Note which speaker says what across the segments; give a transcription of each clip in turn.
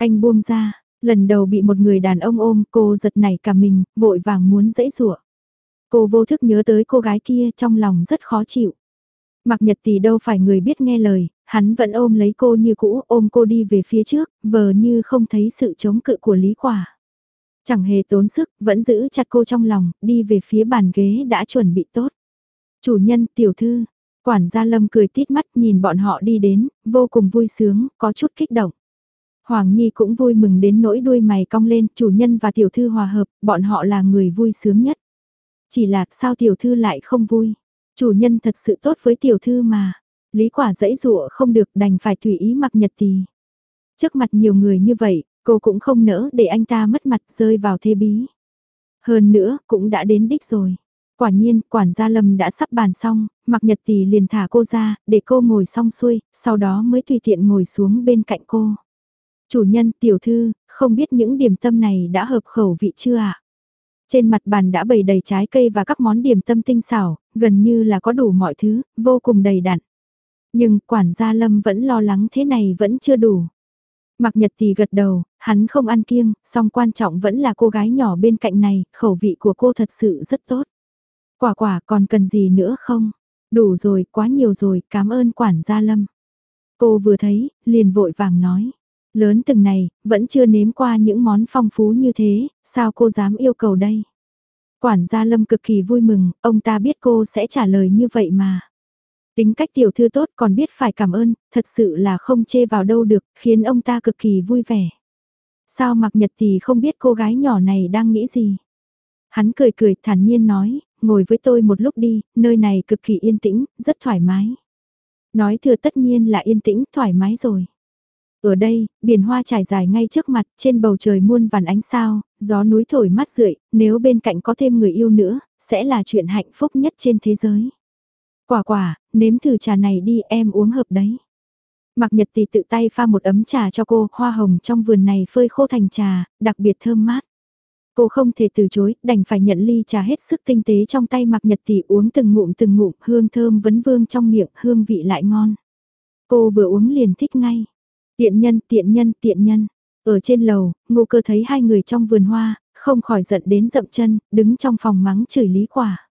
Speaker 1: Anh buông ra, lần đầu bị một người đàn ông ôm cô giật nảy cả mình, vội vàng muốn dãy rủa Cô vô thức nhớ tới cô gái kia trong lòng rất khó chịu. Mặc nhật tỷ đâu phải người biết nghe lời, hắn vẫn ôm lấy cô như cũ, ôm cô đi về phía trước, vờ như không thấy sự chống cự của Lý Quả. Chẳng hề tốn sức, vẫn giữ chặt cô trong lòng, đi về phía bàn ghế đã chuẩn bị tốt. Chủ nhân, tiểu thư, quản gia Lâm cười tít mắt nhìn bọn họ đi đến, vô cùng vui sướng, có chút kích động. Hoàng Nhi cũng vui mừng đến nỗi đuôi mày cong lên, chủ nhân và tiểu thư hòa hợp, bọn họ là người vui sướng nhất. Chỉ là sao tiểu thư lại không vui? Chủ nhân thật sự tốt với tiểu thư mà. Lý quả dãy dụa không được đành phải tùy ý mặc nhật tì. Trước mặt nhiều người như vậy, cô cũng không nỡ để anh ta mất mặt rơi vào thế bí. Hơn nữa, cũng đã đến đích rồi. Quả nhiên, quản gia Lâm đã sắp bàn xong, mặc nhật Tỷ liền thả cô ra, để cô ngồi xong xuôi, sau đó mới tùy tiện ngồi xuống bên cạnh cô. Chủ nhân, tiểu thư, không biết những điểm tâm này đã hợp khẩu vị chưa ạ? Trên mặt bàn đã bày đầy trái cây và các món điểm tâm tinh xảo, gần như là có đủ mọi thứ, vô cùng đầy đặn. Nhưng quản gia Lâm vẫn lo lắng thế này vẫn chưa đủ. Mặc nhật thì gật đầu, hắn không ăn kiêng, song quan trọng vẫn là cô gái nhỏ bên cạnh này, khẩu vị của cô thật sự rất tốt. Quả quả còn cần gì nữa không? Đủ rồi, quá nhiều rồi, cảm ơn quản gia Lâm. Cô vừa thấy, liền vội vàng nói. Lớn từng này, vẫn chưa nếm qua những món phong phú như thế, sao cô dám yêu cầu đây? Quản gia Lâm cực kỳ vui mừng, ông ta biết cô sẽ trả lời như vậy mà. Tính cách tiểu thư tốt còn biết phải cảm ơn, thật sự là không chê vào đâu được, khiến ông ta cực kỳ vui vẻ. Sao mặc nhật thì không biết cô gái nhỏ này đang nghĩ gì? Hắn cười cười thản nhiên nói, ngồi với tôi một lúc đi, nơi này cực kỳ yên tĩnh, rất thoải mái. Nói thừa tất nhiên là yên tĩnh, thoải mái rồi. Ở đây, biển hoa trải dài ngay trước mặt, trên bầu trời muôn vàn ánh sao, gió núi thổi mát rượi, nếu bên cạnh có thêm người yêu nữa, sẽ là chuyện hạnh phúc nhất trên thế giới. Quả quả, nếm thử trà này đi em uống hợp đấy. Mạc Nhật thì tự tay pha một ấm trà cho cô, hoa hồng trong vườn này phơi khô thành trà, đặc biệt thơm mát. Cô không thể từ chối, đành phải nhận ly trà hết sức tinh tế trong tay Mạc Nhật thì uống từng ngụm từng ngụm, hương thơm vấn vương trong miệng, hương vị lại ngon. Cô vừa uống liền thích ngay. Tiện nhân, tiện nhân, tiện nhân. Ở trên lầu, ngô cơ thấy hai người trong vườn hoa, không khỏi giận đến dậm chân, đứng trong phòng mắng chửi lý quả.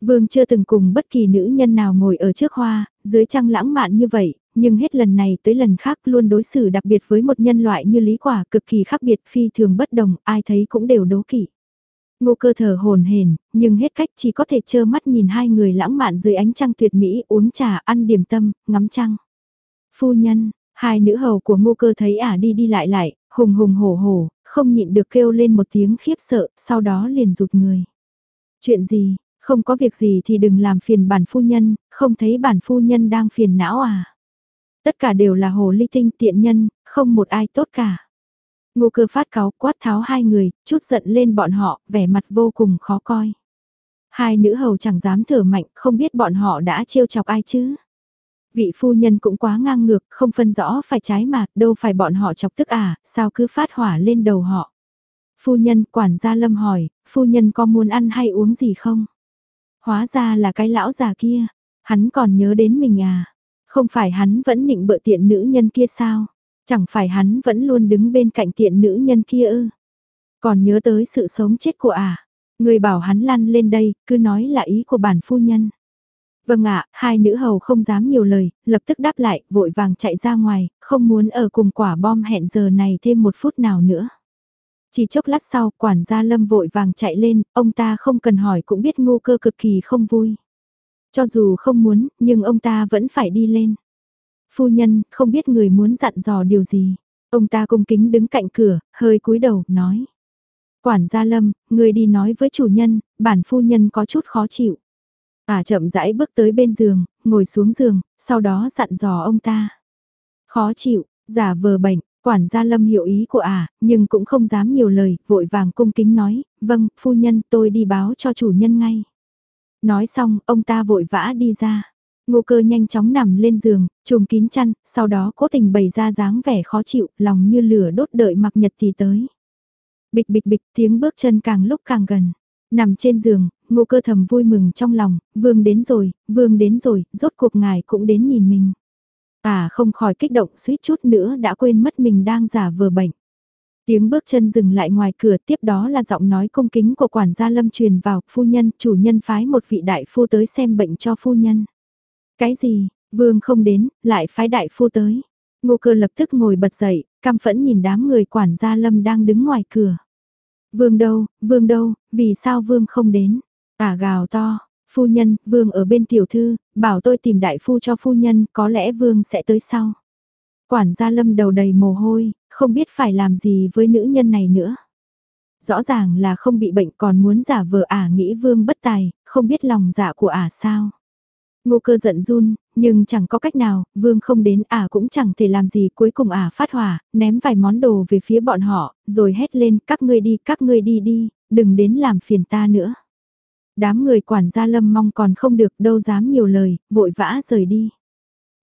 Speaker 1: Vương chưa từng cùng bất kỳ nữ nhân nào ngồi ở trước hoa, dưới trăng lãng mạn như vậy, nhưng hết lần này tới lần khác luôn đối xử đặc biệt với một nhân loại như lý quả cực kỳ khác biệt phi thường bất đồng, ai thấy cũng đều đố kỵ. Ngô cơ thở hồn hển, nhưng hết cách chỉ có thể trơ mắt nhìn hai người lãng mạn dưới ánh trăng tuyệt mỹ uống trà ăn điểm tâm, ngắm trăng. Phu nhân, Hai nữ hầu của ngô cơ thấy ả đi đi lại lại, hùng hùng hổ hổ, không nhịn được kêu lên một tiếng khiếp sợ, sau đó liền rụt người. Chuyện gì, không có việc gì thì đừng làm phiền bản phu nhân, không thấy bản phu nhân đang phiền não à. Tất cả đều là hồ ly tinh tiện nhân, không một ai tốt cả. Ngô cơ phát cáo quát tháo hai người, chút giận lên bọn họ, vẻ mặt vô cùng khó coi. Hai nữ hầu chẳng dám thở mạnh, không biết bọn họ đã trêu chọc ai chứ vị phu nhân cũng quá ngang ngược, không phân rõ phải trái mà, đâu phải bọn họ chọc tức à, sao cứ phát hỏa lên đầu họ. Phu nhân, quản gia lâm hỏi, phu nhân có muốn ăn hay uống gì không? Hóa ra là cái lão già kia, hắn còn nhớ đến mình à? Không phải hắn vẫn nịnh bợ tiện nữ nhân kia sao? Chẳng phải hắn vẫn luôn đứng bên cạnh tiện nữ nhân kia ư? Còn nhớ tới sự sống chết của à? Người bảo hắn lăn lên đây, cứ nói là ý của bản phu nhân. Vâng ạ, hai nữ hầu không dám nhiều lời, lập tức đáp lại, vội vàng chạy ra ngoài, không muốn ở cùng quả bom hẹn giờ này thêm một phút nào nữa. Chỉ chốc lát sau, quản gia lâm vội vàng chạy lên, ông ta không cần hỏi cũng biết ngu cơ cực kỳ không vui. Cho dù không muốn, nhưng ông ta vẫn phải đi lên. Phu nhân, không biết người muốn dặn dò điều gì. Ông ta cung kính đứng cạnh cửa, hơi cúi đầu, nói. Quản gia lâm, người đi nói với chủ nhân, bản phu nhân có chút khó chịu. À chậm rãi bước tới bên giường, ngồi xuống giường, sau đó dặn dò ông ta. Khó chịu, giả vờ bệnh, quản gia lâm hiểu ý của ả, nhưng cũng không dám nhiều lời, vội vàng cung kính nói, vâng, phu nhân tôi đi báo cho chủ nhân ngay. Nói xong, ông ta vội vã đi ra. Ngô cơ nhanh chóng nằm lên giường, trùm kín chăn, sau đó cố tình bày ra dáng vẻ khó chịu, lòng như lửa đốt đợi mặc nhật thì tới. Bịch bịch bịch tiếng bước chân càng lúc càng gần. Nằm trên giường, ngô cơ thầm vui mừng trong lòng, vương đến rồi, vương đến rồi, rốt cuộc ngài cũng đến nhìn mình. À không khỏi kích động suýt chút nữa đã quên mất mình đang giả vừa bệnh. Tiếng bước chân dừng lại ngoài cửa tiếp đó là giọng nói cung kính của quản gia lâm truyền vào, phu nhân, chủ nhân phái một vị đại phu tới xem bệnh cho phu nhân. Cái gì, vương không đến, lại phái đại phu tới. Ngô cơ lập tức ngồi bật dậy, căm phẫn nhìn đám người quản gia lâm đang đứng ngoài cửa. Vương đâu, vương đâu, vì sao vương không đến? Tả gào to, phu nhân, vương ở bên tiểu thư, bảo tôi tìm đại phu cho phu nhân, có lẽ vương sẽ tới sau. Quản gia lâm đầu đầy mồ hôi, không biết phải làm gì với nữ nhân này nữa. Rõ ràng là không bị bệnh còn muốn giả vờ ả nghĩ vương bất tài, không biết lòng dạ của ả sao. Ngô cơ giận run, nhưng chẳng có cách nào, vương không đến ả cũng chẳng thể làm gì cuối cùng ả phát hỏa, ném vài món đồ về phía bọn họ, rồi hét lên các ngươi đi, các ngươi đi đi, đừng đến làm phiền ta nữa. Đám người quản gia lâm mong còn không được đâu dám nhiều lời, vội vã rời đi.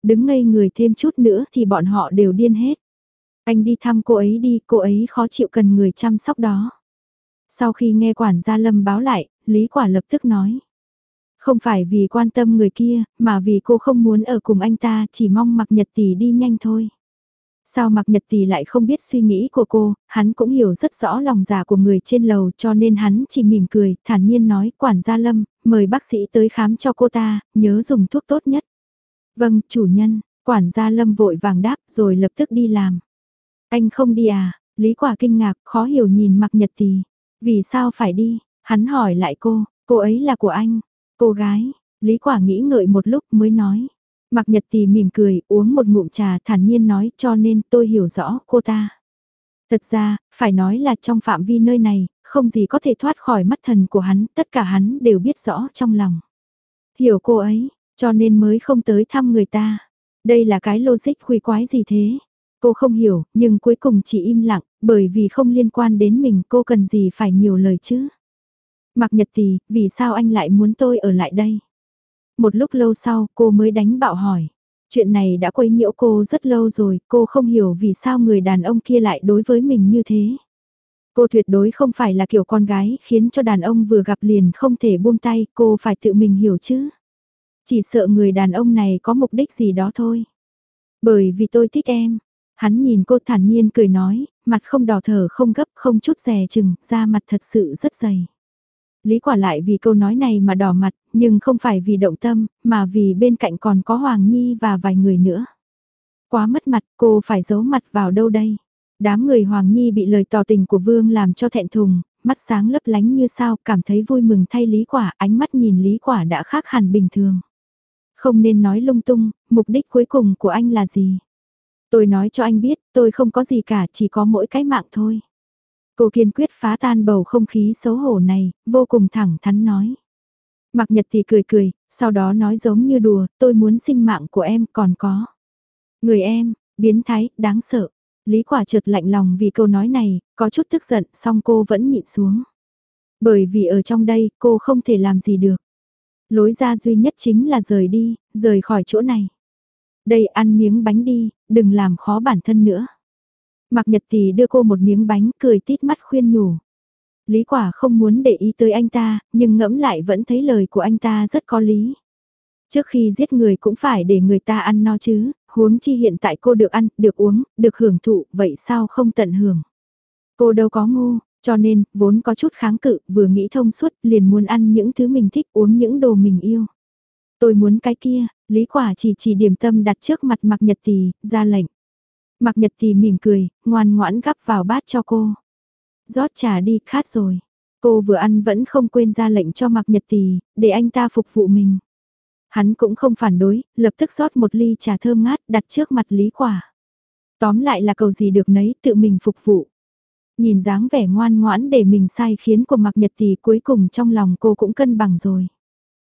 Speaker 1: Đứng ngây người thêm chút nữa thì bọn họ đều điên hết. Anh đi thăm cô ấy đi, cô ấy khó chịu cần người chăm sóc đó. Sau khi nghe quản gia lâm báo lại, Lý Quả lập tức nói. Không phải vì quan tâm người kia, mà vì cô không muốn ở cùng anh ta, chỉ mong mặc nhật tỷ đi nhanh thôi. Sao mặc nhật tỷ lại không biết suy nghĩ của cô, hắn cũng hiểu rất rõ lòng giả của người trên lầu cho nên hắn chỉ mỉm cười, thản nhiên nói quản gia lâm, mời bác sĩ tới khám cho cô ta, nhớ dùng thuốc tốt nhất. Vâng, chủ nhân, quản gia lâm vội vàng đáp rồi lập tức đi làm. Anh không đi à? Lý quả kinh ngạc, khó hiểu nhìn mặc nhật tỷ. Vì sao phải đi? Hắn hỏi lại cô, cô ấy là của anh. Cô gái, Lý quả nghĩ ngợi một lúc mới nói. mạc nhật Tì mỉm cười, uống một ngụm trà thản nhiên nói cho nên tôi hiểu rõ cô ta. Thật ra, phải nói là trong phạm vi nơi này, không gì có thể thoát khỏi mắt thần của hắn, tất cả hắn đều biết rõ trong lòng. Hiểu cô ấy, cho nên mới không tới thăm người ta. Đây là cái logic khuy quái gì thế? Cô không hiểu, nhưng cuối cùng chỉ im lặng, bởi vì không liên quan đến mình cô cần gì phải nhiều lời chứ. Mặc nhật Tì, vì sao anh lại muốn tôi ở lại đây? Một lúc lâu sau, cô mới đánh bạo hỏi. Chuyện này đã quấy nhiễu cô rất lâu rồi, cô không hiểu vì sao người đàn ông kia lại đối với mình như thế. Cô tuyệt đối không phải là kiểu con gái khiến cho đàn ông vừa gặp liền không thể buông tay, cô phải tự mình hiểu chứ. Chỉ sợ người đàn ông này có mục đích gì đó thôi. Bởi vì tôi thích em. Hắn nhìn cô thản nhiên cười nói, mặt không đỏ thở không gấp không chút rè chừng, da mặt thật sự rất dày. Lý quả lại vì câu nói này mà đỏ mặt, nhưng không phải vì động tâm, mà vì bên cạnh còn có Hoàng Nhi và vài người nữa. Quá mất mặt, cô phải giấu mặt vào đâu đây? Đám người Hoàng Nhi bị lời tỏ tình của Vương làm cho thẹn thùng, mắt sáng lấp lánh như sao, cảm thấy vui mừng thay Lý Quả, ánh mắt nhìn Lý Quả đã khác hẳn bình thường. Không nên nói lung tung, mục đích cuối cùng của anh là gì? Tôi nói cho anh biết, tôi không có gì cả, chỉ có mỗi cái mạng thôi. Cô kiên quyết phá tan bầu không khí xấu hổ này, vô cùng thẳng thắn nói. Mặc nhật thì cười cười, sau đó nói giống như đùa, tôi muốn sinh mạng của em còn có. Người em, biến thái, đáng sợ. Lý quả trượt lạnh lòng vì câu nói này, có chút tức giận, song cô vẫn nhịn xuống. Bởi vì ở trong đây, cô không thể làm gì được. Lối ra duy nhất chính là rời đi, rời khỏi chỗ này. Đây ăn miếng bánh đi, đừng làm khó bản thân nữa. Mạc Nhật Tỷ đưa cô một miếng bánh cười tít mắt khuyên nhủ. Lý quả không muốn để ý tới anh ta, nhưng ngẫm lại vẫn thấy lời của anh ta rất có lý. Trước khi giết người cũng phải để người ta ăn no chứ, huống chi hiện tại cô được ăn, được uống, được hưởng thụ, vậy sao không tận hưởng. Cô đâu có ngu, cho nên, vốn có chút kháng cự, vừa nghĩ thông suốt, liền muốn ăn những thứ mình thích, uống những đồ mình yêu. Tôi muốn cái kia, Lý Quả chỉ chỉ điểm tâm đặt trước mặt Mạc Nhật Tì, ra lệnh. Mạc Nhật Tì mỉm cười, ngoan ngoãn gắp vào bát cho cô. rót trà đi, khát rồi. Cô vừa ăn vẫn không quên ra lệnh cho Mạc Nhật Tì, để anh ta phục vụ mình. Hắn cũng không phản đối, lập tức rót một ly trà thơm ngát đặt trước mặt Lý Quả. Tóm lại là cầu gì được nấy, tự mình phục vụ. Nhìn dáng vẻ ngoan ngoãn để mình sai khiến của Mạc Nhật Tì cuối cùng trong lòng cô cũng cân bằng rồi.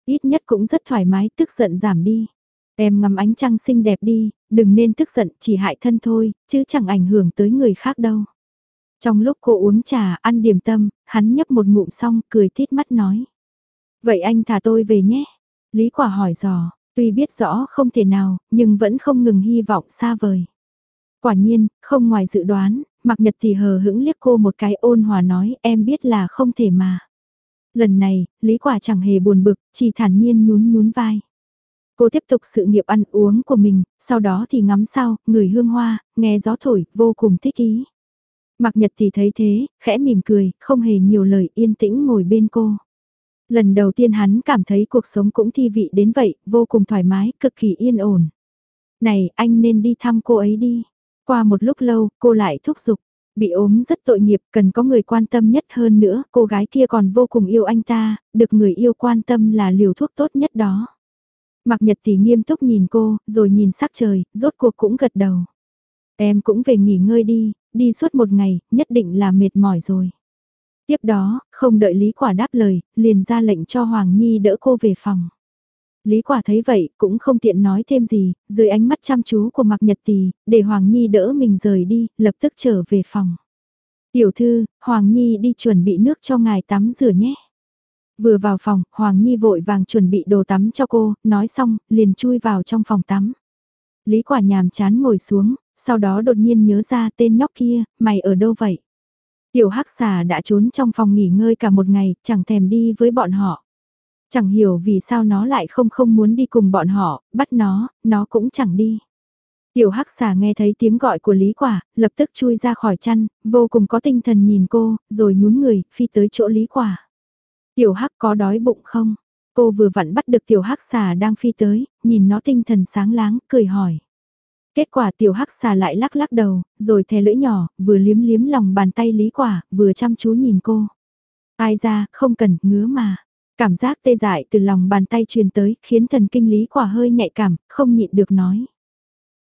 Speaker 1: Ít nhất cũng rất thoải mái, tức giận giảm đi. Em ngắm ánh trăng xinh đẹp đi, đừng nên tức giận, chỉ hại thân thôi, chứ chẳng ảnh hưởng tới người khác đâu. Trong lúc cô uống trà, ăn điểm tâm, hắn nhấp một ngụm xong, cười tít mắt nói. Vậy anh thả tôi về nhé. Lý quả hỏi dò, tuy biết rõ không thể nào, nhưng vẫn không ngừng hy vọng xa vời. Quả nhiên, không ngoài dự đoán, mặc nhật thì hờ hững liếc cô một cái ôn hòa nói em biết là không thể mà. Lần này, Lý Quả chẳng hề buồn bực, chỉ thản nhiên nhún nhún vai. Cô tiếp tục sự nghiệp ăn uống của mình, sau đó thì ngắm sao, người hương hoa, nghe gió thổi, vô cùng thích ý. Mạc Nhật thì thấy thế, khẽ mỉm cười, không hề nhiều lời yên tĩnh ngồi bên cô. Lần đầu tiên hắn cảm thấy cuộc sống cũng thi vị đến vậy, vô cùng thoải mái, cực kỳ yên ổn. Này, anh nên đi thăm cô ấy đi. Qua một lúc lâu, cô lại thúc giục. Bị ốm rất tội nghiệp, cần có người quan tâm nhất hơn nữa, cô gái kia còn vô cùng yêu anh ta, được người yêu quan tâm là liều thuốc tốt nhất đó. Mặc nhật tỷ nghiêm túc nhìn cô, rồi nhìn sắc trời, rốt cuộc cũng gật đầu. Em cũng về nghỉ ngơi đi, đi suốt một ngày, nhất định là mệt mỏi rồi. Tiếp đó, không đợi Lý Quả đáp lời, liền ra lệnh cho Hoàng Nhi đỡ cô về phòng. Lý Quả thấy vậy, cũng không tiện nói thêm gì, dưới ánh mắt chăm chú của Mạc Nhật Tì, để Hoàng Nhi đỡ mình rời đi, lập tức trở về phòng. Tiểu thư, Hoàng Nhi đi chuẩn bị nước cho ngài tắm rửa nhé. Vừa vào phòng, Hoàng Nhi vội vàng chuẩn bị đồ tắm cho cô, nói xong, liền chui vào trong phòng tắm. Lý Quả nhàm chán ngồi xuống, sau đó đột nhiên nhớ ra tên nhóc kia, mày ở đâu vậy? Tiểu hắc xà đã trốn trong phòng nghỉ ngơi cả một ngày, chẳng thèm đi với bọn họ. Chẳng hiểu vì sao nó lại không không muốn đi cùng bọn họ, bắt nó, nó cũng chẳng đi. Tiểu hắc xà nghe thấy tiếng gọi của Lý Quả, lập tức chui ra khỏi chăn, vô cùng có tinh thần nhìn cô, rồi nhún người, phi tới chỗ Lý Quả. Tiểu hắc có đói bụng không? Cô vừa vặn bắt được tiểu hắc xà đang phi tới, nhìn nó tinh thần sáng láng, cười hỏi. Kết quả tiểu hắc xà lại lắc lắc đầu, rồi thè lưỡi nhỏ, vừa liếm liếm lòng bàn tay lý quả, vừa chăm chú nhìn cô. Ai ra, không cần, ngứa mà. Cảm giác tê dại từ lòng bàn tay truyền tới, khiến thần kinh lý quả hơi nhạy cảm, không nhịn được nói.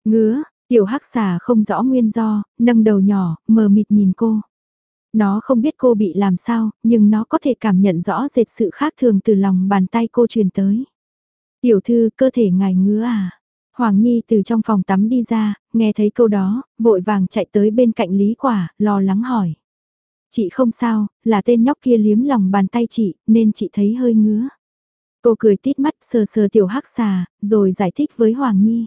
Speaker 1: Ngứa, tiểu hắc xà không rõ nguyên do, nâng đầu nhỏ, mờ mịt nhìn cô. Nó không biết cô bị làm sao, nhưng nó có thể cảm nhận rõ rệt sự khác thường từ lòng bàn tay cô truyền tới. Tiểu thư, cơ thể ngài ngứa à? Hoàng Nhi từ trong phòng tắm đi ra, nghe thấy câu đó, vội vàng chạy tới bên cạnh Lý Quả, lo lắng hỏi. Chị không sao, là tên nhóc kia liếm lòng bàn tay chị, nên chị thấy hơi ngứa. Cô cười tít mắt sờ sờ tiểu hắc xà, rồi giải thích với Hoàng Nhi.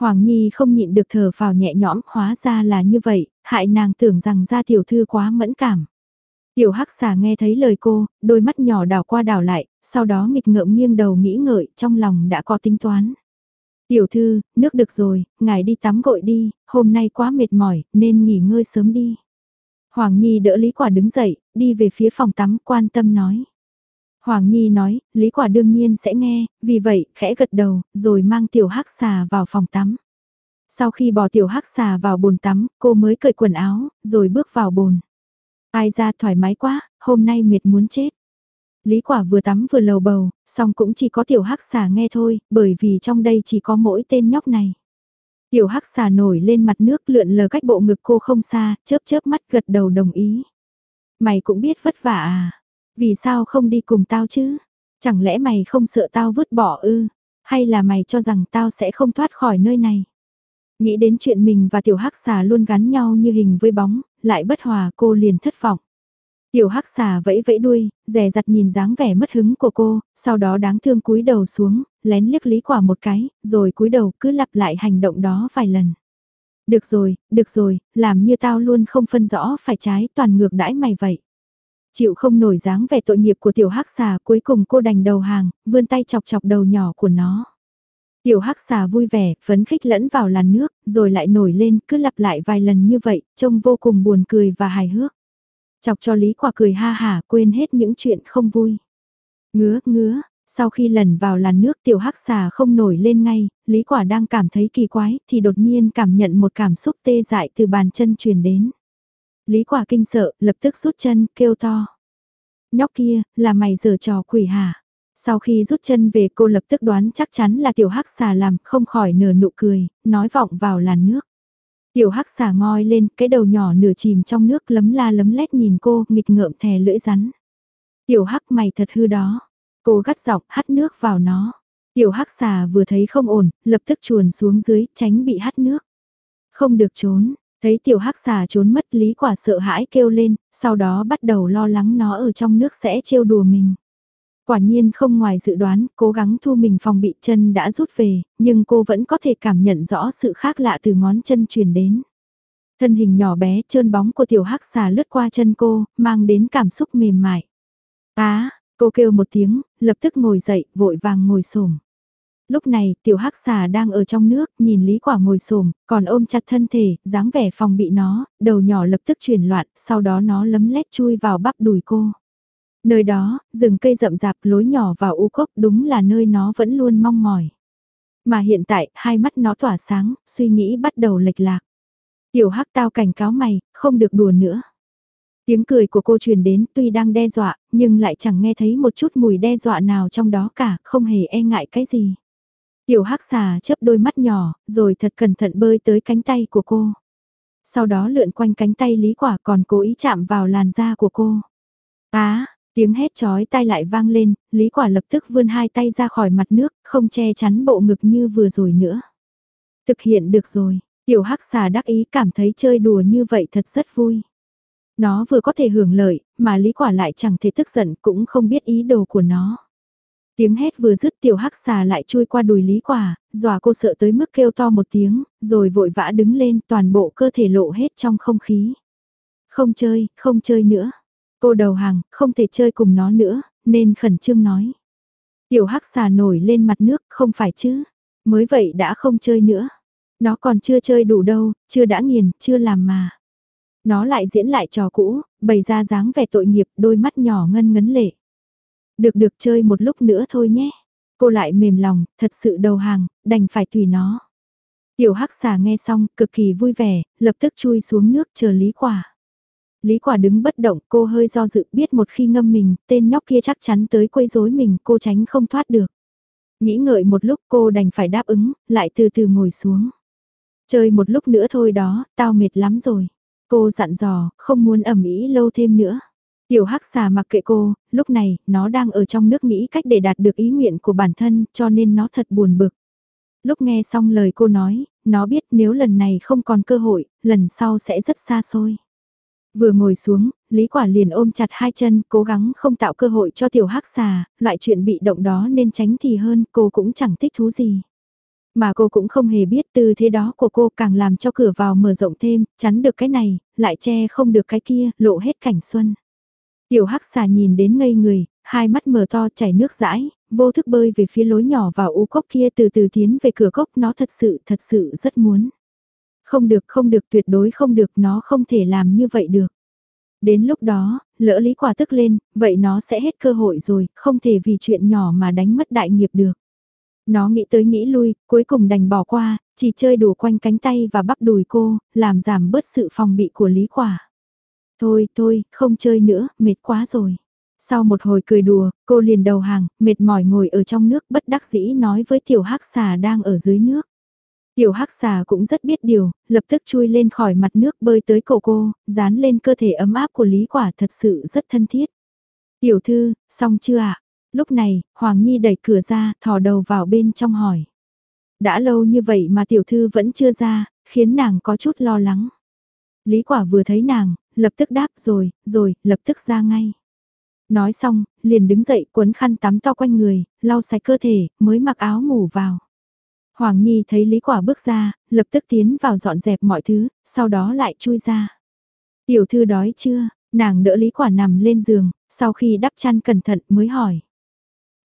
Speaker 1: Hoàng Nhi không nhịn được thở vào nhẹ nhõm, hóa ra là như vậy, hại nàng tưởng rằng gia tiểu thư quá mẫn cảm. Tiểu hắc xà nghe thấy lời cô, đôi mắt nhỏ đảo qua đảo lại, sau đó nghịch ngợm nghiêng đầu nghĩ ngợi, trong lòng đã có tính toán. Tiểu thư, nước được rồi, ngài đi tắm gội đi, hôm nay quá mệt mỏi, nên nghỉ ngơi sớm đi. Hoàng Nhi đỡ Lý Quả đứng dậy, đi về phía phòng tắm, quan tâm nói. Hoàng Nhi nói, Lý Quả đương nhiên sẽ nghe, vì vậy, khẽ gật đầu, rồi mang tiểu hắc xà vào phòng tắm. Sau khi bỏ tiểu hắc xà vào bồn tắm, cô mới cởi quần áo, rồi bước vào bồn. Ai ra thoải mái quá, hôm nay mệt muốn chết. Lý quả vừa tắm vừa lầu bầu, song cũng chỉ có tiểu hắc xà nghe thôi, bởi vì trong đây chỉ có mỗi tên nhóc này. Tiểu hắc xà nổi lên mặt nước lượn lờ cách bộ ngực cô không xa, chớp chớp mắt gật đầu đồng ý. Mày cũng biết vất vả à? Vì sao không đi cùng tao chứ? Chẳng lẽ mày không sợ tao vứt bỏ ư? Hay là mày cho rằng tao sẽ không thoát khỏi nơi này? Nghĩ đến chuyện mình và tiểu hắc xà luôn gắn nhau như hình với bóng, lại bất hòa cô liền thất vọng. Tiểu hắc xà vẫy vẫy đuôi, rè rặt nhìn dáng vẻ mất hứng của cô, sau đó đáng thương cúi đầu xuống, lén liếc lý quả một cái, rồi cúi đầu cứ lặp lại hành động đó vài lần. Được rồi, được rồi, làm như tao luôn không phân rõ phải trái toàn ngược đãi mày vậy. Chịu không nổi dáng vẻ tội nghiệp của tiểu hắc xà cuối cùng cô đành đầu hàng, vươn tay chọc chọc đầu nhỏ của nó. Tiểu hắc xà vui vẻ, phấn khích lẫn vào làn nước, rồi lại nổi lên, cứ lặp lại vài lần như vậy, trông vô cùng buồn cười và hài hước. Chọc cho Lý Quả cười ha hả quên hết những chuyện không vui. Ngứa, ngứa, sau khi lần vào làn nước tiểu hắc xà không nổi lên ngay, Lý Quả đang cảm thấy kỳ quái thì đột nhiên cảm nhận một cảm xúc tê dại từ bàn chân truyền đến. Lý Quả kinh sợ, lập tức rút chân, kêu to. Nhóc kia, là mày giở trò quỷ hả? Sau khi rút chân về cô lập tức đoán chắc chắn là tiểu hắc xà làm, không khỏi nở nụ cười, nói vọng vào làn nước. Tiểu hắc xà ngoi lên, cái đầu nhỏ nửa chìm trong nước lấm la lấm lét nhìn cô, nghịch ngợm thè lưỡi rắn. Tiểu hắc mày thật hư đó. Cô gắt giọng hắt nước vào nó. Tiểu hắc xà vừa thấy không ổn, lập tức chuồn xuống dưới, tránh bị hắt nước. Không được trốn, thấy tiểu hắc xà trốn mất lý quả sợ hãi kêu lên, sau đó bắt đầu lo lắng nó ở trong nước sẽ trêu đùa mình. Quả nhiên không ngoài dự đoán, cố gắng thu mình phòng bị chân đã rút về, nhưng cô vẫn có thể cảm nhận rõ sự khác lạ từ ngón chân truyền đến. Thân hình nhỏ bé trơn bóng của tiểu hắc xà lướt qua chân cô, mang đến cảm xúc mềm mại. Á, cô kêu một tiếng, lập tức ngồi dậy, vội vàng ngồi xổm. Lúc này, tiểu hắc xà đang ở trong nước, nhìn Lý Quả ngồi xổm, còn ôm chặt thân thể, dáng vẻ phòng bị nó, đầu nhỏ lập tức chuyển loạn, sau đó nó lấm lét chui vào bắp đùi cô. Nơi đó, rừng cây rậm rạp lối nhỏ vào u cốc đúng là nơi nó vẫn luôn mong mỏi. Mà hiện tại, hai mắt nó tỏa sáng, suy nghĩ bắt đầu lệch lạc. Tiểu hắc tao cảnh cáo mày, không được đùa nữa. Tiếng cười của cô truyền đến tuy đang đe dọa, nhưng lại chẳng nghe thấy một chút mùi đe dọa nào trong đó cả, không hề e ngại cái gì. Tiểu hắc xà chớp đôi mắt nhỏ, rồi thật cẩn thận bơi tới cánh tay của cô. Sau đó lượn quanh cánh tay Lý Quả còn cố ý chạm vào làn da của cô. Á, tiếng hét chói tai lại vang lên, Lý Quả lập tức vươn hai tay ra khỏi mặt nước, không che chắn bộ ngực như vừa rồi nữa. Thực hiện được rồi, tiểu hắc xà đắc ý cảm thấy chơi đùa như vậy thật rất vui. Nó vừa có thể hưởng lợi, mà Lý Quả lại chẳng thể tức giận cũng không biết ý đồ của nó. Tiếng hét vừa dứt tiểu hắc xà lại chui qua đùi Lý Quả, dòa cô sợ tới mức kêu to một tiếng, rồi vội vã đứng lên toàn bộ cơ thể lộ hết trong không khí. Không chơi, không chơi nữa. Cô đầu hàng, không thể chơi cùng nó nữa, nên khẩn trương nói. Tiểu hắc xà nổi lên mặt nước, không phải chứ. Mới vậy đã không chơi nữa. Nó còn chưa chơi đủ đâu, chưa đã nghiền, chưa làm mà. Nó lại diễn lại trò cũ, bày ra dáng vẻ tội nghiệp, đôi mắt nhỏ ngân ngấn lệ. Được được chơi một lúc nữa thôi nhé. Cô lại mềm lòng, thật sự đầu hàng, đành phải tùy nó. Tiểu hắc xà nghe xong, cực kỳ vui vẻ, lập tức chui xuống nước chờ Lý Quả. Lý Quả đứng bất động, cô hơi do dự biết một khi ngâm mình, tên nhóc kia chắc chắn tới quấy rối mình, cô tránh không thoát được. Nghĩ ngợi một lúc cô đành phải đáp ứng, lại từ từ ngồi xuống. Chơi một lúc nữa thôi đó, tao mệt lắm rồi. Cô dặn dò, không muốn ẩm ý lâu thêm nữa. Tiểu hắc xà mặc kệ cô, lúc này, nó đang ở trong nước nghĩ cách để đạt được ý nguyện của bản thân, cho nên nó thật buồn bực. Lúc nghe xong lời cô nói, nó biết nếu lần này không còn cơ hội, lần sau sẽ rất xa xôi. Vừa ngồi xuống, Lý Quả liền ôm chặt hai chân, cố gắng không tạo cơ hội cho tiểu hắc xà, loại chuyện bị động đó nên tránh thì hơn, cô cũng chẳng thích thú gì. Mà cô cũng không hề biết tư thế đó của cô càng làm cho cửa vào mở rộng thêm, chắn được cái này, lại che không được cái kia, lộ hết cảnh xuân. Tiểu hắc xà nhìn đến ngây người, hai mắt mở to chảy nước rãi, vô thức bơi về phía lối nhỏ vào u cốc kia từ từ tiến về cửa cốc nó thật sự thật sự rất muốn. Không được không được tuyệt đối không được nó không thể làm như vậy được. Đến lúc đó, lỡ lý quả tức lên, vậy nó sẽ hết cơ hội rồi, không thể vì chuyện nhỏ mà đánh mất đại nghiệp được. Nó nghĩ tới nghĩ lui, cuối cùng đành bỏ qua, chỉ chơi đùa quanh cánh tay và bắp đùi cô, làm giảm bớt sự phòng bị của lý quả. Thôi, thôi, không chơi nữa, mệt quá rồi. Sau một hồi cười đùa, cô liền đầu hàng, mệt mỏi ngồi ở trong nước bất đắc dĩ nói với tiểu hắc xà đang ở dưới nước. Tiểu hắc xà cũng rất biết điều, lập tức chui lên khỏi mặt nước bơi tới cổ cô, dán lên cơ thể ấm áp của Lý Quả thật sự rất thân thiết. Tiểu thư, xong chưa ạ? Lúc này, Hoàng Nhi đẩy cửa ra, thò đầu vào bên trong hỏi. Đã lâu như vậy mà tiểu thư vẫn chưa ra, khiến nàng có chút lo lắng. Lý Quả vừa thấy nàng, lập tức đáp rồi, rồi, lập tức ra ngay. Nói xong, liền đứng dậy cuốn khăn tắm to quanh người, lau sạch cơ thể, mới mặc áo ngủ vào. Hoàng Nhi thấy Lý Quả bước ra, lập tức tiến vào dọn dẹp mọi thứ, sau đó lại chui ra. Tiểu thư đói chưa? Nàng đỡ Lý Quả nằm lên giường, sau khi đắp chăn cẩn thận mới hỏi.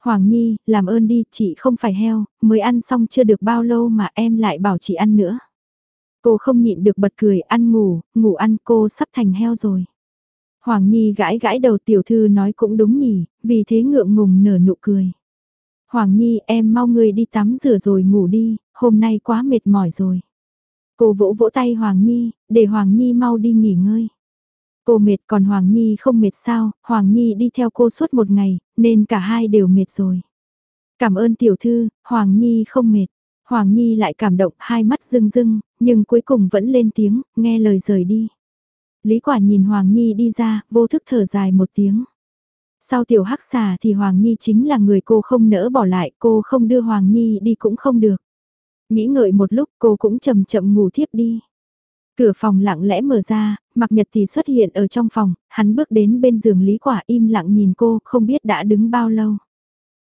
Speaker 1: Hoàng Nhi, làm ơn đi, chị không phải heo, mới ăn xong chưa được bao lâu mà em lại bảo chị ăn nữa. Cô không nhịn được bật cười, ăn ngủ, ngủ ăn cô sắp thành heo rồi. Hoàng Nhi gãi gãi đầu tiểu thư nói cũng đúng nhỉ, vì thế ngượng ngùng nở nụ cười. Hoàng Nhi em mau người đi tắm rửa rồi ngủ đi, hôm nay quá mệt mỏi rồi. Cô vỗ vỗ tay Hoàng Nhi, để Hoàng Nhi mau đi nghỉ ngơi. Cô mệt còn Hoàng Nhi không mệt sao, Hoàng Nhi đi theo cô suốt một ngày, nên cả hai đều mệt rồi. Cảm ơn tiểu thư, Hoàng Nhi không mệt. Hoàng Nhi lại cảm động hai mắt rưng rưng, nhưng cuối cùng vẫn lên tiếng, nghe lời rời đi. Lý quả nhìn Hoàng Nhi đi ra, vô thức thở dài một tiếng. Sau tiểu hắc xà thì Hoàng Nhi chính là người cô không nỡ bỏ lại, cô không đưa Hoàng Nhi đi cũng không được. Nghĩ ngợi một lúc cô cũng chậm chậm ngủ thiếp đi. Cửa phòng lặng lẽ mở ra, Mặc Nhật thì xuất hiện ở trong phòng, hắn bước đến bên giường Lý Quả im lặng nhìn cô, không biết đã đứng bao lâu.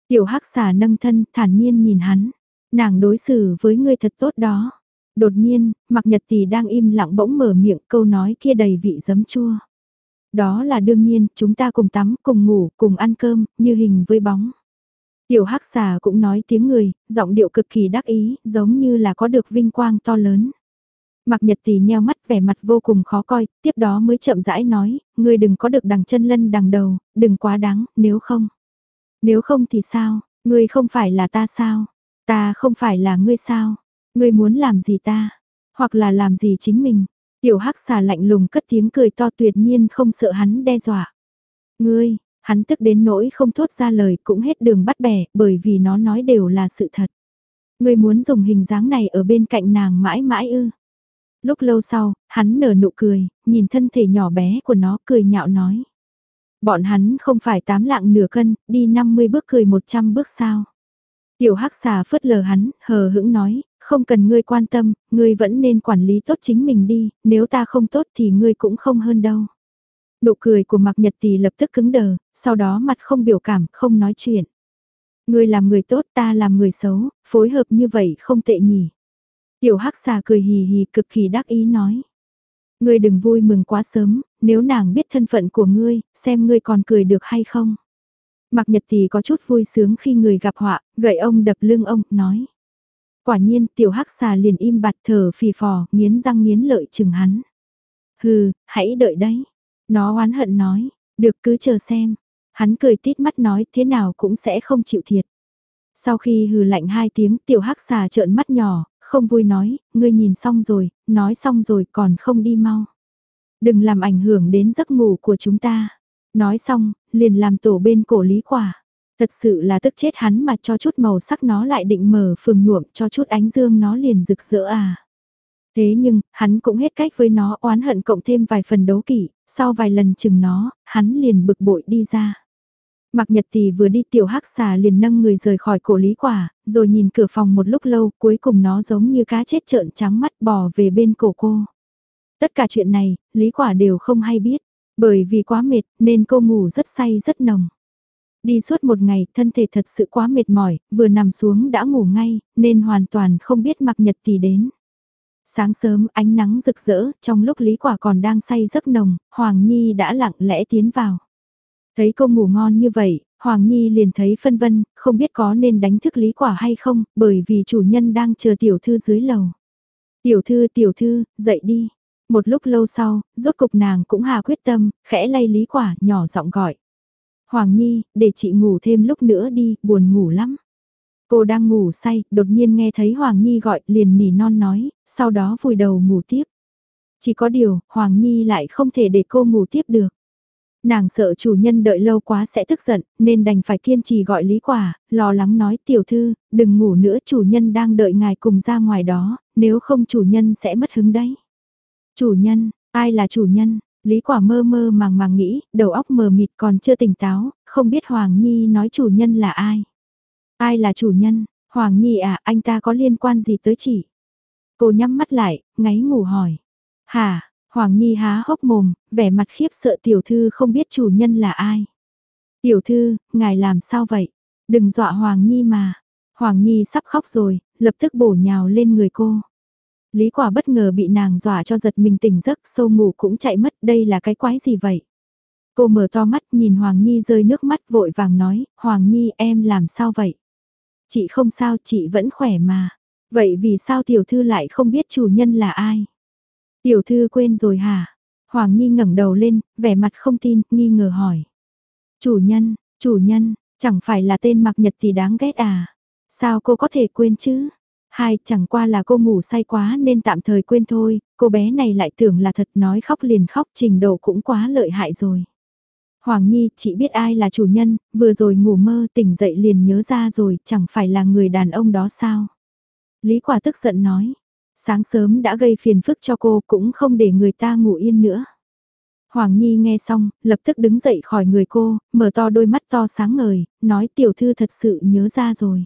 Speaker 1: Tiểu hắc xà nâng thân, thản nhiên nhìn hắn. Nàng đối xử với ngươi thật tốt đó. Đột nhiên, Mặc Nhật tỷ đang im lặng bỗng mở miệng câu nói kia đầy vị giấm chua. Đó là đương nhiên, chúng ta cùng tắm, cùng ngủ, cùng ăn cơm, như hình với bóng. Tiểu hắc xà cũng nói tiếng người, giọng điệu cực kỳ đắc ý, giống như là có được vinh quang to lớn. Mặc nhật tỷ nheo mắt vẻ mặt vô cùng khó coi, tiếp đó mới chậm rãi nói, ngươi đừng có được đằng chân lân đằng đầu, đừng quá đáng, nếu không. Nếu không thì sao, ngươi không phải là ta sao, ta không phải là ngươi sao, ngươi muốn làm gì ta, hoặc là làm gì chính mình. Tiểu hắc xà lạnh lùng cất tiếng cười to tuyệt nhiên không sợ hắn đe dọa. Ngươi, hắn tức đến nỗi không thốt ra lời cũng hết đường bắt bẻ bởi vì nó nói đều là sự thật. Ngươi muốn dùng hình dáng này ở bên cạnh nàng mãi mãi ư. Lúc lâu sau, hắn nở nụ cười, nhìn thân thể nhỏ bé của nó cười nhạo nói. Bọn hắn không phải tám lạng nửa cân, đi 50 bước cười 100 bước sao. Tiểu hắc xà phớt lờ hắn, hờ hững nói, không cần ngươi quan tâm, ngươi vẫn nên quản lý tốt chính mình đi, nếu ta không tốt thì ngươi cũng không hơn đâu. Nụ cười của Mạc Nhật Tỷ lập tức cứng đờ, sau đó mặt không biểu cảm, không nói chuyện. Ngươi làm người tốt, ta làm người xấu, phối hợp như vậy không tệ nhỉ. Tiểu hắc xà cười hì hì cực kỳ đắc ý nói. Ngươi đừng vui mừng quá sớm, nếu nàng biết thân phận của ngươi, xem ngươi còn cười được hay không. Mạc Nhật thì có chút vui sướng khi người gặp họa, gậy ông đập lưng ông, nói. Quả nhiên, tiểu hắc xà liền im bặt thở phì phò, nghiến răng nghiến lợi chừng hắn. Hừ, hãy đợi đấy. Nó oán hận nói, được cứ chờ xem. Hắn cười tít mắt nói thế nào cũng sẽ không chịu thiệt. Sau khi hừ lạnh hai tiếng tiểu hắc xà trợn mắt nhỏ, không vui nói, ngươi nhìn xong rồi, nói xong rồi còn không đi mau. Đừng làm ảnh hưởng đến giấc ngủ của chúng ta. Nói xong, liền làm tổ bên cổ lý quả. Thật sự là tức chết hắn mà cho chút màu sắc nó lại định mở phường nhuộm cho chút ánh dương nó liền rực rỡ à. Thế nhưng, hắn cũng hết cách với nó oán hận cộng thêm vài phần đấu kỷ sau vài lần chừng nó, hắn liền bực bội đi ra. Mặc nhật thì vừa đi tiểu hắc xà liền nâng người rời khỏi cổ lý quả, rồi nhìn cửa phòng một lúc lâu cuối cùng nó giống như cá chết trợn trắng mắt bò về bên cổ cô. Tất cả chuyện này, lý quả đều không hay biết, bởi vì quá mệt nên cô ngủ rất say rất nồng. Đi suốt một ngày, thân thể thật sự quá mệt mỏi, vừa nằm xuống đã ngủ ngay, nên hoàn toàn không biết mặc nhật thì đến. Sáng sớm ánh nắng rực rỡ, trong lúc Lý Quả còn đang say giấc nồng, Hoàng Nhi đã lặng lẽ tiến vào. Thấy cô ngủ ngon như vậy, Hoàng Nhi liền thấy phân vân, không biết có nên đánh thức Lý Quả hay không, bởi vì chủ nhân đang chờ tiểu thư dưới lầu. Tiểu thư, tiểu thư, dậy đi. Một lúc lâu sau, rốt cục nàng cũng hà quyết tâm, khẽ lay Lý Quả, nhỏ giọng gọi. Hoàng Nhi, để chị ngủ thêm lúc nữa đi, buồn ngủ lắm. Cô đang ngủ say, đột nhiên nghe thấy Hoàng Nhi gọi, liền nỉ non nói, sau đó vùi đầu ngủ tiếp. Chỉ có điều, Hoàng Nhi lại không thể để cô ngủ tiếp được. Nàng sợ chủ nhân đợi lâu quá sẽ tức giận, nên đành phải kiên trì gọi Lý Quả, lo lắng nói tiểu thư, đừng ngủ nữa chủ nhân đang đợi ngài cùng ra ngoài đó, nếu không chủ nhân sẽ mất hứng đấy. Chủ nhân, ai là chủ nhân? Lý Quả mơ mơ màng màng nghĩ, đầu óc mờ mịt còn chưa tỉnh táo, không biết Hoàng Nhi nói chủ nhân là ai. Ai là chủ nhân? Hoàng Nhi à, anh ta có liên quan gì tới chị? Cô nhắm mắt lại, ngáy ngủ hỏi. Hả, Hoàng Nhi há hốc mồm, vẻ mặt khiếp sợ tiểu thư không biết chủ nhân là ai. Tiểu thư, ngài làm sao vậy? Đừng dọa Hoàng Nhi mà. Hoàng Nhi sắp khóc rồi, lập tức bổ nhào lên người cô. Lý quả bất ngờ bị nàng dọa cho giật mình tỉnh giấc sâu ngủ cũng chạy mất đây là cái quái gì vậy? Cô mở to mắt nhìn Hoàng Nhi rơi nước mắt vội vàng nói, Hoàng Nhi em làm sao vậy? Chị không sao chị vẫn khỏe mà. Vậy vì sao tiểu thư lại không biết chủ nhân là ai? Tiểu thư quên rồi hả? Hoàng Nhi ngẩng đầu lên, vẻ mặt không tin, nghi ngờ hỏi. Chủ nhân, chủ nhân, chẳng phải là tên mặc nhật thì đáng ghét à? Sao cô có thể quên chứ? Hai, chẳng qua là cô ngủ say quá nên tạm thời quên thôi, cô bé này lại tưởng là thật nói khóc liền khóc trình độ cũng quá lợi hại rồi. Hoàng Nhi chỉ biết ai là chủ nhân, vừa rồi ngủ mơ tỉnh dậy liền nhớ ra rồi, chẳng phải là người đàn ông đó sao? Lý quả tức giận nói, sáng sớm đã gây phiền phức cho cô cũng không để người ta ngủ yên nữa. Hoàng Nhi nghe xong, lập tức đứng dậy khỏi người cô, mở to đôi mắt to sáng ngời, nói tiểu thư thật sự nhớ ra rồi.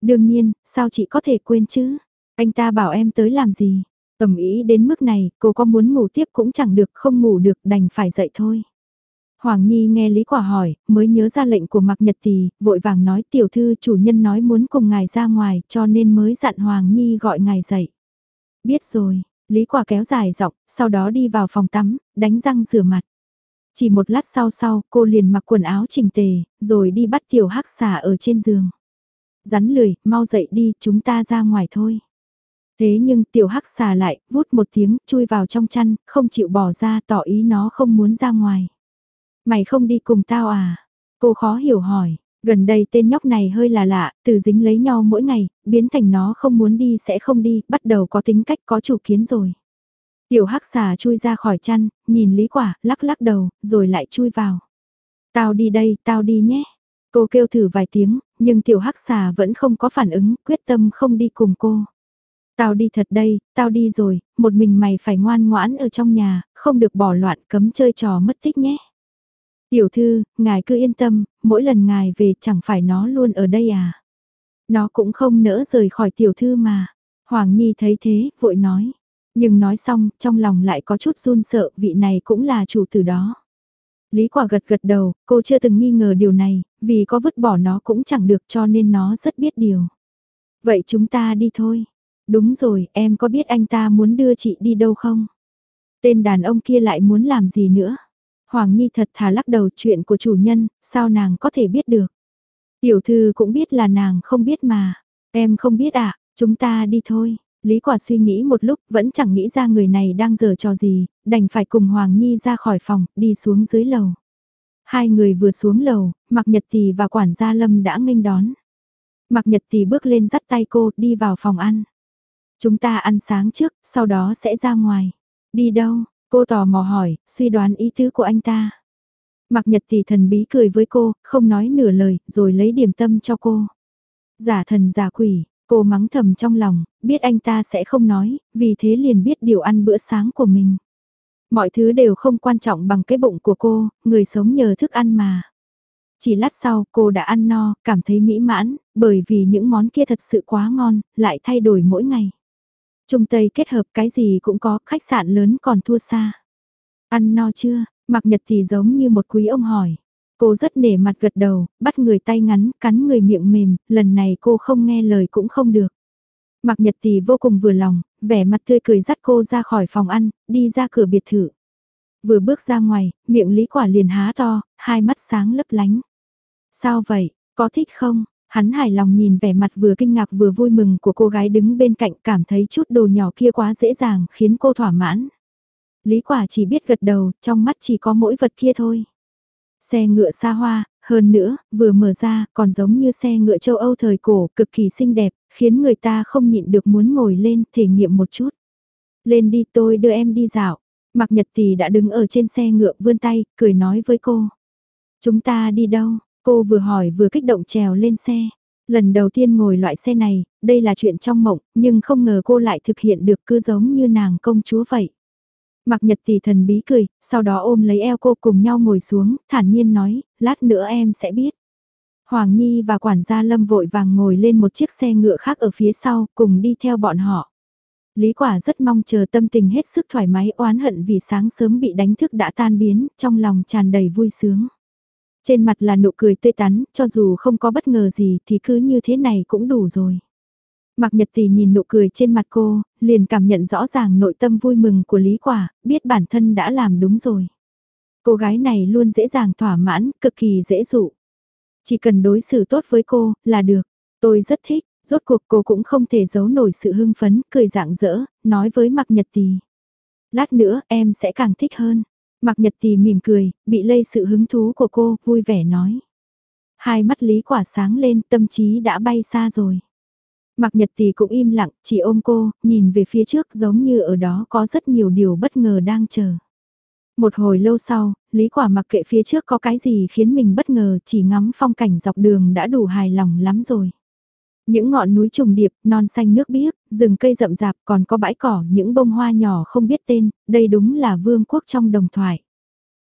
Speaker 1: Đương nhiên, sao chị có thể quên chứ? Anh ta bảo em tới làm gì? Tầm ý đến mức này, cô có muốn ngủ tiếp cũng chẳng được, không ngủ được đành phải dậy thôi. Hoàng Nhi nghe Lý Quả hỏi, mới nhớ ra lệnh của Mạc Nhật Tì, vội vàng nói tiểu thư chủ nhân nói muốn cùng ngài ra ngoài cho nên mới dặn Hoàng Nhi gọi ngài dậy. Biết rồi, Lý Quả kéo dài giọng, sau đó đi vào phòng tắm, đánh răng rửa mặt. Chỉ một lát sau sau, cô liền mặc quần áo chỉnh tề, rồi đi bắt tiểu hắc xà ở trên giường. Rắn lười, mau dậy đi, chúng ta ra ngoài thôi. Thế nhưng tiểu hắc xà lại, vút một tiếng, chui vào trong chăn, không chịu bỏ ra tỏ ý nó không muốn ra ngoài. Mày không đi cùng tao à? Cô khó hiểu hỏi, gần đây tên nhóc này hơi là lạ, từ dính lấy nhau mỗi ngày, biến thành nó không muốn đi sẽ không đi, bắt đầu có tính cách có chủ kiến rồi. Tiểu hắc xà chui ra khỏi chăn, nhìn Lý Quả, lắc lắc đầu, rồi lại chui vào. Tao đi đây, tao đi nhé. Cô kêu thử vài tiếng, nhưng tiểu hắc xà vẫn không có phản ứng, quyết tâm không đi cùng cô. Tao đi thật đây, tao đi rồi, một mình mày phải ngoan ngoãn ở trong nhà, không được bỏ loạn cấm chơi trò mất tích nhé. Tiểu thư, ngài cứ yên tâm, mỗi lần ngài về chẳng phải nó luôn ở đây à. Nó cũng không nỡ rời khỏi tiểu thư mà. Hoàng Nhi thấy thế, vội nói. Nhưng nói xong, trong lòng lại có chút run sợ, vị này cũng là chủ tử đó. Lý quả gật gật đầu, cô chưa từng nghi ngờ điều này, vì có vứt bỏ nó cũng chẳng được cho nên nó rất biết điều. Vậy chúng ta đi thôi. Đúng rồi, em có biết anh ta muốn đưa chị đi đâu không? Tên đàn ông kia lại muốn làm gì nữa? Hoàng Nhi thật thà lắc đầu chuyện của chủ nhân, sao nàng có thể biết được? Tiểu thư cũng biết là nàng không biết mà. Em không biết à, chúng ta đi thôi. Lý quả suy nghĩ một lúc vẫn chẳng nghĩ ra người này đang dở trò gì, đành phải cùng Hoàng Nhi ra khỏi phòng, đi xuống dưới lầu. Hai người vừa xuống lầu, Mạc Nhật Tì và quản gia Lâm đã nghênh đón. Mạc Nhật Tì bước lên dắt tay cô đi vào phòng ăn. Chúng ta ăn sáng trước, sau đó sẽ ra ngoài. Đi đâu? Cô tò mò hỏi, suy đoán ý tứ của anh ta. Mạc Nhật Tì thần bí cười với cô, không nói nửa lời, rồi lấy điểm tâm cho cô. Giả thần giả quỷ, Cô mắng thầm trong lòng, biết anh ta sẽ không nói, vì thế liền biết điều ăn bữa sáng của mình. Mọi thứ đều không quan trọng bằng cái bụng của cô, người sống nhờ thức ăn mà. Chỉ lát sau cô đã ăn no, cảm thấy mỹ mãn, bởi vì những món kia thật sự quá ngon, lại thay đổi mỗi ngày. Trung Tây kết hợp cái gì cũng có, khách sạn lớn còn thua xa. Ăn no chưa, mặc nhật thì giống như một quý ông hỏi. Cô rất nể mặt gật đầu, bắt người tay ngắn, cắn người miệng mềm, lần này cô không nghe lời cũng không được mạc nhật tì vô cùng vừa lòng, vẻ mặt tươi cười dắt cô ra khỏi phòng ăn, đi ra cửa biệt thự. Vừa bước ra ngoài, miệng Lý Quả liền há to, hai mắt sáng lấp lánh. Sao vậy, có thích không? Hắn hài lòng nhìn vẻ mặt vừa kinh ngạc vừa vui mừng của cô gái đứng bên cạnh cảm thấy chút đồ nhỏ kia quá dễ dàng khiến cô thỏa mãn. Lý Quả chỉ biết gật đầu, trong mắt chỉ có mỗi vật kia thôi. Xe ngựa xa hoa, hơn nữa, vừa mở ra còn giống như xe ngựa châu Âu thời cổ cực kỳ xinh đẹp, khiến người ta không nhịn được muốn ngồi lên thể nghiệm một chút. Lên đi tôi đưa em đi dạo. Mạc Nhật Tỷ đã đứng ở trên xe ngựa vươn tay, cười nói với cô. Chúng ta đi đâu? Cô vừa hỏi vừa kích động trèo lên xe. Lần đầu tiên ngồi loại xe này, đây là chuyện trong mộng, nhưng không ngờ cô lại thực hiện được cứ giống như nàng công chúa vậy. Mặc nhật tỷ thần bí cười, sau đó ôm lấy eo cô cùng nhau ngồi xuống, thản nhiên nói, lát nữa em sẽ biết. Hoàng Nhi và quản gia Lâm vội vàng ngồi lên một chiếc xe ngựa khác ở phía sau, cùng đi theo bọn họ. Lý quả rất mong chờ tâm tình hết sức thoải mái oán hận vì sáng sớm bị đánh thức đã tan biến, trong lòng tràn đầy vui sướng. Trên mặt là nụ cười tươi tắn, cho dù không có bất ngờ gì thì cứ như thế này cũng đủ rồi. Mạc Nhật Tỷ nhìn nụ cười trên mặt cô, liền cảm nhận rõ ràng nội tâm vui mừng của Lý Quả, biết bản thân đã làm đúng rồi. Cô gái này luôn dễ dàng thỏa mãn, cực kỳ dễ dụ. Chỉ cần đối xử tốt với cô, là được. Tôi rất thích, rốt cuộc cô cũng không thể giấu nổi sự hưng phấn, cười rạng rỡ, nói với Mạc Nhật Tì. Lát nữa em sẽ càng thích hơn. Mạc Nhật Tì mỉm cười, bị lây sự hứng thú của cô, vui vẻ nói. Hai mắt Lý Quả sáng lên, tâm trí đã bay xa rồi. Mạc Nhật Tì cũng im lặng, chỉ ôm cô, nhìn về phía trước giống như ở đó có rất nhiều điều bất ngờ đang chờ. Một hồi lâu sau, Lý Quả mặc kệ phía trước có cái gì khiến mình bất ngờ chỉ ngắm phong cảnh dọc đường đã đủ hài lòng lắm rồi. Những ngọn núi trùng điệp, non xanh nước biếc, rừng cây rậm rạp còn có bãi cỏ, những bông hoa nhỏ không biết tên, đây đúng là vương quốc trong đồng thoại.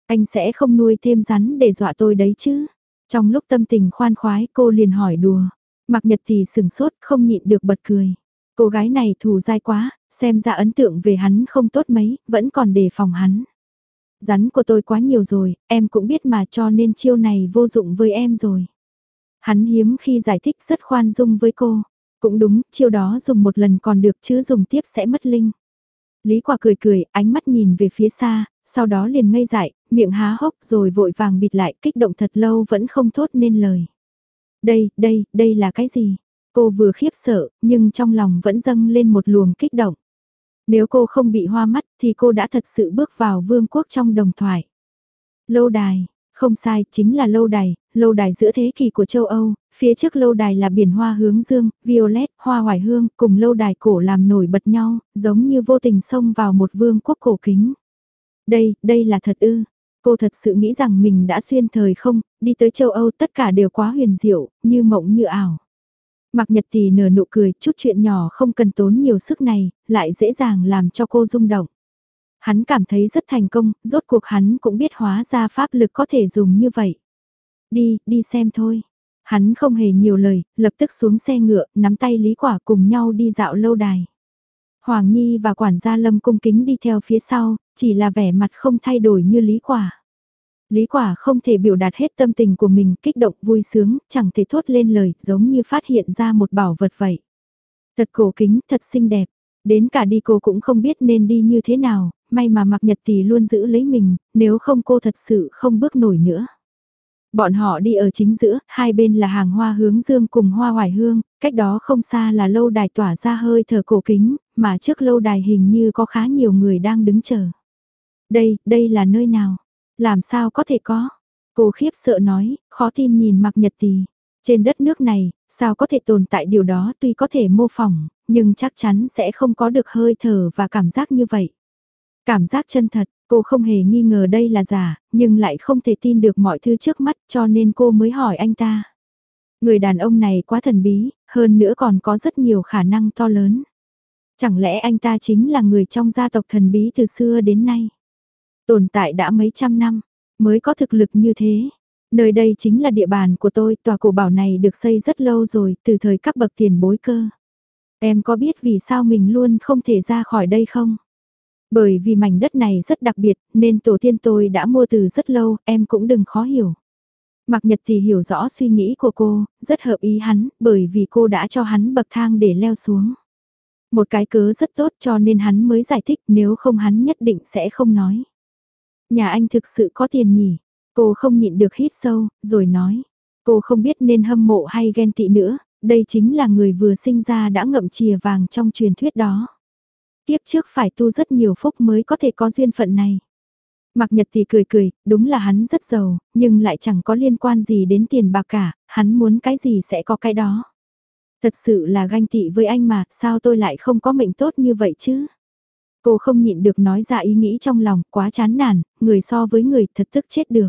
Speaker 1: Anh sẽ không nuôi thêm rắn để dọa tôi đấy chứ. Trong lúc tâm tình khoan khoái cô liền hỏi đùa. Mặc nhật thì sừng sốt không nhịn được bật cười. Cô gái này thù dai quá, xem ra ấn tượng về hắn không tốt mấy, vẫn còn đề phòng hắn. Rắn của tôi quá nhiều rồi, em cũng biết mà cho nên chiêu này vô dụng với em rồi. Hắn hiếm khi giải thích rất khoan dung với cô. Cũng đúng, chiêu đó dùng một lần còn được chứ dùng tiếp sẽ mất linh. Lý quả cười cười, ánh mắt nhìn về phía xa, sau đó liền ngây dại, miệng há hốc rồi vội vàng bịt lại kích động thật lâu vẫn không thốt nên lời. Đây, đây, đây là cái gì? Cô vừa khiếp sợ, nhưng trong lòng vẫn dâng lên một luồng kích động. Nếu cô không bị hoa mắt thì cô đã thật sự bước vào vương quốc trong đồng thoại. Lâu đài, không sai, chính là lâu đài, lâu đài giữa thế kỷ của châu Âu, phía trước lâu đài là biển hoa hướng dương, violet, hoa hoài hương, cùng lâu đài cổ làm nổi bật nhau, giống như vô tình xông vào một vương quốc cổ kính. Đây, đây là thật ư. Cô thật sự nghĩ rằng mình đã xuyên thời không, đi tới châu Âu tất cả đều quá huyền diệu, như mộng như ảo. Mặc nhật thì nở nụ cười, chút chuyện nhỏ không cần tốn nhiều sức này, lại dễ dàng làm cho cô rung động. Hắn cảm thấy rất thành công, rốt cuộc hắn cũng biết hóa ra pháp lực có thể dùng như vậy. Đi, đi xem thôi. Hắn không hề nhiều lời, lập tức xuống xe ngựa, nắm tay Lý Quả cùng nhau đi dạo lâu đài. Hoàng Nhi và quản gia Lâm cung kính đi theo phía sau, chỉ là vẻ mặt không thay đổi như Lý Quả. Lý Quả không thể biểu đạt hết tâm tình của mình kích động vui sướng, chẳng thể thốt lên lời giống như phát hiện ra một bảo vật vậy. Thật cổ kính, thật xinh đẹp. Đến cả đi cô cũng không biết nên đi như thế nào, may mà mặc nhật tỷ luôn giữ lấy mình, nếu không cô thật sự không bước nổi nữa. Bọn họ đi ở chính giữa, hai bên là hàng hoa hướng dương cùng hoa hoài hương, cách đó không xa là lâu đài tỏa ra hơi thở cổ kính, mà trước lâu đài hình như có khá nhiều người đang đứng chờ. Đây, đây là nơi nào? Làm sao có thể có? Cô khiếp sợ nói, khó tin nhìn mặc nhật tì. Trên đất nước này, sao có thể tồn tại điều đó tuy có thể mô phỏng, nhưng chắc chắn sẽ không có được hơi thở và cảm giác như vậy. Cảm giác chân thật, cô không hề nghi ngờ đây là giả, nhưng lại không thể tin được mọi thứ trước mắt cho nên cô mới hỏi anh ta. Người đàn ông này quá thần bí, hơn nữa còn có rất nhiều khả năng to lớn. Chẳng lẽ anh ta chính là người trong gia tộc thần bí từ xưa đến nay? Tồn tại đã mấy trăm năm, mới có thực lực như thế. Nơi đây chính là địa bàn của tôi, tòa cổ bảo này được xây rất lâu rồi, từ thời các bậc tiền bối cơ. Em có biết vì sao mình luôn không thể ra khỏi đây không? Bởi vì mảnh đất này rất đặc biệt, nên tổ tiên tôi đã mua từ rất lâu, em cũng đừng khó hiểu. Mạc Nhật thì hiểu rõ suy nghĩ của cô, rất hợp ý hắn, bởi vì cô đã cho hắn bậc thang để leo xuống. Một cái cớ rất tốt cho nên hắn mới giải thích nếu không hắn nhất định sẽ không nói. Nhà anh thực sự có tiền nhỉ? Cô không nhịn được hít sâu, rồi nói. Cô không biết nên hâm mộ hay ghen tị nữa, đây chính là người vừa sinh ra đã ngậm chìa vàng trong truyền thuyết đó. Tiếp trước phải tu rất nhiều phúc mới có thể có duyên phận này. Mặc nhật thì cười cười, đúng là hắn rất giàu, nhưng lại chẳng có liên quan gì đến tiền bạc cả, hắn muốn cái gì sẽ có cái đó. Thật sự là ganh tị với anh mà, sao tôi lại không có mệnh tốt như vậy chứ? Cô không nhịn được nói ra ý nghĩ trong lòng, quá chán nản, người so với người thật tức chết được.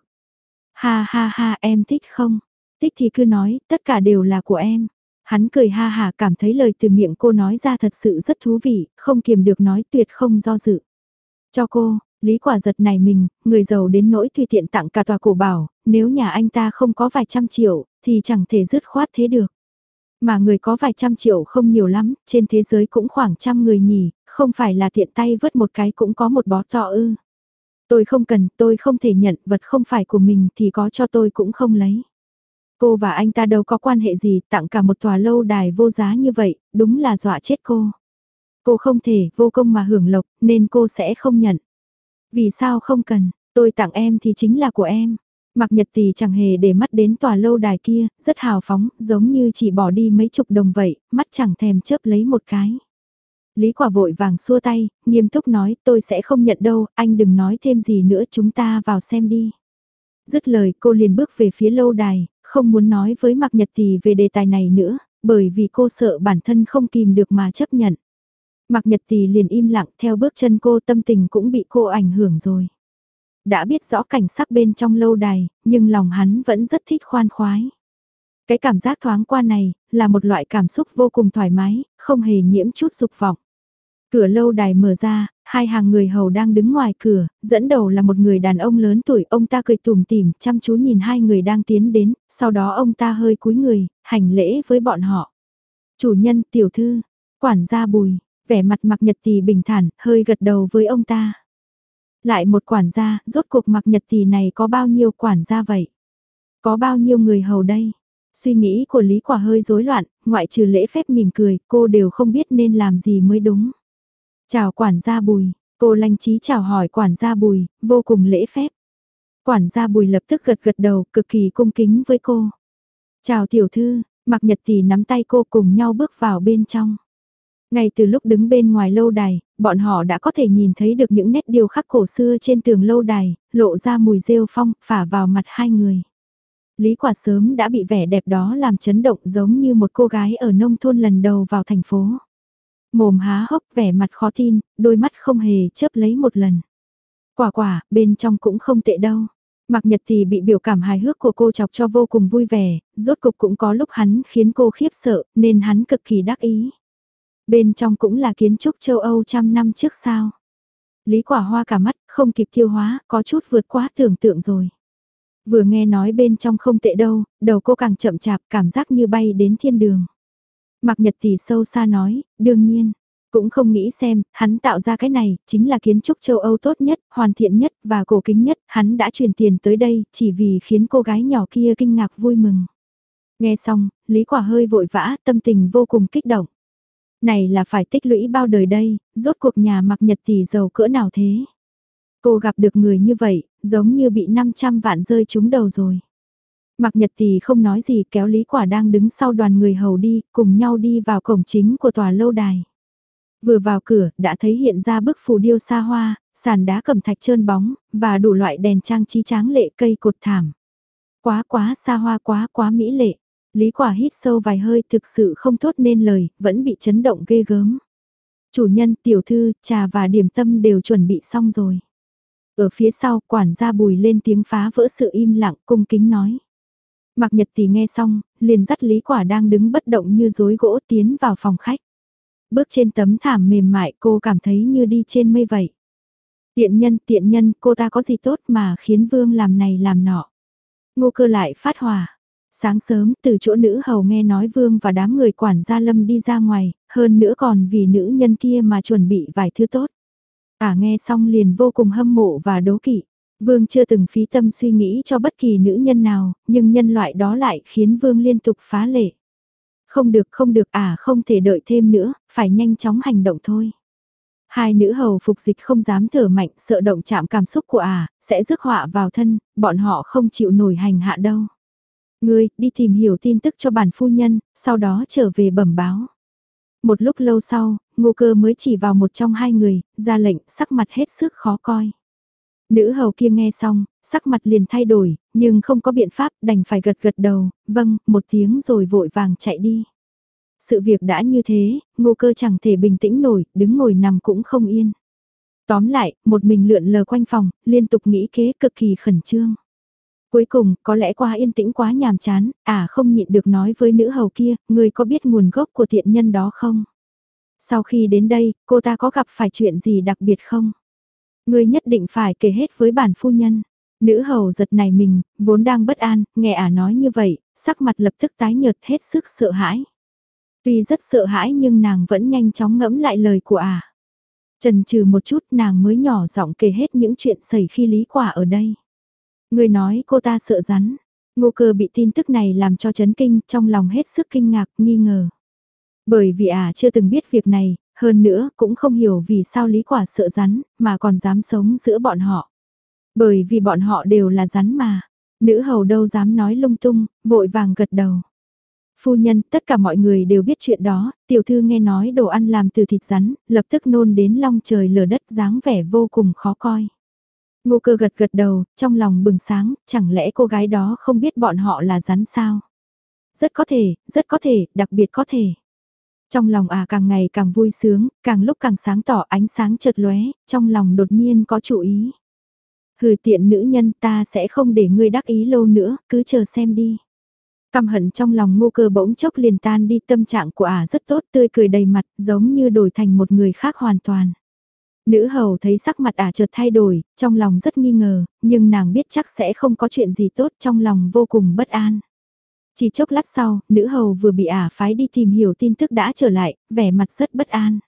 Speaker 1: Ha ha ha, em thích không? Thích thì cứ nói, tất cả đều là của em. Hắn cười ha hà cảm thấy lời từ miệng cô nói ra thật sự rất thú vị, không kiềm được nói tuyệt không do dự. Cho cô, Lý quả giật này mình, người giàu đến nỗi tùy tiện tặng cả tòa cổ bảo, nếu nhà anh ta không có vài trăm triệu, thì chẳng thể dứt khoát thế được. Mà người có vài trăm triệu không nhiều lắm, trên thế giới cũng khoảng trăm người nhỉ, không phải là tiện tay vứt một cái cũng có một bó to ư. Tôi không cần, tôi không thể nhận vật không phải của mình thì có cho tôi cũng không lấy. Cô và anh ta đâu có quan hệ gì, tặng cả một tòa lâu đài vô giá như vậy, đúng là dọa chết cô. Cô không thể vô công mà hưởng lộc, nên cô sẽ không nhận. Vì sao không cần, tôi tặng em thì chính là của em. Mặc nhật tỷ chẳng hề để mắt đến tòa lâu đài kia, rất hào phóng, giống như chỉ bỏ đi mấy chục đồng vậy, mắt chẳng thèm chớp lấy một cái. Lý quả vội vàng xua tay, nghiêm túc nói tôi sẽ không nhận đâu, anh đừng nói thêm gì nữa chúng ta vào xem đi. Dứt lời cô liền bước về phía lâu đài, không muốn nói với Mạc Nhật Tì về đề tài này nữa, bởi vì cô sợ bản thân không kìm được mà chấp nhận. Mạc Nhật Tì liền im lặng theo bước chân cô tâm tình cũng bị cô ảnh hưởng rồi. Đã biết rõ cảnh sắc bên trong lâu đài, nhưng lòng hắn vẫn rất thích khoan khoái. Cái cảm giác thoáng qua này, là một loại cảm xúc vô cùng thoải mái, không hề nhiễm chút dục vọng. Cửa lâu đài mở ra, hai hàng người hầu đang đứng ngoài cửa, dẫn đầu là một người đàn ông lớn tuổi, ông ta cười tùm tìm, chăm chú nhìn hai người đang tiến đến, sau đó ông ta hơi cúi người, hành lễ với bọn họ. Chủ nhân, tiểu thư, quản gia bùi, vẻ mặt mặc nhật tỳ bình thản, hơi gật đầu với ông ta. Lại một quản gia, rốt cuộc mặc nhật tỳ này có bao nhiêu quản gia vậy? Có bao nhiêu người hầu đây? Suy nghĩ của Lý Quả hơi rối loạn, ngoại trừ lễ phép mỉm cười, cô đều không biết nên làm gì mới đúng. Chào quản gia bùi, Cô lanh trí chào hỏi quản gia bùi, vô cùng lễ phép. Quản gia bùi lập tức gật gật đầu, cực kỳ cung kính với cô. Chào tiểu thư, mặc nhật tỷ nắm tay cô cùng nhau bước vào bên trong. Ngay từ lúc đứng bên ngoài lâu đài, bọn họ đã có thể nhìn thấy được những nét điều khắc cổ xưa trên tường lâu đài, lộ ra mùi rêu phong, phả vào mặt hai người. Lý quả sớm đã bị vẻ đẹp đó làm chấn động giống như một cô gái ở nông thôn lần đầu vào thành phố. Mồm há hốc vẻ mặt khó tin, đôi mắt không hề chớp lấy một lần. Quả quả, bên trong cũng không tệ đâu. Mặc nhật thì bị biểu cảm hài hước của cô chọc cho vô cùng vui vẻ, rốt cục cũng có lúc hắn khiến cô khiếp sợ, nên hắn cực kỳ đắc ý. Bên trong cũng là kiến trúc châu Âu trăm năm trước sao. Lý quả hoa cả mắt, không kịp tiêu hóa, có chút vượt quá tưởng tượng rồi. Vừa nghe nói bên trong không tệ đâu, đầu cô càng chậm chạp, cảm giác như bay đến thiên đường mạc nhật thì sâu xa nói, đương nhiên, cũng không nghĩ xem, hắn tạo ra cái này, chính là kiến trúc châu Âu tốt nhất, hoàn thiện nhất và cổ kính nhất, hắn đã chuyển tiền tới đây, chỉ vì khiến cô gái nhỏ kia kinh ngạc vui mừng. Nghe xong, Lý Quả hơi vội vã, tâm tình vô cùng kích động. Này là phải tích lũy bao đời đây, rốt cuộc nhà mặc nhật tỷ giàu cỡ nào thế? Cô gặp được người như vậy, giống như bị 500 vạn rơi trúng đầu rồi mạc nhật tỷ không nói gì kéo Lý Quả đang đứng sau đoàn người hầu đi, cùng nhau đi vào cổng chính của tòa lâu đài. Vừa vào cửa, đã thấy hiện ra bức phù điêu xa hoa, sàn đá cẩm thạch trơn bóng, và đủ loại đèn trang trí tráng lệ cây cột thảm. Quá quá xa hoa quá quá mỹ lệ. Lý quả hít sâu vài hơi thực sự không thốt nên lời, vẫn bị chấn động ghê gớm. Chủ nhân, tiểu thư, trà và điểm tâm đều chuẩn bị xong rồi. Ở phía sau, quản gia bùi lên tiếng phá vỡ sự im lặng, cung kính nói. Mặc nhật thì nghe xong, liền dắt lý quả đang đứng bất động như rối gỗ tiến vào phòng khách. Bước trên tấm thảm mềm mại cô cảm thấy như đi trên mây vậy. Tiện nhân, tiện nhân, cô ta có gì tốt mà khiến vương làm này làm nọ. Ngô cơ lại phát hỏa. Sáng sớm, từ chỗ nữ hầu nghe nói vương và đám người quản gia lâm đi ra ngoài, hơn nữa còn vì nữ nhân kia mà chuẩn bị vài thứ tốt. Cả nghe xong liền vô cùng hâm mộ và đố kỵ. Vương chưa từng phí tâm suy nghĩ cho bất kỳ nữ nhân nào, nhưng nhân loại đó lại khiến Vương liên tục phá lệ. Không được không được à không thể đợi thêm nữa, phải nhanh chóng hành động thôi. Hai nữ hầu phục dịch không dám thở mạnh sợ động chạm cảm xúc của à, sẽ rước họa vào thân, bọn họ không chịu nổi hành hạ đâu. Ngươi, đi tìm hiểu tin tức cho bản phu nhân, sau đó trở về bẩm báo. Một lúc lâu sau, ngô cơ mới chỉ vào một trong hai người, ra lệnh, sắc mặt hết sức khó coi. Nữ hầu kia nghe xong, sắc mặt liền thay đổi, nhưng không có biện pháp đành phải gật gật đầu, vâng, một tiếng rồi vội vàng chạy đi. Sự việc đã như thế, ngô cơ chẳng thể bình tĩnh nổi, đứng ngồi nằm cũng không yên. Tóm lại, một mình lượn lờ quanh phòng, liên tục nghĩ kế cực kỳ khẩn trương. Cuối cùng, có lẽ quá yên tĩnh quá nhàm chán, à không nhịn được nói với nữ hầu kia, người có biết nguồn gốc của thiện nhân đó không? Sau khi đến đây, cô ta có gặp phải chuyện gì đặc biệt không? Ngươi nhất định phải kể hết với bản phu nhân. Nữ hầu giật này mình, vốn đang bất an, nghe ả nói như vậy, sắc mặt lập tức tái nhợt hết sức sợ hãi. Tuy rất sợ hãi nhưng nàng vẫn nhanh chóng ngẫm lại lời của ả. Trần trừ một chút nàng mới nhỏ giọng kể hết những chuyện xảy khi lý quả ở đây. Người nói cô ta sợ rắn. Ngô cơ bị tin tức này làm cho chấn kinh trong lòng hết sức kinh ngạc, nghi ngờ. Bởi vì ả chưa từng biết việc này, hơn nữa cũng không hiểu vì sao lý quả sợ rắn, mà còn dám sống giữa bọn họ. Bởi vì bọn họ đều là rắn mà. Nữ hầu đâu dám nói lung tung, vội vàng gật đầu. Phu nhân, tất cả mọi người đều biết chuyện đó, tiểu thư nghe nói đồ ăn làm từ thịt rắn, lập tức nôn đến long trời lở đất dáng vẻ vô cùng khó coi. Ngô cơ gật gật đầu, trong lòng bừng sáng, chẳng lẽ cô gái đó không biết bọn họ là rắn sao? Rất có thể, rất có thể, đặc biệt có thể. Trong lòng à càng ngày càng vui sướng, càng lúc càng sáng tỏ ánh sáng chợt lóe, trong lòng đột nhiên có chủ ý. Hừ tiện nữ nhân ta sẽ không để ngươi đắc ý lâu nữa, cứ chờ xem đi. Căm hận trong lòng ngô cơ bỗng chốc liền tan đi tâm trạng của ả rất tốt tươi cười đầy mặt giống như đổi thành một người khác hoàn toàn. Nữ hầu thấy sắc mặt ả chợt thay đổi, trong lòng rất nghi ngờ, nhưng nàng biết chắc sẽ không có chuyện gì tốt trong lòng vô cùng bất an. Chỉ chốc lát sau, nữ hầu vừa bị ả phái đi tìm hiểu tin tức đã trở lại, vẻ mặt rất bất an.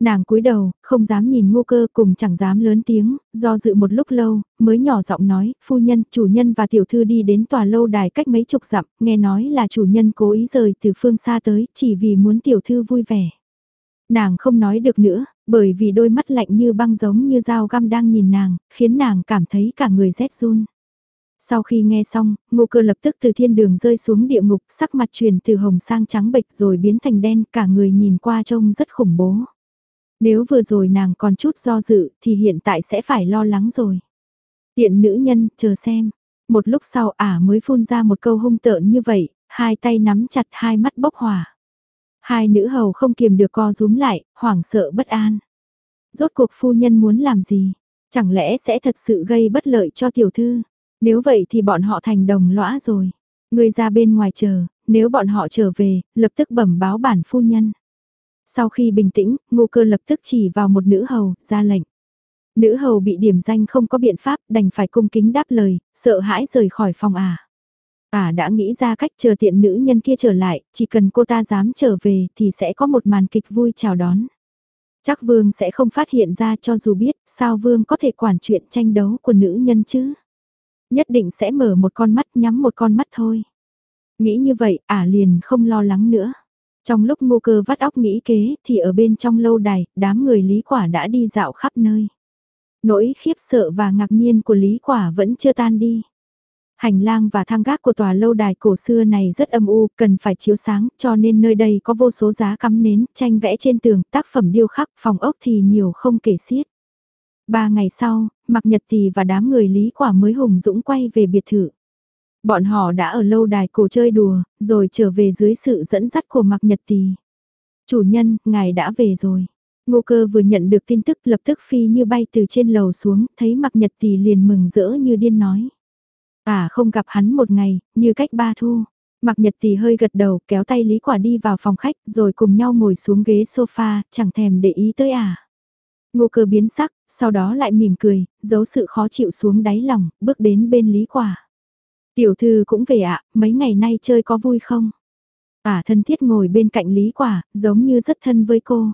Speaker 1: Nàng cúi đầu, không dám nhìn ngô cơ cùng chẳng dám lớn tiếng, do dự một lúc lâu, mới nhỏ giọng nói, phu nhân, chủ nhân và tiểu thư đi đến tòa lâu đài cách mấy chục dặm, nghe nói là chủ nhân cố ý rời từ phương xa tới, chỉ vì muốn tiểu thư vui vẻ. Nàng không nói được nữa, Bởi vì đôi mắt lạnh như băng giống như dao găm đang nhìn nàng, khiến nàng cảm thấy cả người rét run. Sau khi nghe xong, ngô cơ lập tức từ thiên đường rơi xuống địa ngục, sắc mặt chuyển từ hồng sang trắng bệch rồi biến thành đen, cả người nhìn qua trông rất khủng bố. Nếu vừa rồi nàng còn chút do dự, thì hiện tại sẽ phải lo lắng rồi. Tiện nữ nhân, chờ xem. Một lúc sau ả mới phun ra một câu hung tợn như vậy, hai tay nắm chặt hai mắt bốc hỏa. Hai nữ hầu không kiềm được co rúm lại, hoảng sợ bất an. Rốt cuộc phu nhân muốn làm gì? Chẳng lẽ sẽ thật sự gây bất lợi cho tiểu thư? Nếu vậy thì bọn họ thành đồng lõa rồi. Người ra bên ngoài chờ, nếu bọn họ trở về, lập tức bẩm báo bản phu nhân. Sau khi bình tĩnh, ngô cơ lập tức chỉ vào một nữ hầu, ra lệnh. Nữ hầu bị điểm danh không có biện pháp, đành phải cung kính đáp lời, sợ hãi rời khỏi phòng à. À đã nghĩ ra cách chờ tiện nữ nhân kia trở lại, chỉ cần cô ta dám trở về thì sẽ có một màn kịch vui chào đón. Chắc Vương sẽ không phát hiện ra cho dù biết sao Vương có thể quản chuyện tranh đấu của nữ nhân chứ. Nhất định sẽ mở một con mắt nhắm một con mắt thôi. Nghĩ như vậy ả à liền không lo lắng nữa. Trong lúc ngô cơ vắt óc nghĩ kế thì ở bên trong lâu đài, đám người Lý Quả đã đi dạo khắp nơi. Nỗi khiếp sợ và ngạc nhiên của Lý Quả vẫn chưa tan đi. Hành lang và thang gác của tòa lâu đài cổ xưa này rất âm u, cần phải chiếu sáng, cho nên nơi đây có vô số giá cắm nến, tranh vẽ trên tường, tác phẩm điêu khắc, phòng ốc thì nhiều không kể xiết. Ba ngày sau, Mạc Nhật Tì và đám người Lý Quả mới hùng dũng quay về biệt thự. Bọn họ đã ở lâu đài cổ chơi đùa, rồi trở về dưới sự dẫn dắt của Mạc Nhật Tì. Chủ nhân, ngài đã về rồi. Ngô cơ vừa nhận được tin tức lập tức phi như bay từ trên lầu xuống, thấy Mạc Nhật Tì liền mừng rỡ như điên nói. À không gặp hắn một ngày, như cách ba thu. Mạc Nhật Tì hơi gật đầu kéo tay Lý Quả đi vào phòng khách rồi cùng nhau ngồi xuống ghế sofa, chẳng thèm để ý tới à. Ngô cơ biến sắc, sau đó lại mỉm cười, giấu sự khó chịu xuống đáy lòng, bước đến bên Lý Quả. Tiểu thư cũng về ạ, mấy ngày nay chơi có vui không? À thân thiết ngồi bên cạnh Lý Quả, giống như rất thân với cô.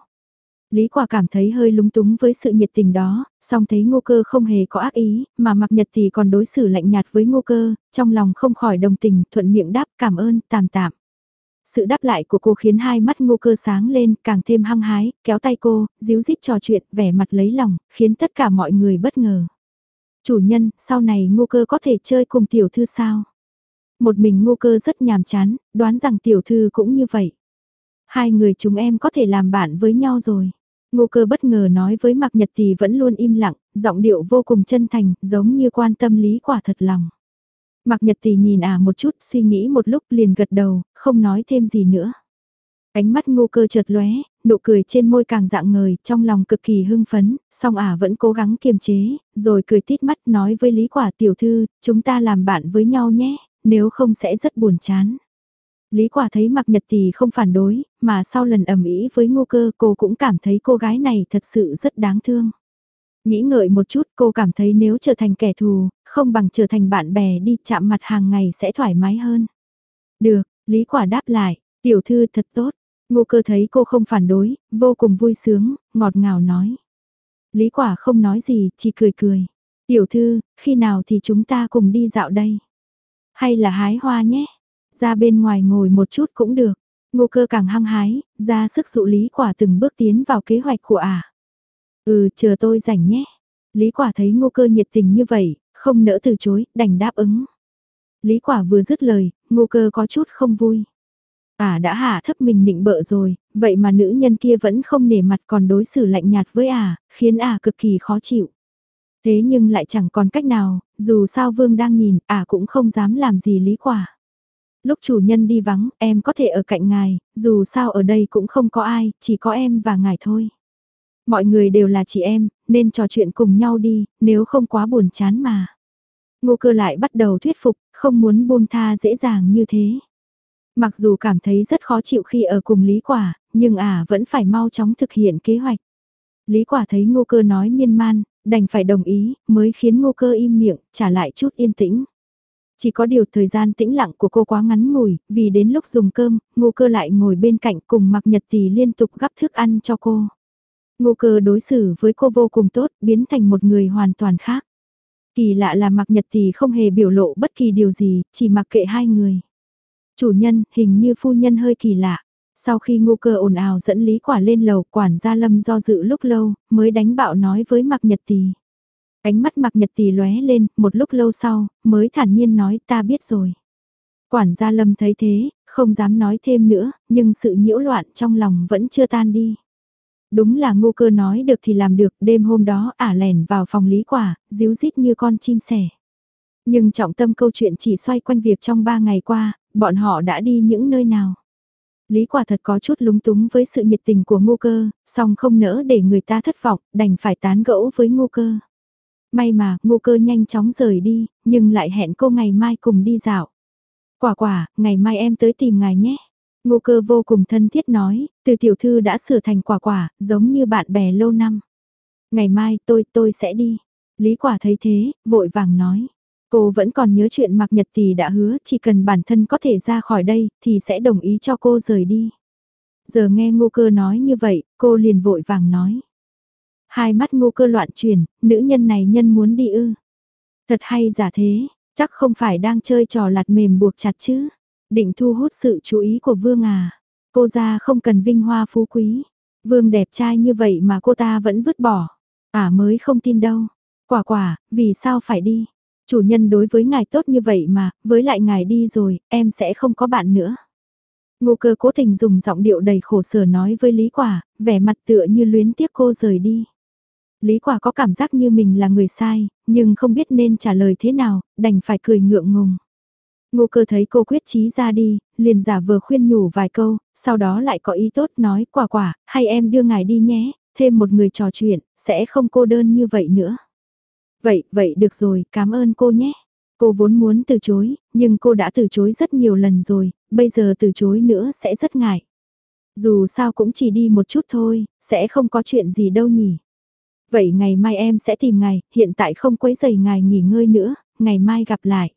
Speaker 1: Lý Quả cảm thấy hơi lúng túng với sự nhiệt tình đó, song thấy ngô cơ không hề có ác ý, mà mặc nhật thì còn đối xử lạnh nhạt với ngô cơ, trong lòng không khỏi đồng tình, thuận miệng đáp cảm ơn, tạm tạm. Sự đáp lại của cô khiến hai mắt ngô cơ sáng lên, càng thêm hăng hái, kéo tay cô, díu dít trò chuyện, vẻ mặt lấy lòng, khiến tất cả mọi người bất ngờ. Chủ nhân, sau này ngô cơ có thể chơi cùng tiểu thư sao? Một mình ngô cơ rất nhàm chán, đoán rằng tiểu thư cũng như vậy. Hai người chúng em có thể làm bạn với nhau rồi. Ngô cơ bất ngờ nói với Mạc Nhật thì vẫn luôn im lặng, giọng điệu vô cùng chân thành, giống như quan tâm lý quả thật lòng. Mạc Nhật tỷ nhìn à một chút, suy nghĩ một lúc liền gật đầu, không nói thêm gì nữa. Ánh mắt ngô cơ chợt lóe, nụ cười trên môi càng dạng ngời, trong lòng cực kỳ hưng phấn, song ả vẫn cố gắng kiềm chế, rồi cười tít mắt nói với Lý Quả tiểu thư, chúng ta làm bạn với nhau nhé, nếu không sẽ rất buồn chán. Lý Quả thấy Mạc Nhật Tỷ không phản đối, mà sau lần ẩm ý với ngô cơ cô cũng cảm thấy cô gái này thật sự rất đáng thương. Nghĩ ngợi một chút cô cảm thấy nếu trở thành kẻ thù, không bằng trở thành bạn bè đi chạm mặt hàng ngày sẽ thoải mái hơn. Được, Lý Quả đáp lại, tiểu thư thật tốt. Ngô cơ thấy cô không phản đối, vô cùng vui sướng, ngọt ngào nói. Lý Quả không nói gì, chỉ cười cười. Tiểu thư, khi nào thì chúng ta cùng đi dạo đây? Hay là hái hoa nhé? Ra bên ngoài ngồi một chút cũng được. Ngô cơ càng hăng hái, ra sức dụ Lý Quả từng bước tiến vào kế hoạch của ả. Ừ, chờ tôi rảnh nhé. Lý Quả thấy ngô cơ nhiệt tình như vậy, không nỡ từ chối, đành đáp ứng. Lý Quả vừa dứt lời, ngô cơ có chút không vui. À đã hạ thấp mình nịnh bợ rồi, vậy mà nữ nhân kia vẫn không nể mặt còn đối xử lạnh nhạt với à, khiến à cực kỳ khó chịu. Thế nhưng lại chẳng còn cách nào, dù sao vương đang nhìn, à cũng không dám làm gì lý quả. Lúc chủ nhân đi vắng, em có thể ở cạnh ngài, dù sao ở đây cũng không có ai, chỉ có em và ngài thôi. Mọi người đều là chị em, nên trò chuyện cùng nhau đi, nếu không quá buồn chán mà. Ngô cơ lại bắt đầu thuyết phục, không muốn buông tha dễ dàng như thế. Mặc dù cảm thấy rất khó chịu khi ở cùng Lý Quả, nhưng à vẫn phải mau chóng thực hiện kế hoạch. Lý Quả thấy ngô cơ nói miên man, đành phải đồng ý, mới khiến ngô cơ im miệng, trả lại chút yên tĩnh. Chỉ có điều thời gian tĩnh lặng của cô quá ngắn ngủi, vì đến lúc dùng cơm, ngô cơ lại ngồi bên cạnh cùng mặc nhật tỷ liên tục gắp thức ăn cho cô. Ngô cơ đối xử với cô vô cùng tốt, biến thành một người hoàn toàn khác. Kỳ lạ là mặc nhật thì không hề biểu lộ bất kỳ điều gì, chỉ mặc kệ hai người. Chủ nhân, hình như phu nhân hơi kỳ lạ. Sau khi Ngô cơ ồn ào dẫn Lý Quả lên lầu, quản gia Lâm do dự lúc lâu, mới đánh bạo nói với Mặc Nhật Tì. Cánh mắt Mặc Nhật Tì lóe lên, một lúc lâu sau, mới thản nhiên nói ta biết rồi. Quản gia Lâm thấy thế, không dám nói thêm nữa, nhưng sự nhiễu loạn trong lòng vẫn chưa tan đi. Đúng là ngu cơ nói được thì làm được, đêm hôm đó ả lẻn vào phòng Lý Quả, díu dít như con chim sẻ. Nhưng trọng tâm câu chuyện chỉ xoay quanh việc trong ba ngày qua, bọn họ đã đi những nơi nào. Lý quả thật có chút lúng túng với sự nhiệt tình của ngô cơ, song không nỡ để người ta thất vọng, đành phải tán gẫu với ngô cơ. May mà, ngô cơ nhanh chóng rời đi, nhưng lại hẹn cô ngày mai cùng đi dạo. Quả quả, ngày mai em tới tìm ngài nhé. Ngô cơ vô cùng thân thiết nói, từ tiểu thư đã sửa thành quả quả, giống như bạn bè lâu năm. Ngày mai tôi, tôi sẽ đi. Lý quả thấy thế, vội vàng nói. Cô vẫn còn nhớ chuyện Mạc Nhật Tỷ đã hứa chỉ cần bản thân có thể ra khỏi đây thì sẽ đồng ý cho cô rời đi. Giờ nghe ngô cơ nói như vậy, cô liền vội vàng nói. Hai mắt ngô cơ loạn chuyển, nữ nhân này nhân muốn đi ư. Thật hay giả thế, chắc không phải đang chơi trò lạt mềm buộc chặt chứ. Định thu hút sự chú ý của Vương à. Cô ra không cần vinh hoa phú quý. Vương đẹp trai như vậy mà cô ta vẫn vứt bỏ. À mới không tin đâu. Quả quả, vì sao phải đi? Chủ nhân đối với ngài tốt như vậy mà, với lại ngài đi rồi, em sẽ không có bạn nữa. Ngô cơ cố tình dùng giọng điệu đầy khổ sở nói với Lý Quả, vẻ mặt tựa như luyến tiếc cô rời đi. Lý Quả có cảm giác như mình là người sai, nhưng không biết nên trả lời thế nào, đành phải cười ngượng ngùng. Ngô cơ thấy cô quyết chí ra đi, liền giả vờ khuyên nhủ vài câu, sau đó lại có ý tốt nói quả quả, hay em đưa ngài đi nhé, thêm một người trò chuyện, sẽ không cô đơn như vậy nữa. Vậy, vậy được rồi, cảm ơn cô nhé. Cô vốn muốn từ chối, nhưng cô đã từ chối rất nhiều lần rồi, bây giờ từ chối nữa sẽ rất ngại. Dù sao cũng chỉ đi một chút thôi, sẽ không có chuyện gì đâu nhỉ. Vậy ngày mai em sẽ tìm ngài, hiện tại không quấy giày ngài nghỉ ngơi nữa, ngày mai gặp lại.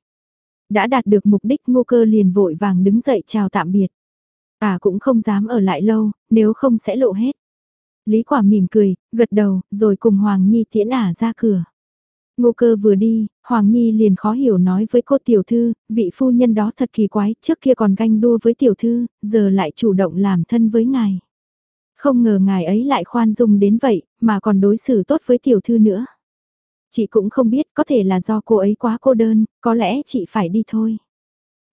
Speaker 1: Đã đạt được mục đích ngô cơ liền vội vàng đứng dậy chào tạm biệt. À cũng không dám ở lại lâu, nếu không sẽ lộ hết. Lý quả mỉm cười, gật đầu, rồi cùng Hoàng Nhi tiễn ả ra cửa. Ngô cơ vừa đi, Hoàng Nhi liền khó hiểu nói với cô tiểu thư, vị phu nhân đó thật kỳ quái, trước kia còn ganh đua với tiểu thư, giờ lại chủ động làm thân với ngài. Không ngờ ngài ấy lại khoan dung đến vậy, mà còn đối xử tốt với tiểu thư nữa. Chị cũng không biết, có thể là do cô ấy quá cô đơn, có lẽ chị phải đi thôi.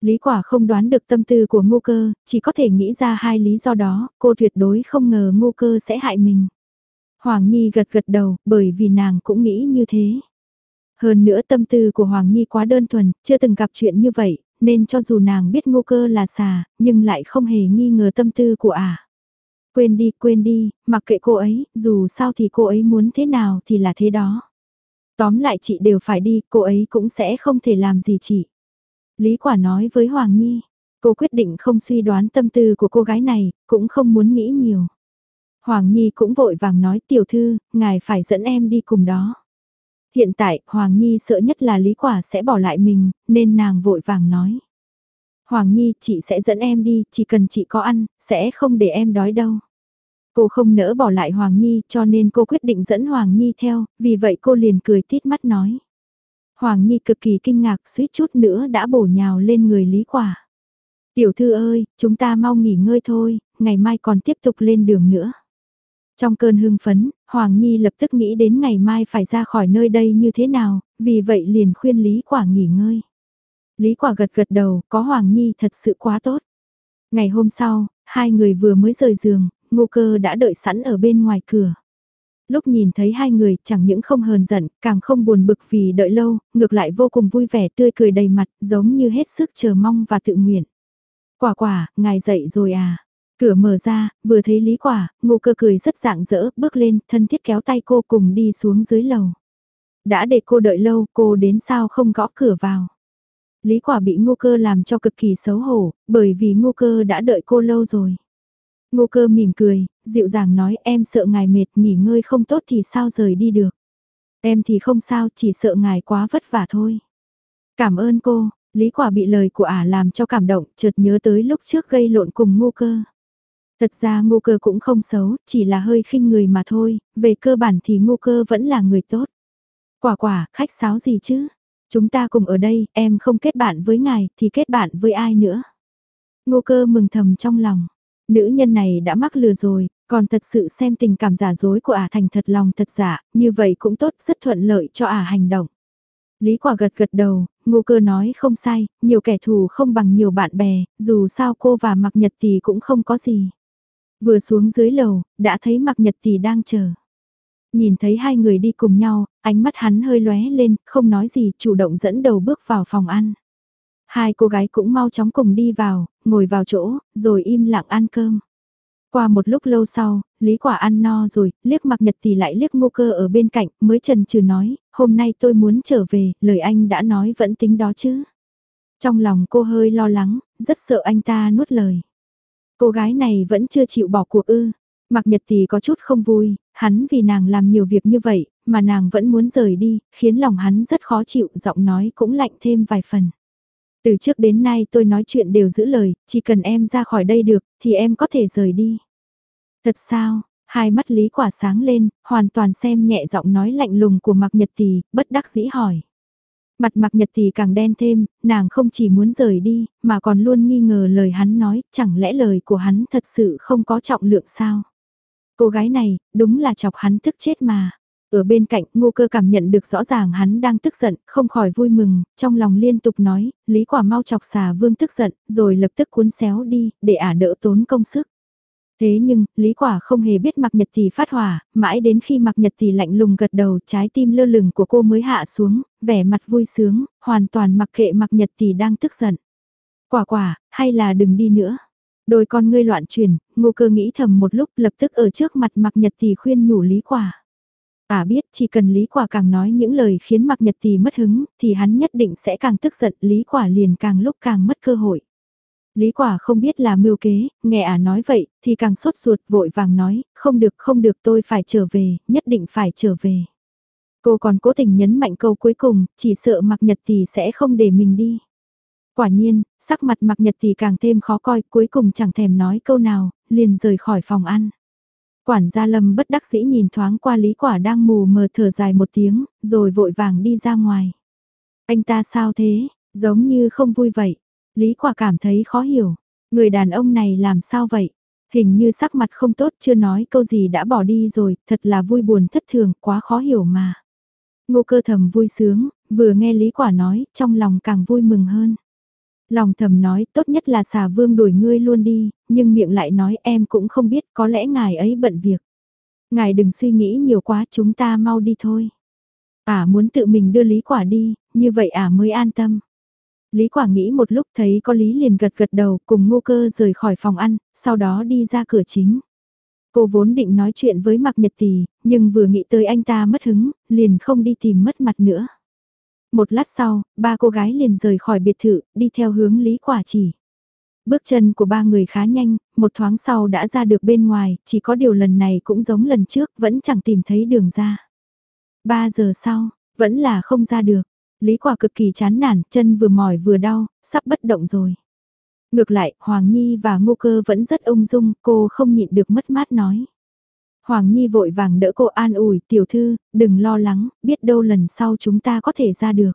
Speaker 1: Lý quả không đoán được tâm tư của ngô cơ, chỉ có thể nghĩ ra hai lý do đó, cô tuyệt đối không ngờ ngô cơ sẽ hại mình. Hoàng Nhi gật gật đầu, bởi vì nàng cũng nghĩ như thế. Hơn nữa tâm tư của Hoàng Nhi quá đơn thuần, chưa từng gặp chuyện như vậy, nên cho dù nàng biết ngô cơ là xà, nhưng lại không hề nghi ngờ tâm tư của ả. À. Quên đi, quên đi, mặc kệ cô ấy, dù sao thì cô ấy muốn thế nào thì là thế đó. Tóm lại chị đều phải đi, cô ấy cũng sẽ không thể làm gì chị. Lý quả nói với Hoàng Nhi, cô quyết định không suy đoán tâm tư của cô gái này, cũng không muốn nghĩ nhiều. Hoàng Nhi cũng vội vàng nói tiểu thư, ngài phải dẫn em đi cùng đó. Hiện tại, Hoàng Nhi sợ nhất là Lý Quả sẽ bỏ lại mình, nên nàng vội vàng nói. Hoàng Nhi, chị sẽ dẫn em đi, chỉ cần chị có ăn, sẽ không để em đói đâu. Cô không nỡ bỏ lại Hoàng Nhi cho nên cô quyết định dẫn Hoàng Nhi theo, vì vậy cô liền cười tít mắt nói. Hoàng Nhi cực kỳ kinh ngạc suýt chút nữa đã bổ nhào lên người Lý Quả. Tiểu thư ơi, chúng ta mau nghỉ ngơi thôi, ngày mai còn tiếp tục lên đường nữa. Trong cơn hưng phấn, Hoàng Nhi lập tức nghĩ đến ngày mai phải ra khỏi nơi đây như thế nào, vì vậy liền khuyên Lý Quả nghỉ ngơi. Lý Quả gật gật đầu, có Hoàng Nhi thật sự quá tốt. Ngày hôm sau, hai người vừa mới rời giường, ngô cơ đã đợi sẵn ở bên ngoài cửa. Lúc nhìn thấy hai người chẳng những không hờn giận, càng không buồn bực vì đợi lâu, ngược lại vô cùng vui vẻ tươi cười đầy mặt, giống như hết sức chờ mong và tự nguyện. Quả quả, ngài dậy rồi à? Cửa mở ra, vừa thấy Lý Quả, ngô cơ cười rất dạng dỡ, bước lên, thân thiết kéo tay cô cùng đi xuống dưới lầu. Đã để cô đợi lâu, cô đến sao không gõ cửa vào. Lý Quả bị ngô cơ làm cho cực kỳ xấu hổ, bởi vì ngô cơ đã đợi cô lâu rồi. Ngô cơ mỉm cười, dịu dàng nói em sợ ngài mệt nghỉ ngơi không tốt thì sao rời đi được. Em thì không sao, chỉ sợ ngài quá vất vả thôi. Cảm ơn cô, Lý Quả bị lời của ả làm cho cảm động, chợt nhớ tới lúc trước gây lộn cùng ngô cơ. Thật ra ngô cơ cũng không xấu, chỉ là hơi khinh người mà thôi, về cơ bản thì ngô cơ vẫn là người tốt. Quả quả, khách sáo gì chứ? Chúng ta cùng ở đây, em không kết bạn với ngài, thì kết bạn với ai nữa? Ngô cơ mừng thầm trong lòng. Nữ nhân này đã mắc lừa rồi, còn thật sự xem tình cảm giả dối của ả thành thật lòng thật giả, như vậy cũng tốt, rất thuận lợi cho ả hành động. Lý quả gật gật đầu, ngu cơ nói không sai, nhiều kẻ thù không bằng nhiều bạn bè, dù sao cô và Mạc Nhật Tỷ cũng không có gì. Vừa xuống dưới lầu, đã thấy Mạc Nhật Tỷ đang chờ. Nhìn thấy hai người đi cùng nhau, ánh mắt hắn hơi lóe lên, không nói gì, chủ động dẫn đầu bước vào phòng ăn. Hai cô gái cũng mau chóng cùng đi vào, ngồi vào chỗ, rồi im lặng ăn cơm. Qua một lúc lâu sau, Lý Quả ăn no rồi, liếc mặc nhật thì lại liếc ngô cơ ở bên cạnh, mới trần trừ nói, hôm nay tôi muốn trở về, lời anh đã nói vẫn tính đó chứ. Trong lòng cô hơi lo lắng, rất sợ anh ta nuốt lời. Cô gái này vẫn chưa chịu bỏ cuộc ư. Mặc nhật thì có chút không vui, hắn vì nàng làm nhiều việc như vậy, mà nàng vẫn muốn rời đi, khiến lòng hắn rất khó chịu, giọng nói cũng lạnh thêm vài phần. Từ trước đến nay tôi nói chuyện đều giữ lời, chỉ cần em ra khỏi đây được, thì em có thể rời đi. Thật sao, hai mắt Lý Quả sáng lên, hoàn toàn xem nhẹ giọng nói lạnh lùng của Mạc Nhật Tì, bất đắc dĩ hỏi. Mặt Mạc Nhật Tì càng đen thêm, nàng không chỉ muốn rời đi, mà còn luôn nghi ngờ lời hắn nói, chẳng lẽ lời của hắn thật sự không có trọng lượng sao? Cô gái này, đúng là chọc hắn tức chết mà. Ở bên cạnh, ngô cơ cảm nhận được rõ ràng hắn đang tức giận, không khỏi vui mừng, trong lòng liên tục nói, lý quả mau chọc xà vương tức giận, rồi lập tức cuốn xéo đi, để ả đỡ tốn công sức. Thế nhưng, Lý Quả không hề biết Mạc Nhật Thì phát hỏa, mãi đến khi Mạc Nhật Thì lạnh lùng gật đầu trái tim lơ lửng của cô mới hạ xuống, vẻ mặt vui sướng, hoàn toàn mặc kệ Mạc Nhật Thì đang tức giận. Quả quả, hay là đừng đi nữa. Đôi con ngươi loạn chuyển, ngô cơ nghĩ thầm một lúc lập tức ở trước mặt Mạc Nhật Thì khuyên nhủ Lý Quả. À biết chỉ cần Lý Quả càng nói những lời khiến Mạc Nhật Tì mất hứng, thì hắn nhất định sẽ càng tức giận, Lý Quả liền càng lúc càng mất cơ hội. Lý quả không biết là mưu kế, nghe ả nói vậy, thì càng sốt ruột vội vàng nói, không được không được tôi phải trở về, nhất định phải trở về. Cô còn cố tình nhấn mạnh câu cuối cùng, chỉ sợ mặc nhật Tì sẽ không để mình đi. Quả nhiên, sắc mặt mặc nhật Tì càng thêm khó coi, cuối cùng chẳng thèm nói câu nào, liền rời khỏi phòng ăn. Quản gia lâm bất đắc dĩ nhìn thoáng qua lý quả đang mù mờ thở dài một tiếng, rồi vội vàng đi ra ngoài. Anh ta sao thế, giống như không vui vậy. Lý quả cảm thấy khó hiểu. Người đàn ông này làm sao vậy? Hình như sắc mặt không tốt chưa nói câu gì đã bỏ đi rồi, thật là vui buồn thất thường, quá khó hiểu mà. Ngô cơ thầm vui sướng, vừa nghe Lý Quả nói, trong lòng càng vui mừng hơn. Lòng thầm nói tốt nhất là xà vương đuổi ngươi luôn đi, nhưng miệng lại nói em cũng không biết có lẽ ngài ấy bận việc. Ngài đừng suy nghĩ nhiều quá chúng ta mau đi thôi. Ả à, muốn tự mình đưa Lý Quả đi, như vậy Ả à mới an tâm. Lý Quả nghĩ một lúc thấy có Lý liền gật gật đầu cùng ngô cơ rời khỏi phòng ăn, sau đó đi ra cửa chính. Cô vốn định nói chuyện với Mạc Nhật Tỷ, nhưng vừa nghĩ tới anh ta mất hứng, liền không đi tìm mất mặt nữa. Một lát sau, ba cô gái liền rời khỏi biệt thự, đi theo hướng Lý Quả chỉ. Bước chân của ba người khá nhanh, một thoáng sau đã ra được bên ngoài, chỉ có điều lần này cũng giống lần trước, vẫn chẳng tìm thấy đường ra. Ba giờ sau, vẫn là không ra được. Lý quả cực kỳ chán nản, chân vừa mỏi vừa đau, sắp bất động rồi. Ngược lại, Hoàng Nhi và Ngô Cơ vẫn rất ung dung, cô không nhịn được mất mát nói. Hoàng Nhi vội vàng đỡ cô an ủi, tiểu thư, đừng lo lắng, biết đâu lần sau chúng ta có thể ra được.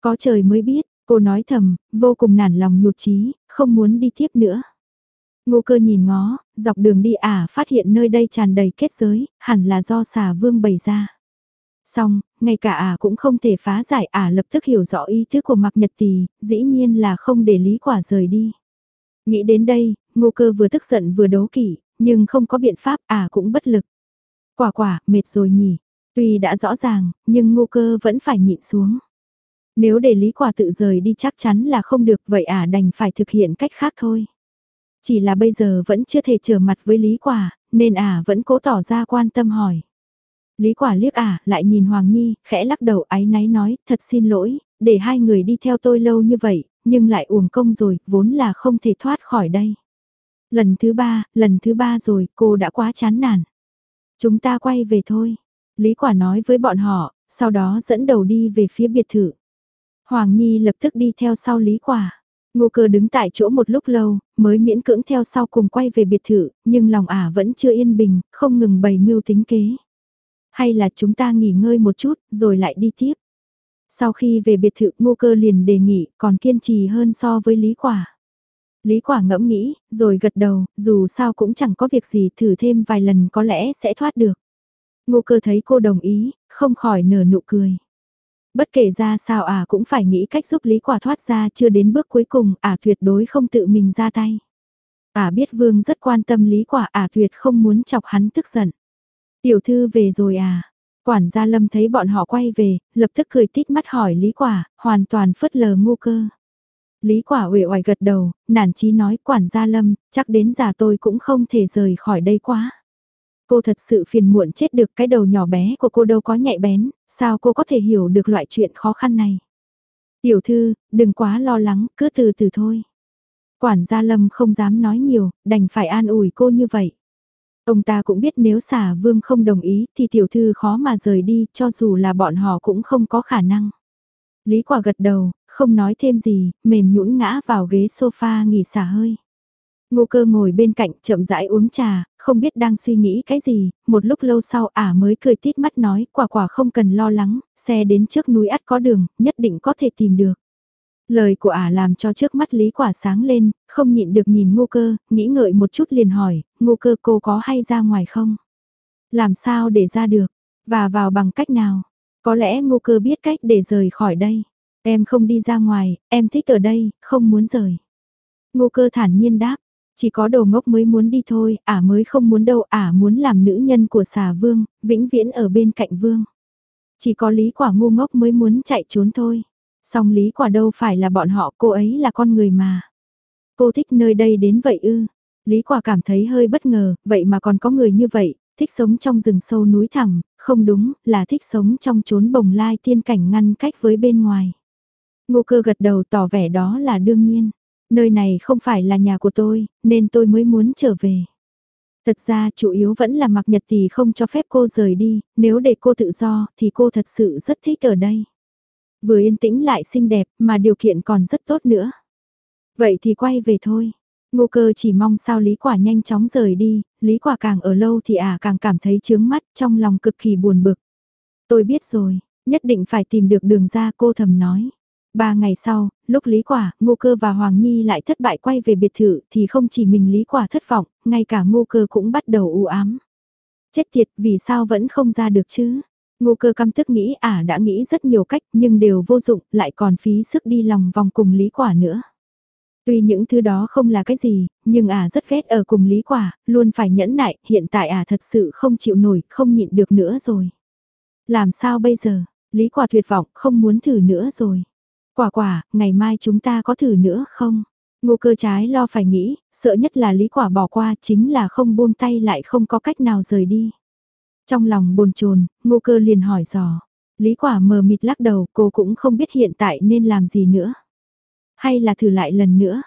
Speaker 1: Có trời mới biết, cô nói thầm, vô cùng nản lòng nhụt chí, không muốn đi tiếp nữa. Ngô cơ nhìn ngó, dọc đường đi ả à, phát hiện nơi đây tràn đầy kết giới, hẳn là do xà vương bày ra. Xong, ngay cả ả à cũng không thể phá giải ả à lập tức hiểu rõ ý thức của Mạc Nhật Tì, dĩ nhiên là không để lý quả rời đi. Nghĩ đến đây, ngô cơ vừa tức giận vừa đấu kỵ, nhưng không có biện pháp à cũng bất lực. Quả quả, mệt rồi nhỉ. Tuy đã rõ ràng, nhưng ngô cơ vẫn phải nhịn xuống. Nếu để lý quả tự rời đi chắc chắn là không được vậy à đành phải thực hiện cách khác thôi. Chỉ là bây giờ vẫn chưa thể trở mặt với lý quả, nên à vẫn cố tỏ ra quan tâm hỏi. Lý quả liếc à, lại nhìn Hoàng Nhi, khẽ lắc đầu ái náy nói, thật xin lỗi, để hai người đi theo tôi lâu như vậy, nhưng lại uổng công rồi, vốn là không thể thoát khỏi đây. Lần thứ ba, lần thứ ba rồi, cô đã quá chán nản. Chúng ta quay về thôi. Lý quả nói với bọn họ, sau đó dẫn đầu đi về phía biệt thự. Hoàng Nhi lập tức đi theo sau Lý quả. Ngô cơ đứng tại chỗ một lúc lâu, mới miễn cưỡng theo sau cùng quay về biệt thự, nhưng lòng ả vẫn chưa yên bình, không ngừng bày mưu tính kế. Hay là chúng ta nghỉ ngơi một chút, rồi lại đi tiếp. Sau khi về biệt thự ngô cơ liền đề nghị còn kiên trì hơn so với lý quả. Lý quả ngẫm nghĩ, rồi gật đầu, dù sao cũng chẳng có việc gì thử thêm vài lần có lẽ sẽ thoát được. Ngô cơ thấy cô đồng ý, không khỏi nở nụ cười. Bất kể ra sao à cũng phải nghĩ cách giúp Lý quả thoát ra chưa đến bước cuối cùng à tuyệt đối không tự mình ra tay. À biết Vương rất quan tâm Lý quả à tuyệt không muốn chọc hắn tức giận. Tiểu thư về rồi à? Quản gia Lâm thấy bọn họ quay về, lập tức cười tít mắt hỏi Lý quả, hoàn toàn phớt lờ ngu cơ. Lý quả uể oải gật đầu, nản chí nói quản gia Lâm, chắc đến già tôi cũng không thể rời khỏi đây quá. Cô thật sự phiền muộn chết được cái đầu nhỏ bé của cô đâu có nhạy bén, sao cô có thể hiểu được loại chuyện khó khăn này. Tiểu thư, đừng quá lo lắng, cứ từ từ thôi. Quản gia Lâm không dám nói nhiều, đành phải an ủi cô như vậy. Ông ta cũng biết nếu xả vương không đồng ý thì tiểu thư khó mà rời đi cho dù là bọn họ cũng không có khả năng. Lý quả gật đầu, không nói thêm gì, mềm nhũn ngã vào ghế sofa nghỉ xả hơi. Ngô cơ ngồi bên cạnh chậm rãi uống trà, không biết đang suy nghĩ cái gì, một lúc lâu sau ả mới cười tít mắt nói quả quả không cần lo lắng, xe đến trước núi ắt có đường, nhất định có thể tìm được. Lời của ả làm cho trước mắt Lý Quả sáng lên, không nhịn được nhìn ngô cơ, nghĩ ngợi một chút liền hỏi, ngô cơ cô có hay ra ngoài không? Làm sao để ra được? Và vào bằng cách nào? Có lẽ ngô cơ biết cách để rời khỏi đây. Em không đi ra ngoài, em thích ở đây, không muốn rời. Ngô cơ thản nhiên đáp, chỉ có đồ ngốc mới muốn đi thôi, ả mới không muốn đâu, ả muốn làm nữ nhân của xà vương, vĩnh viễn ở bên cạnh vương. Chỉ có lý quả ngu ngốc mới muốn chạy trốn thôi. Song lý quả đâu phải là bọn họ, cô ấy là con người mà. Cô thích nơi đây đến vậy ư. Lý quả cảm thấy hơi bất ngờ, vậy mà còn có người như vậy, thích sống trong rừng sâu núi thẳm, không đúng, là thích sống trong chốn bồng lai tiên cảnh ngăn cách với bên ngoài. Ngô cơ gật đầu tỏ vẻ đó là đương nhiên. Nơi này không phải là nhà của tôi, nên tôi mới muốn trở về. Thật ra chủ yếu vẫn là mặc nhật thì không cho phép cô rời đi, nếu để cô tự do thì cô thật sự rất thích ở đây. Vừa yên tĩnh lại xinh đẹp mà điều kiện còn rất tốt nữa. Vậy thì quay về thôi. Ngô cơ chỉ mong sao Lý Quả nhanh chóng rời đi, Lý Quả càng ở lâu thì à càng cảm thấy chướng mắt trong lòng cực kỳ buồn bực. Tôi biết rồi, nhất định phải tìm được đường ra cô thầm nói. Ba ngày sau, lúc Lý Quả, Ngô Cơ và Hoàng Nhi lại thất bại quay về biệt thự thì không chỉ mình Lý Quả thất vọng, ngay cả Ngô Cơ cũng bắt đầu u ám. Chết tiệt, vì sao vẫn không ra được chứ? Ngô Cơ căm tức nghĩ ả à đã nghĩ rất nhiều cách nhưng đều vô dụng, lại còn phí sức đi lòng vòng cùng Lý Quả nữa. Tuy những thứ đó không là cái gì, nhưng ả à rất ghét ở cùng Lý Quả, luôn phải nhẫn nại, hiện tại ả à thật sự không chịu nổi, không nhịn được nữa rồi. Làm sao bây giờ? Lý Quả tuyệt vọng, không muốn thử nữa rồi. Quả quả, ngày mai chúng ta có thử nữa không? Ngô cơ trái lo phải nghĩ, sợ nhất là lý quả bỏ qua chính là không buông tay lại không có cách nào rời đi. Trong lòng bồn chồn, ngô cơ liền hỏi dò. Lý quả mờ mịt lắc đầu, cô cũng không biết hiện tại nên làm gì nữa. Hay là thử lại lần nữa.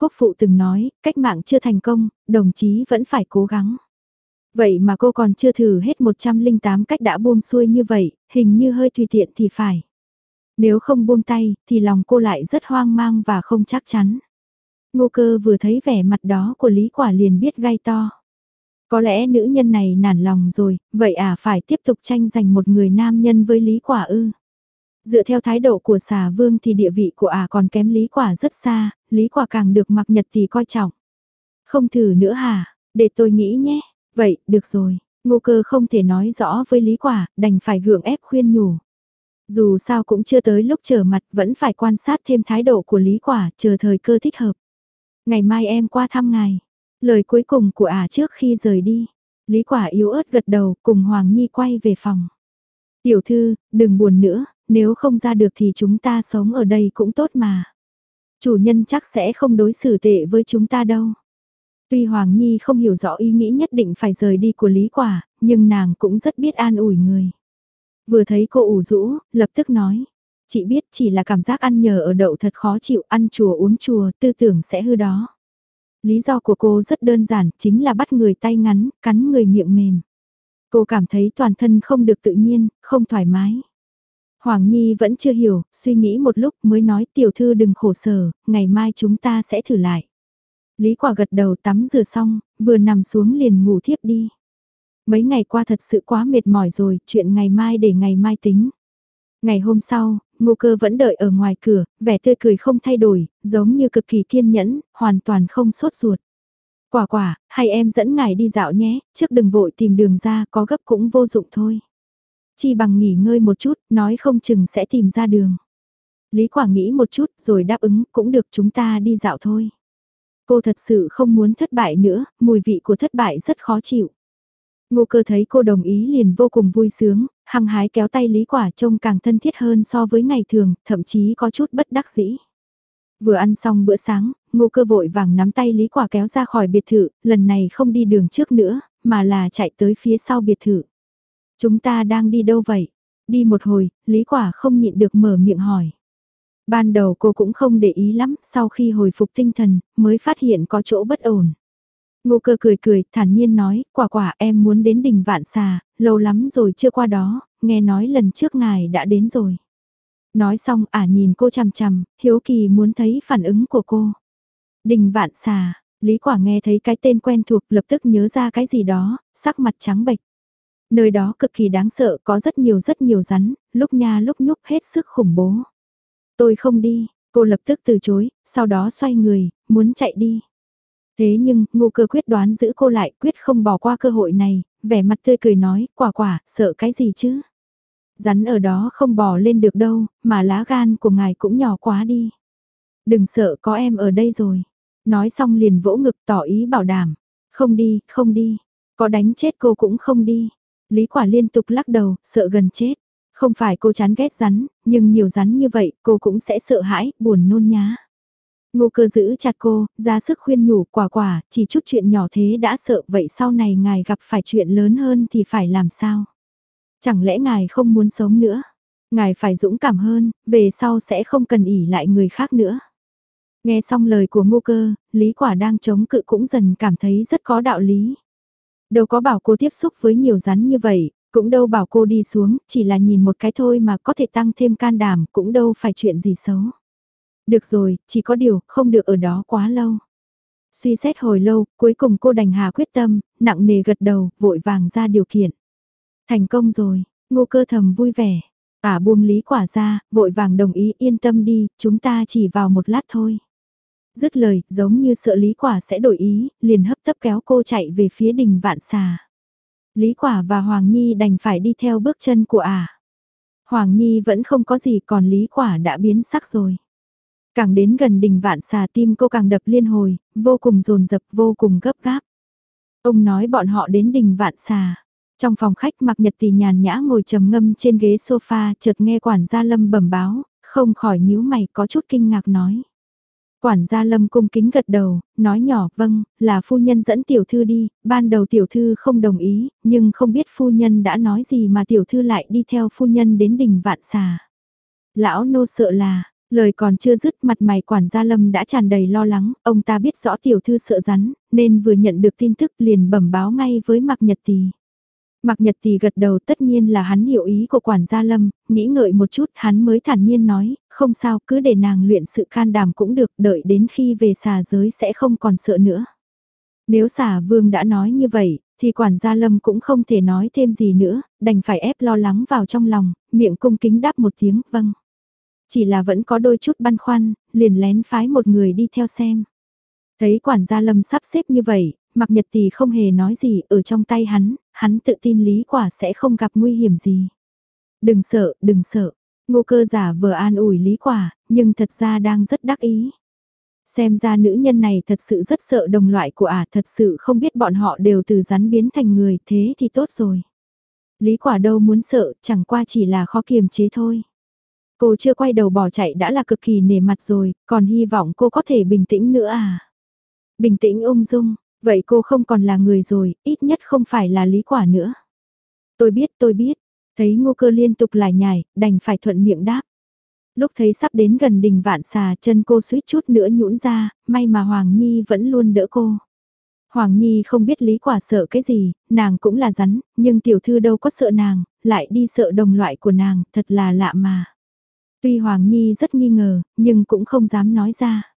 Speaker 1: Quốc phụ từng nói, cách mạng chưa thành công, đồng chí vẫn phải cố gắng. Vậy mà cô còn chưa thử hết 108 cách đã buông xuôi như vậy, hình như hơi tùy tiện thì phải. Nếu không buông tay, thì lòng cô lại rất hoang mang và không chắc chắn. Ngô cơ vừa thấy vẻ mặt đó của Lý Quả liền biết gai to. Có lẽ nữ nhân này nản lòng rồi, vậy à phải tiếp tục tranh giành một người nam nhân với Lý Quả ư. Dựa theo thái độ của xà vương thì địa vị của ả à còn kém Lý Quả rất xa, Lý Quả càng được mặc nhật thì coi trọng. Không thử nữa hả, để tôi nghĩ nhé, vậy, được rồi, ngô cơ không thể nói rõ với Lý Quả, đành phải gượng ép khuyên nhủ. Dù sao cũng chưa tới lúc trở mặt vẫn phải quan sát thêm thái độ của Lý Quả chờ thời cơ thích hợp. Ngày mai em qua thăm ngài. Lời cuối cùng của ả trước khi rời đi. Lý Quả yếu ớt gật đầu cùng Hoàng Nhi quay về phòng. Tiểu thư, đừng buồn nữa, nếu không ra được thì chúng ta sống ở đây cũng tốt mà. Chủ nhân chắc sẽ không đối xử tệ với chúng ta đâu. Tuy Hoàng Nhi không hiểu rõ ý nghĩ nhất định phải rời đi của Lý Quả, nhưng nàng cũng rất biết an ủi người. Vừa thấy cô ủ rũ, lập tức nói. Chị biết chỉ là cảm giác ăn nhờ ở đậu thật khó chịu, ăn chùa uống chùa, tư tưởng sẽ hư đó. Lý do của cô rất đơn giản, chính là bắt người tay ngắn, cắn người miệng mềm. Cô cảm thấy toàn thân không được tự nhiên, không thoải mái. Hoàng Nhi vẫn chưa hiểu, suy nghĩ một lúc mới nói tiểu thư đừng khổ sở, ngày mai chúng ta sẽ thử lại. Lý quả gật đầu tắm rửa xong, vừa nằm xuống liền ngủ thiếp đi. Mấy ngày qua thật sự quá mệt mỏi rồi, chuyện ngày mai để ngày mai tính. Ngày hôm sau, ngô cơ vẫn đợi ở ngoài cửa, vẻ tươi cười không thay đổi, giống như cực kỳ kiên nhẫn, hoàn toàn không sốt ruột. Quả quả, hay em dẫn ngài đi dạo nhé, trước đừng vội tìm đường ra, có gấp cũng vô dụng thôi. Chi bằng nghỉ ngơi một chút, nói không chừng sẽ tìm ra đường. Lý quả nghĩ một chút, rồi đáp ứng, cũng được chúng ta đi dạo thôi. Cô thật sự không muốn thất bại nữa, mùi vị của thất bại rất khó chịu. Ngô cơ thấy cô đồng ý liền vô cùng vui sướng, hăng hái kéo tay Lý Quả trông càng thân thiết hơn so với ngày thường, thậm chí có chút bất đắc dĩ. Vừa ăn xong bữa sáng, ngô cơ vội vàng nắm tay Lý Quả kéo ra khỏi biệt thự, lần này không đi đường trước nữa, mà là chạy tới phía sau biệt thự. Chúng ta đang đi đâu vậy? Đi một hồi, Lý Quả không nhịn được mở miệng hỏi. Ban đầu cô cũng không để ý lắm, sau khi hồi phục tinh thần, mới phát hiện có chỗ bất ổn. Ngô cơ cười cười, thản nhiên nói, quả quả em muốn đến đỉnh vạn xà, lâu lắm rồi chưa qua đó, nghe nói lần trước ngài đã đến rồi. Nói xong ả nhìn cô chằm chằm, hiếu kỳ muốn thấy phản ứng của cô. Đình vạn xà, Lý quả nghe thấy cái tên quen thuộc lập tức nhớ ra cái gì đó, sắc mặt trắng bệch. Nơi đó cực kỳ đáng sợ, có rất nhiều rất nhiều rắn, lúc nha lúc nhúc hết sức khủng bố. Tôi không đi, cô lập tức từ chối, sau đó xoay người, muốn chạy đi. Thế nhưng, ngô cơ quyết đoán giữ cô lại, quyết không bỏ qua cơ hội này, vẻ mặt tươi cười nói, quả quả, sợ cái gì chứ? Rắn ở đó không bỏ lên được đâu, mà lá gan của ngài cũng nhỏ quá đi. Đừng sợ có em ở đây rồi. Nói xong liền vỗ ngực tỏ ý bảo đảm. Không đi, không đi. Có đánh chết cô cũng không đi. Lý quả liên tục lắc đầu, sợ gần chết. Không phải cô chán ghét rắn, nhưng nhiều rắn như vậy cô cũng sẽ sợ hãi, buồn nôn nhá. Ngô cơ giữ chặt cô, ra sức khuyên nhủ quả quả, chỉ chút chuyện nhỏ thế đã sợ vậy sau này ngài gặp phải chuyện lớn hơn thì phải làm sao? Chẳng lẽ ngài không muốn sống nữa? Ngài phải dũng cảm hơn, về sau sẽ không cần ỉ lại người khác nữa. Nghe xong lời của ngô cơ, Lý Quả đang chống cự cũng dần cảm thấy rất có đạo lý. Đâu có bảo cô tiếp xúc với nhiều rắn như vậy, cũng đâu bảo cô đi xuống, chỉ là nhìn một cái thôi mà có thể tăng thêm can đảm, cũng đâu phải chuyện gì xấu. Được rồi, chỉ có điều, không được ở đó quá lâu. Suy xét hồi lâu, cuối cùng cô đành hà quyết tâm, nặng nề gật đầu, vội vàng ra điều kiện. Thành công rồi, ngô cơ thầm vui vẻ. Ả buông lý quả ra, vội vàng đồng ý yên tâm đi, chúng ta chỉ vào một lát thôi. Dứt lời, giống như sợ lý quả sẽ đổi ý, liền hấp tấp kéo cô chạy về phía đình vạn xà. Lý quả và Hoàng Nhi đành phải đi theo bước chân của Ả. Hoàng Nhi vẫn không có gì còn lý quả đã biến sắc rồi. Càng đến gần đình vạn xà tim cô càng đập liên hồi, vô cùng dồn dập vô cùng gấp gáp. Ông nói bọn họ đến đình vạn xà. Trong phòng khách mặc nhật thì nhàn nhã ngồi trầm ngâm trên ghế sofa chợt nghe quản gia lâm bẩm báo, không khỏi nhíu mày có chút kinh ngạc nói. Quản gia lâm cung kính gật đầu, nói nhỏ vâng, là phu nhân dẫn tiểu thư đi, ban đầu tiểu thư không đồng ý, nhưng không biết phu nhân đã nói gì mà tiểu thư lại đi theo phu nhân đến đỉnh vạn xà. Lão nô sợ là, Lời còn chưa dứt mặt mày quản gia lâm đã tràn đầy lo lắng, ông ta biết rõ tiểu thư sợ rắn, nên vừa nhận được tin tức liền bẩm báo ngay với mặc Nhật Tì. Mạc Nhật Tì gật đầu tất nhiên là hắn hiểu ý của quản gia lâm, nghĩ ngợi một chút hắn mới thản nhiên nói, không sao cứ để nàng luyện sự can đảm cũng được đợi đến khi về xà giới sẽ không còn sợ nữa. Nếu xà vương đã nói như vậy, thì quản gia lâm cũng không thể nói thêm gì nữa, đành phải ép lo lắng vào trong lòng, miệng cung kính đáp một tiếng vâng. Chỉ là vẫn có đôi chút băn khoăn, liền lén phái một người đi theo xem. Thấy quản gia lâm sắp xếp như vậy, Mạc nhật Tì không hề nói gì ở trong tay hắn, hắn tự tin lý quả sẽ không gặp nguy hiểm gì. Đừng sợ, đừng sợ. Ngô cơ giả vừa an ủi lý quả, nhưng thật ra đang rất đắc ý. Xem ra nữ nhân này thật sự rất sợ đồng loại của ả thật sự không biết bọn họ đều từ rắn biến thành người thế thì tốt rồi. Lý quả đâu muốn sợ, chẳng qua chỉ là khó kiềm chế thôi. Cô chưa quay đầu bỏ chạy đã là cực kỳ nề mặt rồi, còn hy vọng cô có thể bình tĩnh nữa à. Bình tĩnh ung dung, vậy cô không còn là người rồi, ít nhất không phải là lý quả nữa. Tôi biết tôi biết, thấy ngô cơ liên tục lải nhải, đành phải thuận miệng đáp. Lúc thấy sắp đến gần đình vạn xà chân cô suýt chút nữa nhũn ra, may mà Hoàng Nhi vẫn luôn đỡ cô. Hoàng Nhi không biết lý quả sợ cái gì, nàng cũng là rắn, nhưng tiểu thư đâu có sợ nàng, lại đi sợ đồng loại của nàng, thật là lạ mà. Tuy Hoàng Nhi rất nghi ngờ, nhưng cũng không dám nói ra.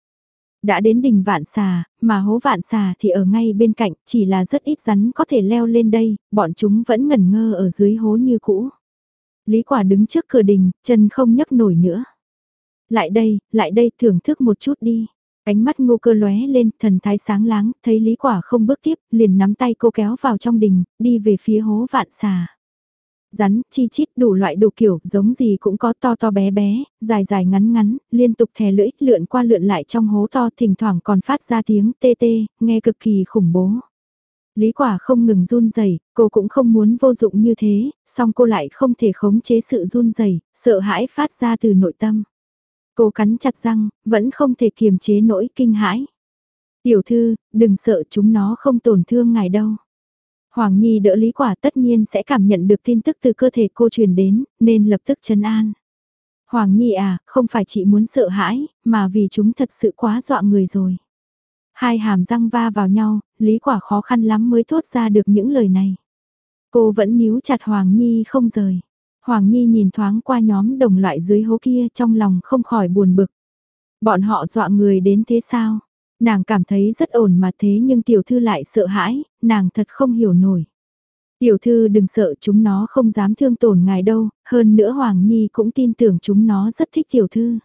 Speaker 1: Đã đến đỉnh vạn xà, mà hố vạn xà thì ở ngay bên cạnh, chỉ là rất ít rắn có thể leo lên đây, bọn chúng vẫn ngẩn ngơ ở dưới hố như cũ. Lý quả đứng trước cửa đình, chân không nhấc nổi nữa. Lại đây, lại đây thưởng thức một chút đi. Ánh mắt ngô cơ lóe lên, thần thái sáng láng, thấy lý quả không bước tiếp, liền nắm tay cô kéo vào trong đình, đi về phía hố vạn xà. Rắn, chi chít đủ loại đủ kiểu, giống gì cũng có to to bé bé, dài dài ngắn ngắn, liên tục thè lưỡi, lượn qua lượn lại trong hố to, thỉnh thoảng còn phát ra tiếng tê tê, nghe cực kỳ khủng bố. Lý quả không ngừng run rẩy, cô cũng không muốn vô dụng như thế, song cô lại không thể khống chế sự run rẩy, sợ hãi phát ra từ nội tâm. Cô cắn chặt răng, vẫn không thể kiềm chế nỗi kinh hãi. Tiểu thư, đừng sợ chúng nó không tổn thương ngài đâu. Hoàng Nhi đỡ Lý Quả tất nhiên sẽ cảm nhận được tin tức từ cơ thể cô truyền đến, nên lập tức chấn an. Hoàng Nhi à, không phải chị muốn sợ hãi, mà vì chúng thật sự quá dọa người rồi. Hai hàm răng va vào nhau, Lý Quả khó khăn lắm mới thốt ra được những lời này. Cô vẫn níu chặt Hoàng Nhi không rời. Hoàng Nhi nhìn thoáng qua nhóm đồng loại dưới hố kia trong lòng không khỏi buồn bực. Bọn họ dọa người đến thế sao? Nàng cảm thấy rất ổn mà thế nhưng tiểu thư lại sợ hãi, nàng thật không hiểu nổi. Tiểu thư đừng sợ chúng nó không dám thương tổn ngài đâu, hơn nữa Hoàng Nhi cũng tin tưởng chúng nó rất thích tiểu thư.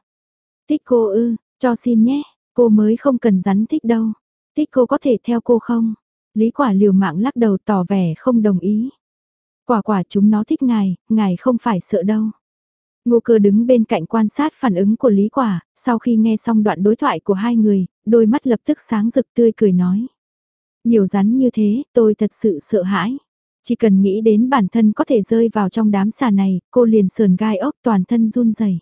Speaker 1: Thích cô ư, cho xin nhé, cô mới không cần rắn thích đâu. Thích cô có thể theo cô không? Lý quả liều mạng lắc đầu tỏ vẻ không đồng ý. Quả quả chúng nó thích ngài, ngài không phải sợ đâu. Ngô cơ đứng bên cạnh quan sát phản ứng của Lý Quả, sau khi nghe xong đoạn đối thoại của hai người, đôi mắt lập tức sáng rực tươi cười nói. Nhiều rắn như thế, tôi thật sự sợ hãi. Chỉ cần nghĩ đến bản thân có thể rơi vào trong đám xà này, cô liền sườn gai ốc toàn thân run rẩy.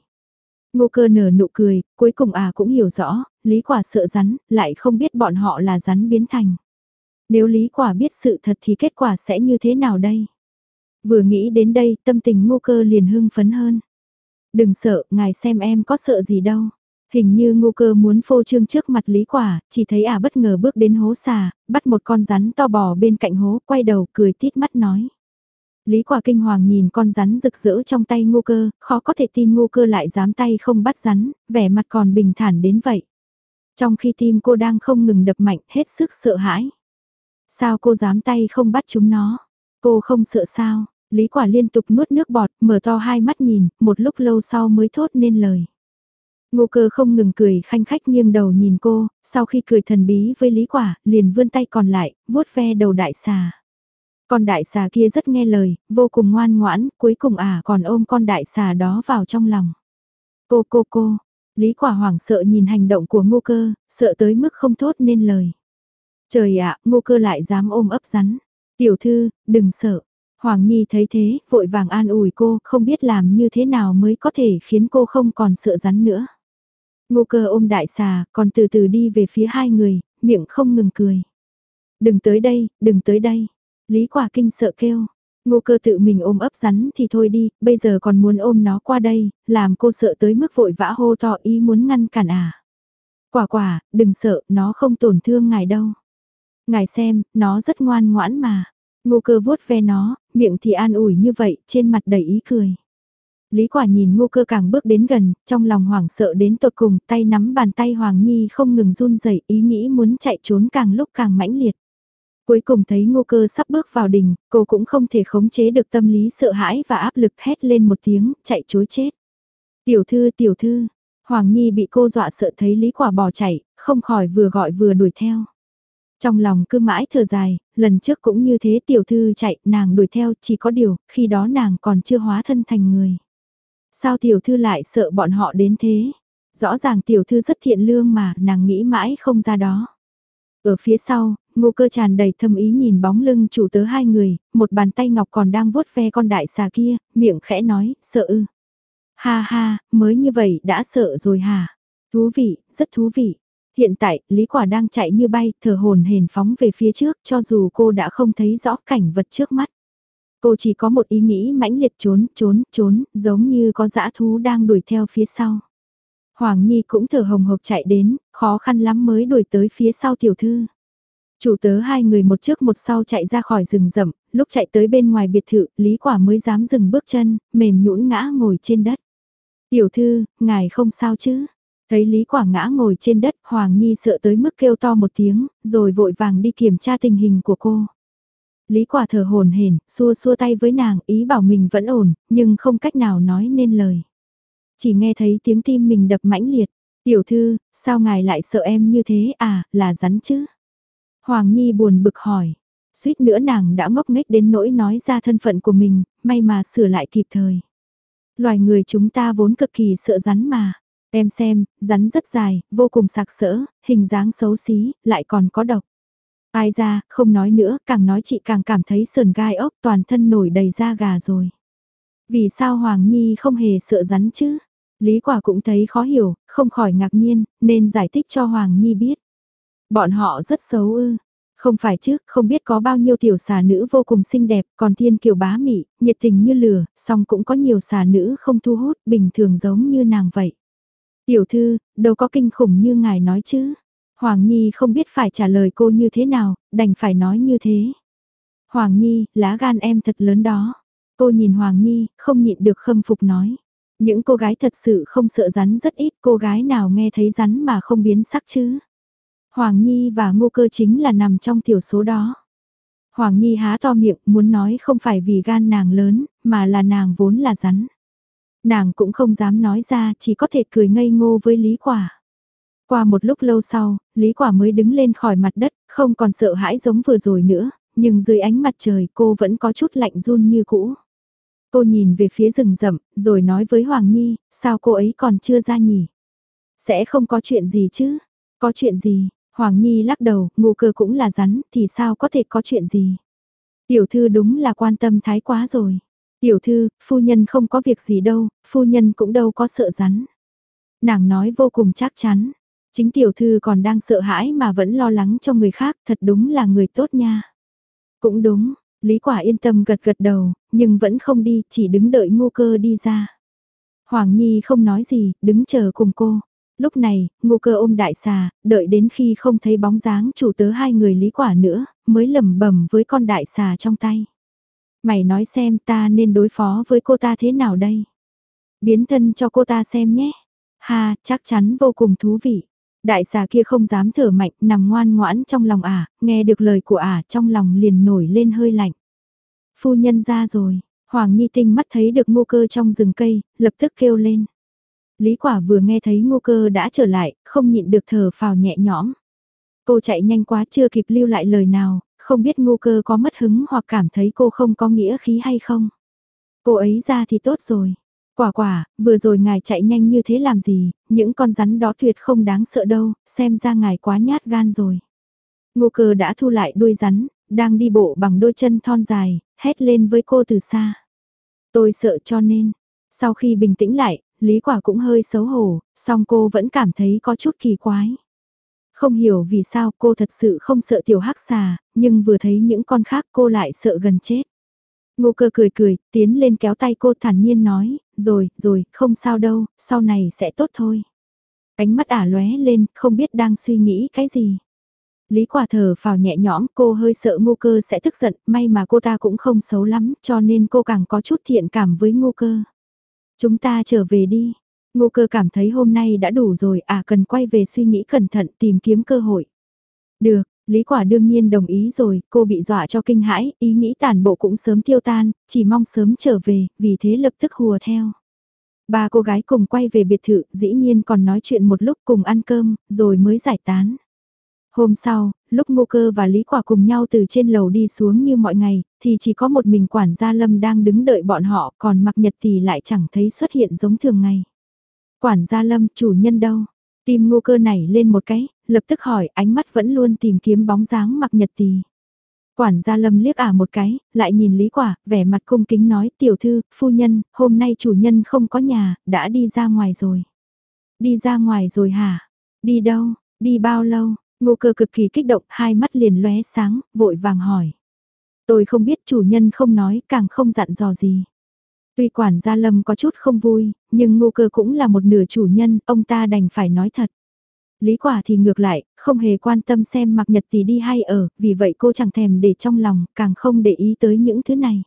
Speaker 1: Ngô cơ nở nụ cười, cuối cùng à cũng hiểu rõ, Lý Quả sợ rắn, lại không biết bọn họ là rắn biến thành. Nếu Lý Quả biết sự thật thì kết quả sẽ như thế nào đây? Vừa nghĩ đến đây, tâm tình ngô cơ liền hưng phấn hơn. Đừng sợ, ngài xem em có sợ gì đâu. Hình như ngô cơ muốn phô trương trước mặt lý quả, chỉ thấy ả à bất ngờ bước đến hố xà, bắt một con rắn to bò bên cạnh hố, quay đầu cười tít mắt nói. Lý quả kinh hoàng nhìn con rắn rực rỡ trong tay ngô cơ, khó có thể tin ngô cơ lại dám tay không bắt rắn, vẻ mặt còn bình thản đến vậy. Trong khi tim cô đang không ngừng đập mạnh, hết sức sợ hãi. Sao cô dám tay không bắt chúng nó? Cô không sợ sao? Lý quả liên tục nuốt nước bọt, mở to hai mắt nhìn, một lúc lâu sau mới thốt nên lời. Ngô cơ không ngừng cười khanh khách nghiêng đầu nhìn cô, sau khi cười thần bí với lý quả, liền vươn tay còn lại, vuốt ve đầu đại xà. Con đại xà kia rất nghe lời, vô cùng ngoan ngoãn, cuối cùng à còn ôm con đại xà đó vào trong lòng. Cô cô cô, lý quả hoảng sợ nhìn hành động của ngô cơ, sợ tới mức không thốt nên lời. Trời ạ, ngô cơ lại dám ôm ấp rắn. Tiểu thư, đừng sợ. Hoàng Nhi thấy thế, vội vàng an ủi cô, không biết làm như thế nào mới có thể khiến cô không còn sợ rắn nữa. Ngô cơ ôm đại xà, còn từ từ đi về phía hai người, miệng không ngừng cười. Đừng tới đây, đừng tới đây. Lý quả kinh sợ kêu. Ngô cơ tự mình ôm ấp rắn thì thôi đi, bây giờ còn muốn ôm nó qua đây, làm cô sợ tới mức vội vã hô to ý muốn ngăn cản à. Quả quả, đừng sợ, nó không tổn thương ngài đâu. Ngài xem, nó rất ngoan ngoãn mà. Ngô cơ vuốt ve nó, miệng thì an ủi như vậy, trên mặt đầy ý cười. Lý quả nhìn ngô cơ càng bước đến gần, trong lòng hoảng sợ đến tột cùng, tay nắm bàn tay Hoàng Nhi không ngừng run rẩy ý nghĩ muốn chạy trốn càng lúc càng mãnh liệt. Cuối cùng thấy ngô cơ sắp bước vào đỉnh, cô cũng không thể khống chế được tâm lý sợ hãi và áp lực hét lên một tiếng, chạy chối chết. Tiểu thư, tiểu thư, Hoàng Nhi bị cô dọa sợ thấy Lý quả bỏ chạy, không khỏi vừa gọi vừa đuổi theo. Trong lòng cứ mãi thở dài, lần trước cũng như thế tiểu thư chạy, nàng đuổi theo, chỉ có điều, khi đó nàng còn chưa hóa thân thành người. Sao tiểu thư lại sợ bọn họ đến thế? Rõ ràng tiểu thư rất thiện lương mà, nàng nghĩ mãi không ra đó. Ở phía sau, ngô cơ tràn đầy thâm ý nhìn bóng lưng chủ tớ hai người, một bàn tay ngọc còn đang vuốt ve con đại xà kia, miệng khẽ nói, sợ ư. Ha ha, mới như vậy đã sợ rồi hả? Thú vị, rất thú vị. Hiện tại, Lý Quả đang chạy như bay, thở hồn hển phóng về phía trước cho dù cô đã không thấy rõ cảnh vật trước mắt. Cô chỉ có một ý nghĩ mãnh liệt trốn, trốn, trốn, giống như có dã thú đang đuổi theo phía sau. Hoàng Nhi cũng thở hồng hộc chạy đến, khó khăn lắm mới đuổi tới phía sau tiểu thư. Chủ tớ hai người một trước một sau chạy ra khỏi rừng rậm, lúc chạy tới bên ngoài biệt thự, Lý Quả mới dám dừng bước chân, mềm nhũn ngã ngồi trên đất. Tiểu thư, ngài không sao chứ? Thấy Lý Quả ngã ngồi trên đất, Hoàng Nhi sợ tới mức kêu to một tiếng, rồi vội vàng đi kiểm tra tình hình của cô. Lý quả thở hồn hển, xua xua tay với nàng, ý bảo mình vẫn ổn, nhưng không cách nào nói nên lời. Chỉ nghe thấy tiếng tim mình đập mãnh liệt. Tiểu thư, sao ngài lại sợ em như thế à, là rắn chứ? Hoàng Nhi buồn bực hỏi. Suýt nữa nàng đã ngốc nghếch đến nỗi nói ra thân phận của mình, may mà sửa lại kịp thời. Loài người chúng ta vốn cực kỳ sợ rắn mà. Em xem, rắn rất dài, vô cùng sạc sỡ, hình dáng xấu xí, lại còn có độc. Ai ra, không nói nữa, càng nói chị càng cảm thấy sườn gai ốc toàn thân nổi đầy da gà rồi. Vì sao Hoàng Nhi không hề sợ rắn chứ? Lý quả cũng thấy khó hiểu, không khỏi ngạc nhiên, nên giải thích cho Hoàng Nhi biết. Bọn họ rất xấu ư. Không phải chứ, không biết có bao nhiêu tiểu xà nữ vô cùng xinh đẹp, còn thiên kiều bá mị, nhiệt tình như lửa, song cũng có nhiều xà nữ không thu hút, bình thường giống như nàng vậy. Tiểu thư, đâu có kinh khủng như ngài nói chứ. Hoàng Nhi không biết phải trả lời cô như thế nào, đành phải nói như thế. Hoàng Nhi, lá gan em thật lớn đó. Cô nhìn Hoàng Nhi, không nhịn được khâm phục nói. Những cô gái thật sự không sợ rắn rất ít, cô gái nào nghe thấy rắn mà không biến sắc chứ. Hoàng Nhi và ngô cơ chính là nằm trong tiểu số đó. Hoàng Nhi há to miệng muốn nói không phải vì gan nàng lớn, mà là nàng vốn là rắn. Nàng cũng không dám nói ra, chỉ có thể cười ngây ngô với Lý Quả. Qua một lúc lâu sau, Lý Quả mới đứng lên khỏi mặt đất, không còn sợ hãi giống vừa rồi nữa, nhưng dưới ánh mặt trời cô vẫn có chút lạnh run như cũ. Cô nhìn về phía rừng rậm, rồi nói với Hoàng Nhi, sao cô ấy còn chưa ra nhỉ? Sẽ không có chuyện gì chứ? Có chuyện gì? Hoàng Nhi lắc đầu, ngụ cơ cũng là rắn, thì sao có thể có chuyện gì? Tiểu thư đúng là quan tâm thái quá rồi. Tiểu thư, phu nhân không có việc gì đâu, phu nhân cũng đâu có sợ rắn. Nàng nói vô cùng chắc chắn. Chính tiểu thư còn đang sợ hãi mà vẫn lo lắng cho người khác, thật đúng là người tốt nha. Cũng đúng, Lý Quả yên tâm gật gật đầu, nhưng vẫn không đi, chỉ đứng đợi ngu cơ đi ra. Hoàng Nhi không nói gì, đứng chờ cùng cô. Lúc này, ngu cơ ôm đại xà, đợi đến khi không thấy bóng dáng chủ tớ hai người Lý Quả nữa, mới lẩm bẩm với con đại xà trong tay. Mày nói xem ta nên đối phó với cô ta thế nào đây? Biến thân cho cô ta xem nhé. Ha, chắc chắn vô cùng thú vị. Đại xà kia không dám thở mạnh, nằm ngoan ngoãn trong lòng ả, nghe được lời của ả trong lòng liền nổi lên hơi lạnh. Phu nhân ra rồi, Hoàng Nhi Tinh mắt thấy được ngô cơ trong rừng cây, lập tức kêu lên. Lý quả vừa nghe thấy ngô cơ đã trở lại, không nhịn được thở phào nhẹ nhõm. Cô chạy nhanh quá chưa kịp lưu lại lời nào, không biết ngô cơ có mất hứng hoặc cảm thấy cô không có nghĩa khí hay không. Cô ấy ra thì tốt rồi. Quả quả, vừa rồi ngài chạy nhanh như thế làm gì, những con rắn đó tuyệt không đáng sợ đâu, xem ra ngài quá nhát gan rồi. Ngô cơ đã thu lại đuôi rắn, đang đi bộ bằng đôi chân thon dài, hét lên với cô từ xa. Tôi sợ cho nên, sau khi bình tĩnh lại, Lý Quả cũng hơi xấu hổ, song cô vẫn cảm thấy có chút kỳ quái. Không hiểu vì sao cô thật sự không sợ tiểu hắc xà, nhưng vừa thấy những con khác cô lại sợ gần chết. Ngô cơ cười cười, tiến lên kéo tay cô thản nhiên nói, rồi, rồi, không sao đâu, sau này sẽ tốt thôi. Ánh mắt ả lóe lên, không biết đang suy nghĩ cái gì. Lý quả thở vào nhẹ nhõm, cô hơi sợ ngô cơ sẽ tức giận, may mà cô ta cũng không xấu lắm, cho nên cô càng có chút thiện cảm với ngô cơ. Chúng ta trở về đi. Ngô cơ cảm thấy hôm nay đã đủ rồi, à cần quay về suy nghĩ cẩn thận tìm kiếm cơ hội. Được, Lý quả đương nhiên đồng ý rồi, cô bị dọa cho kinh hãi, ý nghĩ tàn bộ cũng sớm tiêu tan, chỉ mong sớm trở về, vì thế lập tức hùa theo. Ba cô gái cùng quay về biệt thự, dĩ nhiên còn nói chuyện một lúc cùng ăn cơm, rồi mới giải tán. Hôm sau, lúc ngô cơ và Lý Quả cùng nhau từ trên lầu đi xuống như mọi ngày, thì chỉ có một mình quản gia Lâm đang đứng đợi bọn họ, còn mặc nhật thì lại chẳng thấy xuất hiện giống thường ngày. Quản gia Lâm, chủ nhân đâu? Tim ngô cơ này lên một cái, lập tức hỏi ánh mắt vẫn luôn tìm kiếm bóng dáng mặc nhật tì. Quản gia lâm liếc ả à một cái, lại nhìn lý quả, vẻ mặt cung kính nói tiểu thư, phu nhân, hôm nay chủ nhân không có nhà, đã đi ra ngoài rồi. Đi ra ngoài rồi hả? Đi đâu? Đi bao lâu? Ngô cơ cực kỳ kích động, hai mắt liền lóe sáng, vội vàng hỏi. Tôi không biết chủ nhân không nói, càng không dặn dò gì. Tuy quản gia lâm có chút không vui, nhưng ngô cơ cũng là một nửa chủ nhân, ông ta đành phải nói thật. Lý quả thì ngược lại, không hề quan tâm xem mặc nhật tỷ đi hay ở, vì vậy cô chẳng thèm để trong lòng, càng không để ý tới những thứ này.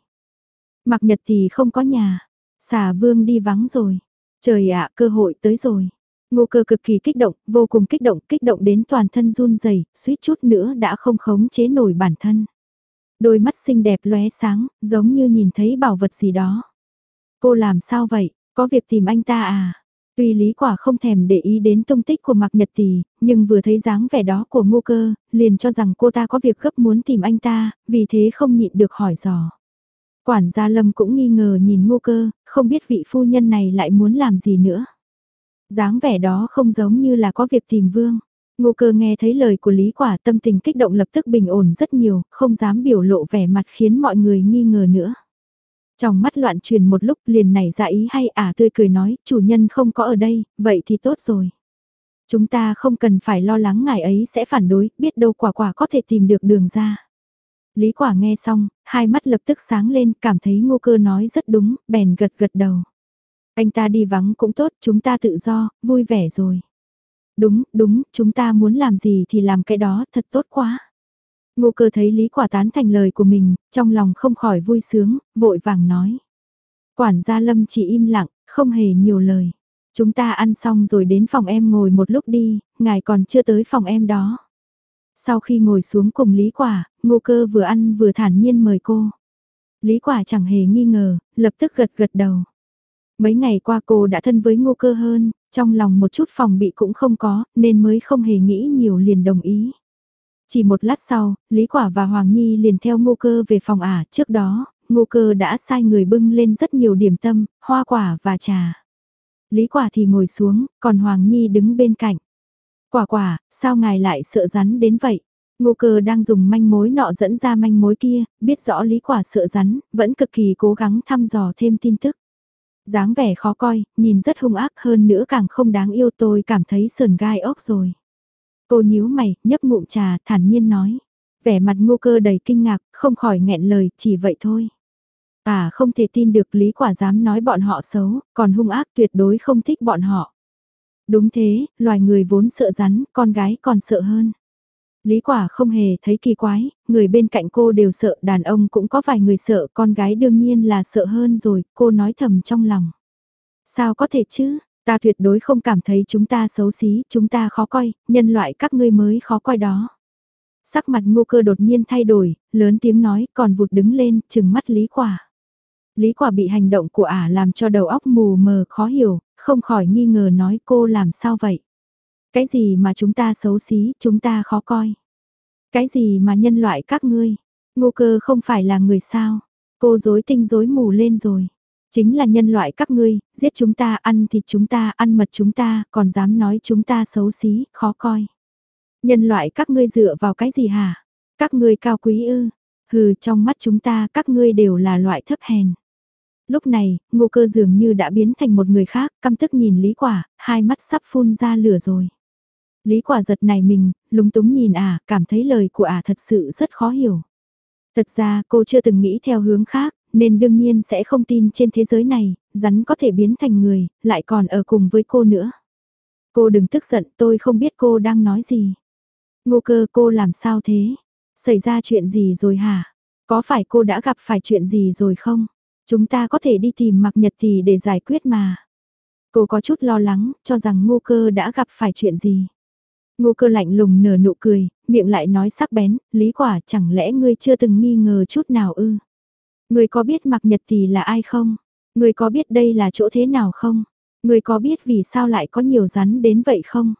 Speaker 1: Mặc nhật tỷ không có nhà, xà vương đi vắng rồi. Trời ạ, cơ hội tới rồi. Ngô cơ cực kỳ kích động, vô cùng kích động, kích động đến toàn thân run rẩy, suýt chút nữa đã không khống chế nổi bản thân. Đôi mắt xinh đẹp lóe sáng, giống như nhìn thấy bảo vật gì đó. Cô làm sao vậy, có việc tìm anh ta à? Tuy Lý Quả không thèm để ý đến tung tích của Mạc Nhật Tỷ, nhưng vừa thấy dáng vẻ đó của Ngô Cơ, liền cho rằng cô ta có việc gấp muốn tìm anh ta, vì thế không nhịn được hỏi dò. Quản gia Lâm cũng nghi ngờ nhìn Ngô Cơ, không biết vị phu nhân này lại muốn làm gì nữa. dáng vẻ đó không giống như là có việc tìm vương. Ngô Cơ nghe thấy lời của Lý Quả tâm tình kích động lập tức bình ổn rất nhiều, không dám biểu lộ vẻ mặt khiến mọi người nghi ngờ nữa. Trong mắt loạn truyền một lúc liền nảy ra ý hay ả tươi cười nói, chủ nhân không có ở đây, vậy thì tốt rồi. Chúng ta không cần phải lo lắng ngài ấy sẽ phản đối, biết đâu quả quả có thể tìm được đường ra. Lý quả nghe xong, hai mắt lập tức sáng lên, cảm thấy ngô cơ nói rất đúng, bèn gật gật đầu. Anh ta đi vắng cũng tốt, chúng ta tự do, vui vẻ rồi. Đúng, đúng, chúng ta muốn làm gì thì làm cái đó, thật tốt quá. Ngô cơ thấy Lý Quả tán thành lời của mình, trong lòng không khỏi vui sướng, vội vàng nói. Quản gia Lâm chỉ im lặng, không hề nhiều lời. Chúng ta ăn xong rồi đến phòng em ngồi một lúc đi, ngài còn chưa tới phòng em đó. Sau khi ngồi xuống cùng Lý Quả, ngô cơ vừa ăn vừa thản nhiên mời cô. Lý Quả chẳng hề nghi ngờ, lập tức gật gật đầu. Mấy ngày qua cô đã thân với ngô cơ hơn, trong lòng một chút phòng bị cũng không có, nên mới không hề nghĩ nhiều liền đồng ý. Chỉ một lát sau, Lý Quả và Hoàng Nhi liền theo ngô cơ về phòng ả, trước đó, ngô cơ đã sai người bưng lên rất nhiều điểm tâm, hoa quả và trà. Lý Quả thì ngồi xuống, còn Hoàng Nhi đứng bên cạnh. Quả quả, sao ngài lại sợ rắn đến vậy? Ngô cơ đang dùng manh mối nọ dẫn ra manh mối kia, biết rõ Lý Quả sợ rắn, vẫn cực kỳ cố gắng thăm dò thêm tin tức. dáng vẻ khó coi, nhìn rất hung ác hơn nữa càng không đáng yêu tôi cảm thấy sờn gai ốc rồi. Cô nhíu mày, nhấp ngụm trà, thản nhiên nói. Vẻ mặt ngô cơ đầy kinh ngạc, không khỏi nghẹn lời, chỉ vậy thôi. À không thể tin được lý quả dám nói bọn họ xấu, còn hung ác tuyệt đối không thích bọn họ. Đúng thế, loài người vốn sợ rắn, con gái còn sợ hơn. Lý quả không hề thấy kỳ quái, người bên cạnh cô đều sợ, đàn ông cũng có vài người sợ, con gái đương nhiên là sợ hơn rồi, cô nói thầm trong lòng. Sao có thể chứ, Ta tuyệt đối không cảm thấy chúng ta xấu xí, chúng ta khó coi, nhân loại các ngươi mới khó coi đó. Sắc mặt ngô cơ đột nhiên thay đổi, lớn tiếng nói, còn vụt đứng lên, chừng mắt lý quả. Lý quả bị hành động của ả làm cho đầu óc mù mờ, khó hiểu, không khỏi nghi ngờ nói cô làm sao vậy. Cái gì mà chúng ta xấu xí, chúng ta khó coi. Cái gì mà nhân loại các ngươi, ngô cơ không phải là người sao. Cô dối tinh dối mù lên rồi. Chính là nhân loại các ngươi, giết chúng ta, ăn thịt chúng ta, ăn mật chúng ta, còn dám nói chúng ta xấu xí, khó coi. Nhân loại các ngươi dựa vào cái gì hả? Các ngươi cao quý ư? Hừ, trong mắt chúng ta các ngươi đều là loại thấp hèn. Lúc này, ngô cơ dường như đã biến thành một người khác, căm tức nhìn Lý Quả, hai mắt sắp phun ra lửa rồi. Lý Quả giật này mình, lúng túng nhìn à, cảm thấy lời của à thật sự rất khó hiểu. Thật ra cô chưa từng nghĩ theo hướng khác, nên đương nhiên sẽ không tin trên thế giới này, rắn có thể biến thành người, lại còn ở cùng với cô nữa. Cô đừng tức giận, tôi không biết cô đang nói gì. Ngô cơ cô làm sao thế? Xảy ra chuyện gì rồi hả? Có phải cô đã gặp phải chuyện gì rồi không? Chúng ta có thể đi tìm mặc nhật thì để giải quyết mà. Cô có chút lo lắng, cho rằng ngô cơ đã gặp phải chuyện gì. Ngô cơ lạnh lùng nở nụ cười, miệng lại nói sắc bén, lý quả chẳng lẽ ngươi chưa từng nghi ngờ chút nào ư? Người có biết mặc nhật Tì là ai không? Người có biết đây là chỗ thế nào không? Người có biết vì sao lại có nhiều rắn đến vậy không?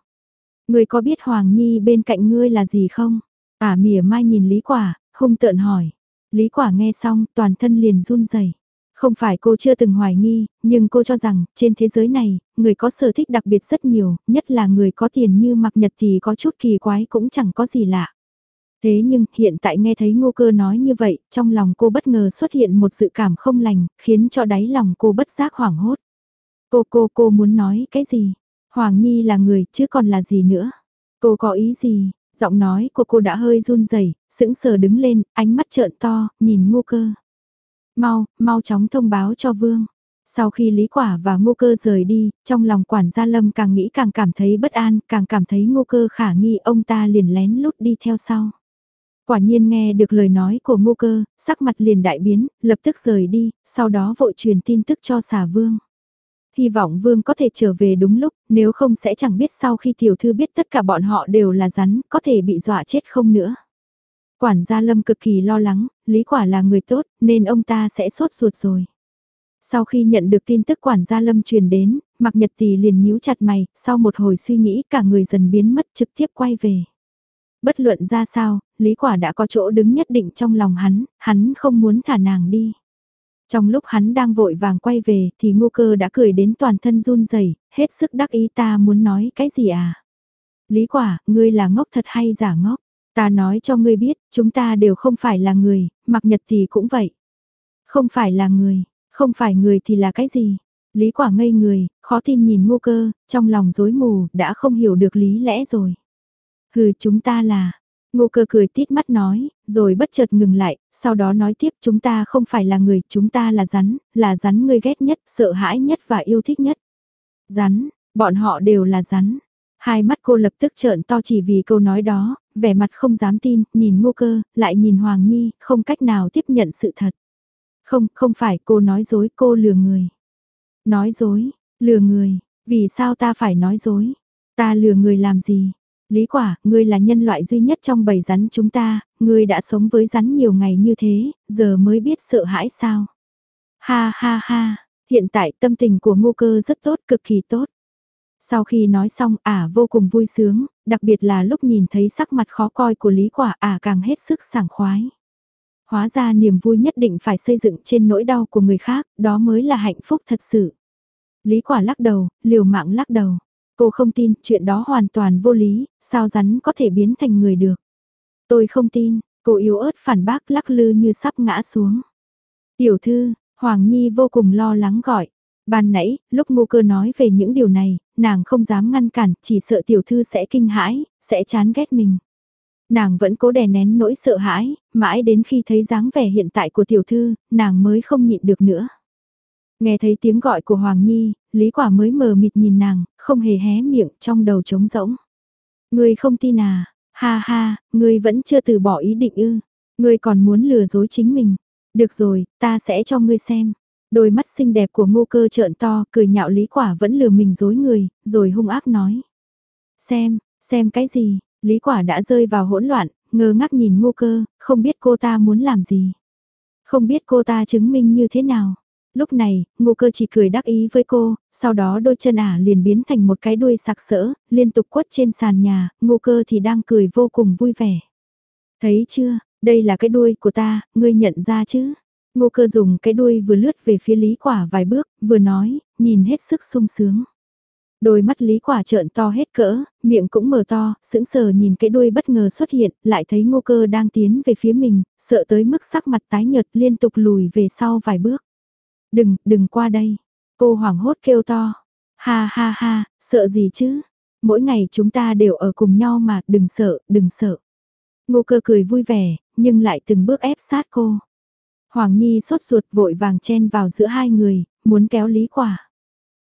Speaker 1: Người có biết Hoàng Nhi bên cạnh ngươi là gì không? Ả mỉa mai nhìn Lý Quả, hung tợn hỏi. Lý Quả nghe xong, toàn thân liền run rẩy. Không phải cô chưa từng hoài nghi, nhưng cô cho rằng, trên thế giới này, người có sở thích đặc biệt rất nhiều, nhất là người có tiền như mặc nhật thì có chút kỳ quái cũng chẳng có gì lạ. Thế nhưng, hiện tại nghe thấy ngô cơ nói như vậy, trong lòng cô bất ngờ xuất hiện một dự cảm không lành, khiến cho đáy lòng cô bất giác hoảng hốt. Cô cô cô muốn nói cái gì? Hoàng Nhi là người chứ còn là gì nữa? Cô có ý gì? Giọng nói của cô đã hơi run rẩy, sững sờ đứng lên, ánh mắt trợn to, nhìn ngô cơ. Mau, mau chóng thông báo cho vương. Sau khi Lý Quả và Ngô Cơ rời đi, trong lòng quản gia Lâm càng nghĩ càng cảm thấy bất an, càng cảm thấy Ngô Cơ khả nghi ông ta liền lén lút đi theo sau. Quả nhiên nghe được lời nói của ngu cơ, sắc mặt liền đại biến, lập tức rời đi, sau đó vội truyền tin tức cho xà vương. Hy vọng vương có thể trở về đúng lúc, nếu không sẽ chẳng biết sau khi tiểu thư biết tất cả bọn họ đều là rắn, có thể bị dọa chết không nữa. Quản gia lâm cực kỳ lo lắng, Lý Quả là người tốt, nên ông ta sẽ sốt ruột rồi. Sau khi nhận được tin tức quản gia Lâm truyền đến, Mặc Nhật Tì liền nhíu chặt mày, sau một hồi suy nghĩ cả người dần biến mất trực tiếp quay về. Bất luận ra sao, Lý Quả đã có chỗ đứng nhất định trong lòng hắn, hắn không muốn thả nàng đi. Trong lúc hắn đang vội vàng quay về thì ngu cơ đã cười đến toàn thân run rẩy hết sức đắc ý ta muốn nói cái gì à? Lý quả, ngươi là ngốc thật hay giả ngốc? Ta nói cho ngươi biết, chúng ta đều không phải là người, mặc nhật thì cũng vậy. Không phải là người, không phải người thì là cái gì? Lý quả ngây người, khó tin nhìn ngu cơ, trong lòng rối mù, đã không hiểu được lý lẽ rồi. Hừ chúng ta là, Ngô cơ cười tít mắt nói, rồi bất chợt ngừng lại, sau đó nói tiếp chúng ta không phải là người, chúng ta là rắn, là rắn ngươi ghét nhất, sợ hãi nhất và yêu thích nhất. Rắn, bọn họ đều là rắn. Hai mắt cô lập tức trợn to chỉ vì câu nói đó, vẻ mặt không dám tin, nhìn ngô cơ, lại nhìn Hoàng Nhi, không cách nào tiếp nhận sự thật. Không, không phải cô nói dối, cô lừa người. Nói dối, lừa người, vì sao ta phải nói dối? Ta lừa người làm gì? Lý quả, ngươi là nhân loại duy nhất trong bầy rắn chúng ta, ngươi đã sống với rắn nhiều ngày như thế, giờ mới biết sợ hãi sao. Ha ha ha, hiện tại tâm tình của ngô cơ rất tốt, cực kỳ tốt. Sau khi nói xong ả vô cùng vui sướng, đặc biệt là lúc nhìn thấy sắc mặt khó coi của Lý Quả ả càng hết sức sảng khoái. Hóa ra niềm vui nhất định phải xây dựng trên nỗi đau của người khác, đó mới là hạnh phúc thật sự. Lý Quả lắc đầu, liều mạng lắc đầu. Cô không tin, chuyện đó hoàn toàn vô lý, sao rắn có thể biến thành người được. Tôi không tin, cô yếu ớt phản bác lắc lư như sắp ngã xuống. Tiểu thư, Hoàng Nhi vô cùng lo lắng gọi. Ban nãy, lúc ngô cơ nói về những điều này, nàng không dám ngăn cản, chỉ sợ tiểu thư sẽ kinh hãi, sẽ chán ghét mình. Nàng vẫn cố đè nén nỗi sợ hãi, mãi đến khi thấy dáng vẻ hiện tại của tiểu thư, nàng mới không nhịn được nữa. Nghe thấy tiếng gọi của Hoàng Nhi, Lý Quả mới mờ mịt nhìn nàng, không hề hé miệng trong đầu trống rỗng. Ngươi không tin à, ha ha, ngươi vẫn chưa từ bỏ ý định ư, ngươi còn muốn lừa dối chính mình. Được rồi, ta sẽ cho ngươi xem. Đôi mắt xinh đẹp của ngô cơ trợn to, cười nhạo Lý Quả vẫn lừa mình dối người, rồi hung ác nói. Xem, xem cái gì, Lý Quả đã rơi vào hỗn loạn, ngơ ngác nhìn ngô cơ, không biết cô ta muốn làm gì. Không biết cô ta chứng minh như thế nào. Lúc này, ngô cơ chỉ cười đắc ý với cô, sau đó đôi chân ả liền biến thành một cái đuôi sặc sỡ, liên tục quất trên sàn nhà, ngô cơ thì đang cười vô cùng vui vẻ. Thấy chưa, đây là cái đuôi của ta, ngươi nhận ra chứ? Ngô cơ dùng cái đuôi vừa lướt về phía Lý Quả vài bước, vừa nói, nhìn hết sức sung sướng. Đôi mắt Lý Quả trợn to hết cỡ, miệng cũng mở to, sững sờ nhìn cái đuôi bất ngờ xuất hiện, lại thấy ngô cơ đang tiến về phía mình, sợ tới mức sắc mặt tái nhợt liên tục lùi về sau vài bước. Đừng, đừng qua đây. Cô hoảng hốt kêu to. Ha ha ha, sợ gì chứ? Mỗi ngày chúng ta đều ở cùng nhau mà, đừng sợ, đừng sợ. Ngô cơ cười vui vẻ, nhưng lại từng bước ép sát cô. Hoàng Nhi sốt ruột vội vàng chen vào giữa hai người, muốn kéo Lý Quả.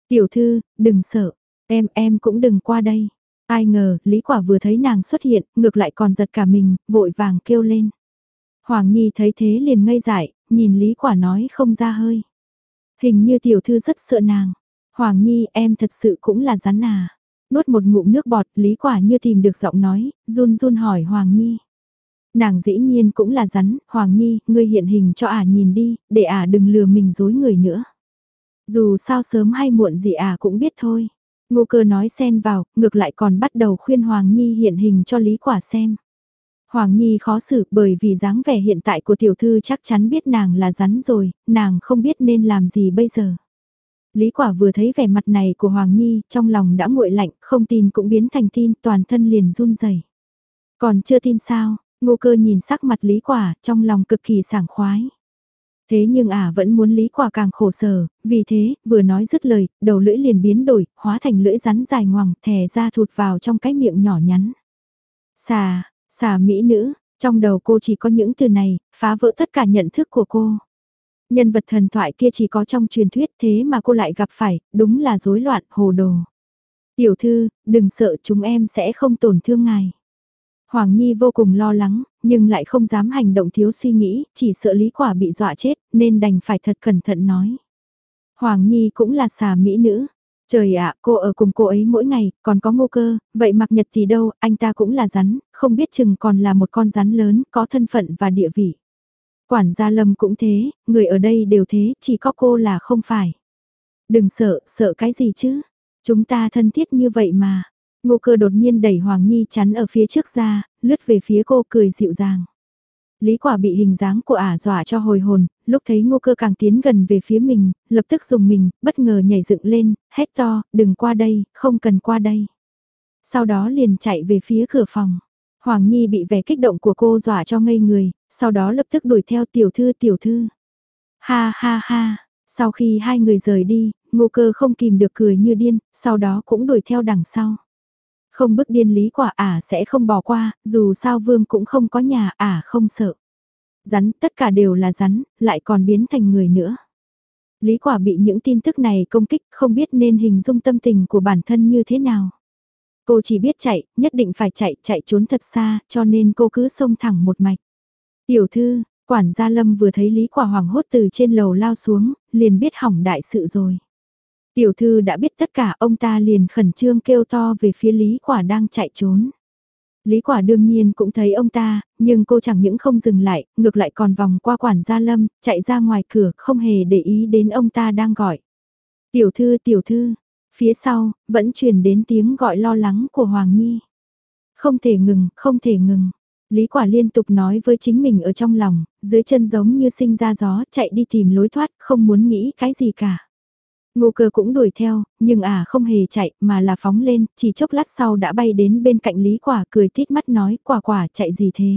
Speaker 1: Tiểu thư, đừng sợ, em em cũng đừng qua đây. Ai ngờ, Lý Quả vừa thấy nàng xuất hiện, ngược lại còn giật cả mình, vội vàng kêu lên. Hoàng Nhi thấy thế liền ngây dại, nhìn Lý Quả nói không ra hơi. Hình như tiểu thư rất sợ nàng. Hoàng Nhi em thật sự cũng là rắn à. Nuốt một ngụm nước bọt Lý Quả như tìm được giọng nói, run run hỏi Hoàng Nhi. Nàng dĩ nhiên cũng là rắn, Hoàng Nhi, ngươi hiện hình cho ả nhìn đi, để ả đừng lừa mình dối người nữa. Dù sao sớm hay muộn gì ả cũng biết thôi. Ngô cơ nói xen vào, ngược lại còn bắt đầu khuyên Hoàng Nhi hiện hình cho Lý Quả xem. Hoàng Nhi khó xử bởi vì dáng vẻ hiện tại của tiểu thư chắc chắn biết nàng là rắn rồi, nàng không biết nên làm gì bây giờ. Lý quả vừa thấy vẻ mặt này của Hoàng Nhi, trong lòng đã nguội lạnh, không tin cũng biến thành tin, toàn thân liền run rẩy. Còn chưa tin sao, ngô cơ nhìn sắc mặt Lý quả, trong lòng cực kỳ sảng khoái. Thế nhưng ả vẫn muốn Lý quả càng khổ sở, vì thế, vừa nói dứt lời, đầu lưỡi liền biến đổi, hóa thành lưỡi rắn dài ngoằng, thè ra thụt vào trong cái miệng nhỏ nhắn. Xà, Xà mỹ nữ, trong đầu cô chỉ có những từ này, phá vỡ tất cả nhận thức của cô. Nhân vật thần thoại kia chỉ có trong truyền thuyết thế mà cô lại gặp phải, đúng là rối loạn, hồ đồ. Tiểu thư, đừng sợ chúng em sẽ không tổn thương ngài. Hoàng Nhi vô cùng lo lắng, nhưng lại không dám hành động thiếu suy nghĩ, chỉ sợ Lý Quả bị dọa chết, nên đành phải thật cẩn thận nói. Hoàng Nhi cũng là xà mỹ nữ, Trời ạ, cô ở cùng cô ấy mỗi ngày, còn có ngô cơ, vậy mặc nhật thì đâu, anh ta cũng là rắn, không biết chừng còn là một con rắn lớn, có thân phận và địa vị. Quản gia Lâm cũng thế, người ở đây đều thế, chỉ có cô là không phải. Đừng sợ, sợ cái gì chứ? Chúng ta thân thiết như vậy mà. Ngô cơ đột nhiên đẩy Hoàng Nhi chắn ở phía trước ra, lướt về phía cô cười dịu dàng. Lý quả bị hình dáng của ả dọa cho hồi hồn, lúc thấy ngô cơ càng tiến gần về phía mình, lập tức dùng mình, bất ngờ nhảy dựng lên, hét to, đừng qua đây, không cần qua đây. Sau đó liền chạy về phía cửa phòng. Hoàng Nhi bị vẻ kích động của cô dọa cho ngây người, sau đó lập tức đuổi theo tiểu thư tiểu thư. Ha ha ha, sau khi hai người rời đi, ngô cơ không kìm được cười như điên, sau đó cũng đuổi theo đằng sau. Không bức điên lý quả ả sẽ không bỏ qua, dù sao vương cũng không có nhà ả không sợ. Rắn, tất cả đều là rắn, lại còn biến thành người nữa. Lý quả bị những tin tức này công kích không biết nên hình dung tâm tình của bản thân như thế nào. Cô chỉ biết chạy, nhất định phải chạy, chạy trốn thật xa, cho nên cô cứ xông thẳng một mạch. Tiểu thư, quản gia lâm vừa thấy Lý Quả hoảng hốt từ trên lầu lao xuống, liền biết hỏng đại sự rồi. Tiểu thư đã biết tất cả ông ta liền khẩn trương kêu to về phía Lý Quả đang chạy trốn. Lý Quả đương nhiên cũng thấy ông ta, nhưng cô chẳng những không dừng lại, ngược lại còn vòng qua quản gia lâm, chạy ra ngoài cửa, không hề để ý đến ông ta đang gọi. Tiểu thư, tiểu thư, phía sau, vẫn truyền đến tiếng gọi lo lắng của Hoàng Nhi. Không thể ngừng, không thể ngừng. Lý quả liên tục nói với chính mình ở trong lòng, dưới chân giống như sinh ra gió, chạy đi tìm lối thoát, không muốn nghĩ cái gì cả. Ngô cơ cũng đuổi theo, nhưng à không hề chạy mà là phóng lên, chỉ chốc lát sau đã bay đến bên cạnh Lý Quả cười tít mắt nói quả quả chạy gì thế.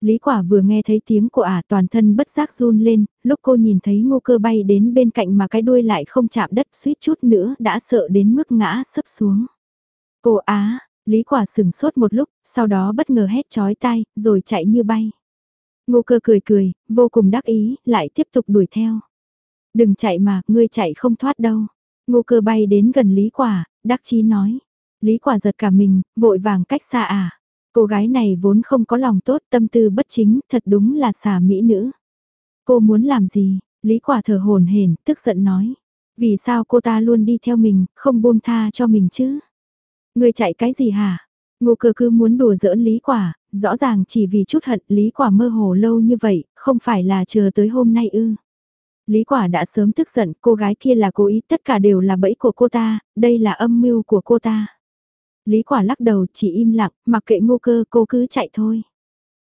Speaker 1: Lý Quả vừa nghe thấy tiếng của ả à, toàn thân bất giác run lên, lúc cô nhìn thấy ngô cơ bay đến bên cạnh mà cái đuôi lại không chạm đất suýt chút nữa đã sợ đến mức ngã sấp xuống. Cô á, Lý Quả sừng sốt một lúc, sau đó bất ngờ hét chói tai, rồi chạy như bay. Ngô cơ cười cười, vô cùng đắc ý, lại tiếp tục đuổi theo. Đừng chạy mà, ngươi chạy không thoát đâu. Ngô cơ bay đến gần Lý Quả, đắc chí nói. Lý Quả giật cả mình, vội vàng cách xa à. Cô gái này vốn không có lòng tốt, tâm tư bất chính, thật đúng là xà mỹ nữ. Cô muốn làm gì? Lý Quả thở hồn hển, tức giận nói. Vì sao cô ta luôn đi theo mình, không buông tha cho mình chứ? Người chạy cái gì hả? Ngô cơ cứ muốn đùa giỡn Lý Quả, rõ ràng chỉ vì chút hận Lý Quả mơ hồ lâu như vậy, không phải là chờ tới hôm nay ư. Lý Quả đã sớm tức giận, cô gái kia là cố ý, tất cả đều là bẫy của cô ta, đây là âm mưu của cô ta. Lý Quả lắc đầu chỉ im lặng, mặc kệ ngô cơ cô cứ chạy thôi.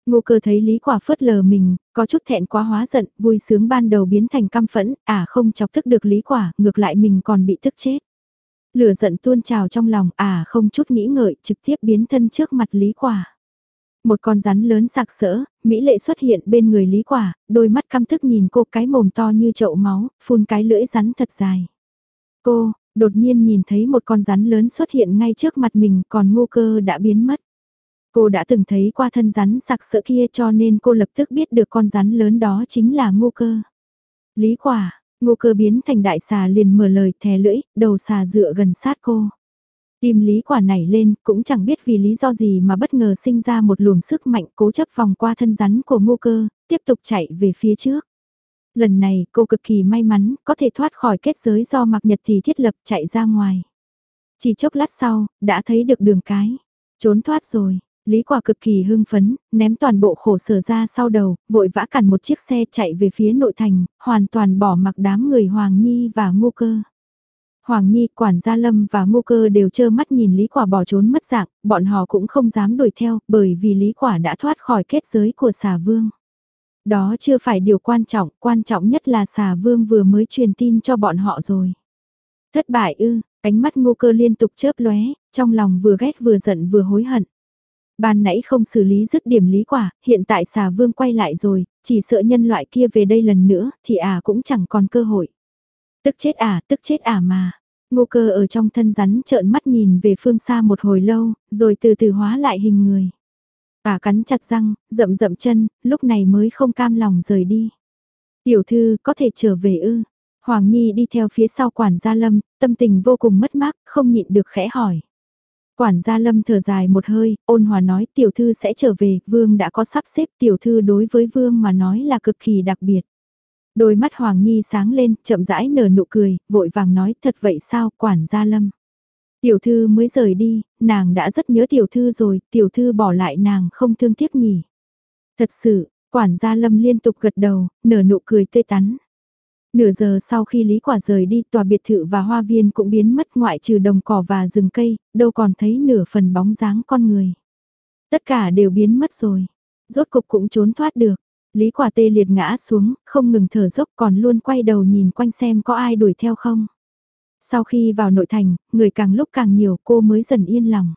Speaker 1: Ngô cơ thấy Lý Quả phớt lờ mình, có chút thẹn quá hóa giận, vui sướng ban đầu biến thành căm phẫn, à không chọc thức được Lý Quả, ngược lại mình còn bị tức chết. Lửa giận tuôn trào trong lòng, à không chút nghĩ ngợi, trực tiếp biến thân trước mặt Lý Quả. Một con rắn lớn sạc sỡ, Mỹ lệ xuất hiện bên người Lý Quả, đôi mắt căm thức nhìn cô cái mồm to như chậu máu, phun cái lưỡi rắn thật dài. Cô, đột nhiên nhìn thấy một con rắn lớn xuất hiện ngay trước mặt mình còn ngô cơ đã biến mất. Cô đã từng thấy qua thân rắn sặc sỡ kia cho nên cô lập tức biết được con rắn lớn đó chính là ngô cơ. Lý quả, ngô cơ biến thành đại xà liền mở lời thè lưỡi, đầu xà dựa gần sát cô. Tim lý quả nảy lên, cũng chẳng biết vì lý do gì mà bất ngờ sinh ra một luồng sức mạnh cố chấp vòng qua thân rắn của ngô cơ, tiếp tục chạy về phía trước. Lần này cô cực kỳ may mắn, có thể thoát khỏi kết giới do mặc nhật thì thiết lập chạy ra ngoài. Chỉ chốc lát sau, đã thấy được đường cái. Trốn thoát rồi, Lý Quả cực kỳ hưng phấn, ném toàn bộ khổ sở ra sau đầu, vội vã cản một chiếc xe chạy về phía nội thành, hoàn toàn bỏ mặc đám người Hoàng Nhi và Ngô Cơ. Hoàng Nhi, quản gia Lâm và Ngô Cơ đều trơ mắt nhìn Lý Quả bỏ trốn mất dạng, bọn họ cũng không dám đuổi theo, bởi vì Lý Quả đã thoát khỏi kết giới của xà vương. Đó chưa phải điều quan trọng, quan trọng nhất là xà vương vừa mới truyền tin cho bọn họ rồi. Thất bại ư, ánh mắt ngô cơ liên tục chớp lóe, trong lòng vừa ghét vừa giận vừa hối hận. Ban nãy không xử lý dứt điểm lý quả, hiện tại xà vương quay lại rồi, chỉ sợ nhân loại kia về đây lần nữa, thì à cũng chẳng còn cơ hội. Tức chết à, tức chết à mà. Ngô cơ ở trong thân rắn trợn mắt nhìn về phương xa một hồi lâu, rồi từ từ hóa lại hình người. Ả cắn chặt răng, rậm rậm chân, lúc này mới không cam lòng rời đi. Tiểu thư có thể trở về ư. Hoàng Nhi đi theo phía sau quản gia lâm, tâm tình vô cùng mất mát, không nhịn được khẽ hỏi. Quản gia lâm thở dài một hơi, ôn hòa nói tiểu thư sẽ trở về, vương đã có sắp xếp tiểu thư đối với vương mà nói là cực kỳ đặc biệt. Đôi mắt Hoàng Nhi sáng lên, chậm rãi nở nụ cười, vội vàng nói thật vậy sao, quản gia lâm. Tiểu thư mới rời đi, nàng đã rất nhớ tiểu thư rồi, tiểu thư bỏ lại nàng không thương tiếc nhỉ. Thật sự, Quản gia Lâm liên tục gật đầu, nở nụ cười tươi tắn. Nửa giờ sau khi Lý Quả rời đi tòa biệt thự và hoa viên cũng biến mất ngoại trừ đồng cỏ và rừng cây, đâu còn thấy nửa phần bóng dáng con người. Tất cả đều biến mất rồi. Rốt cục cũng trốn thoát được. Lý Quả tê liệt ngã xuống, không ngừng thở dốc còn luôn quay đầu nhìn quanh xem có ai đuổi theo không. Sau khi vào nội thành, người càng lúc càng nhiều cô mới dần yên lòng.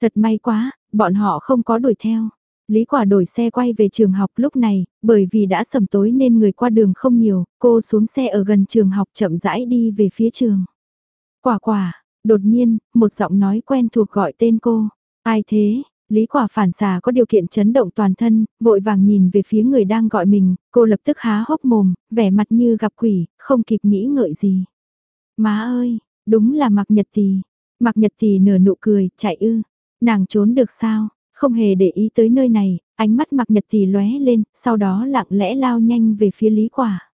Speaker 1: Thật may quá, bọn họ không có đuổi theo. Lý Quả đổi xe quay về trường học lúc này, bởi vì đã sầm tối nên người qua đường không nhiều, cô xuống xe ở gần trường học chậm rãi đi về phía trường. Quả quả, đột nhiên, một giọng nói quen thuộc gọi tên cô. Ai thế? Lý quả phản xà có điều kiện chấn động toàn thân, vội vàng nhìn về phía người đang gọi mình, cô lập tức há hốc mồm, vẻ mặt như gặp quỷ, không kịp nghĩ ngợi gì. Má ơi, đúng là mặc nhật tì. Mặc nhật tì nở nụ cười, chạy ư. Nàng trốn được sao? Không hề để ý tới nơi này, ánh mắt mặc nhật tì lóe lên, sau đó lặng lẽ lao nhanh về phía lý quả.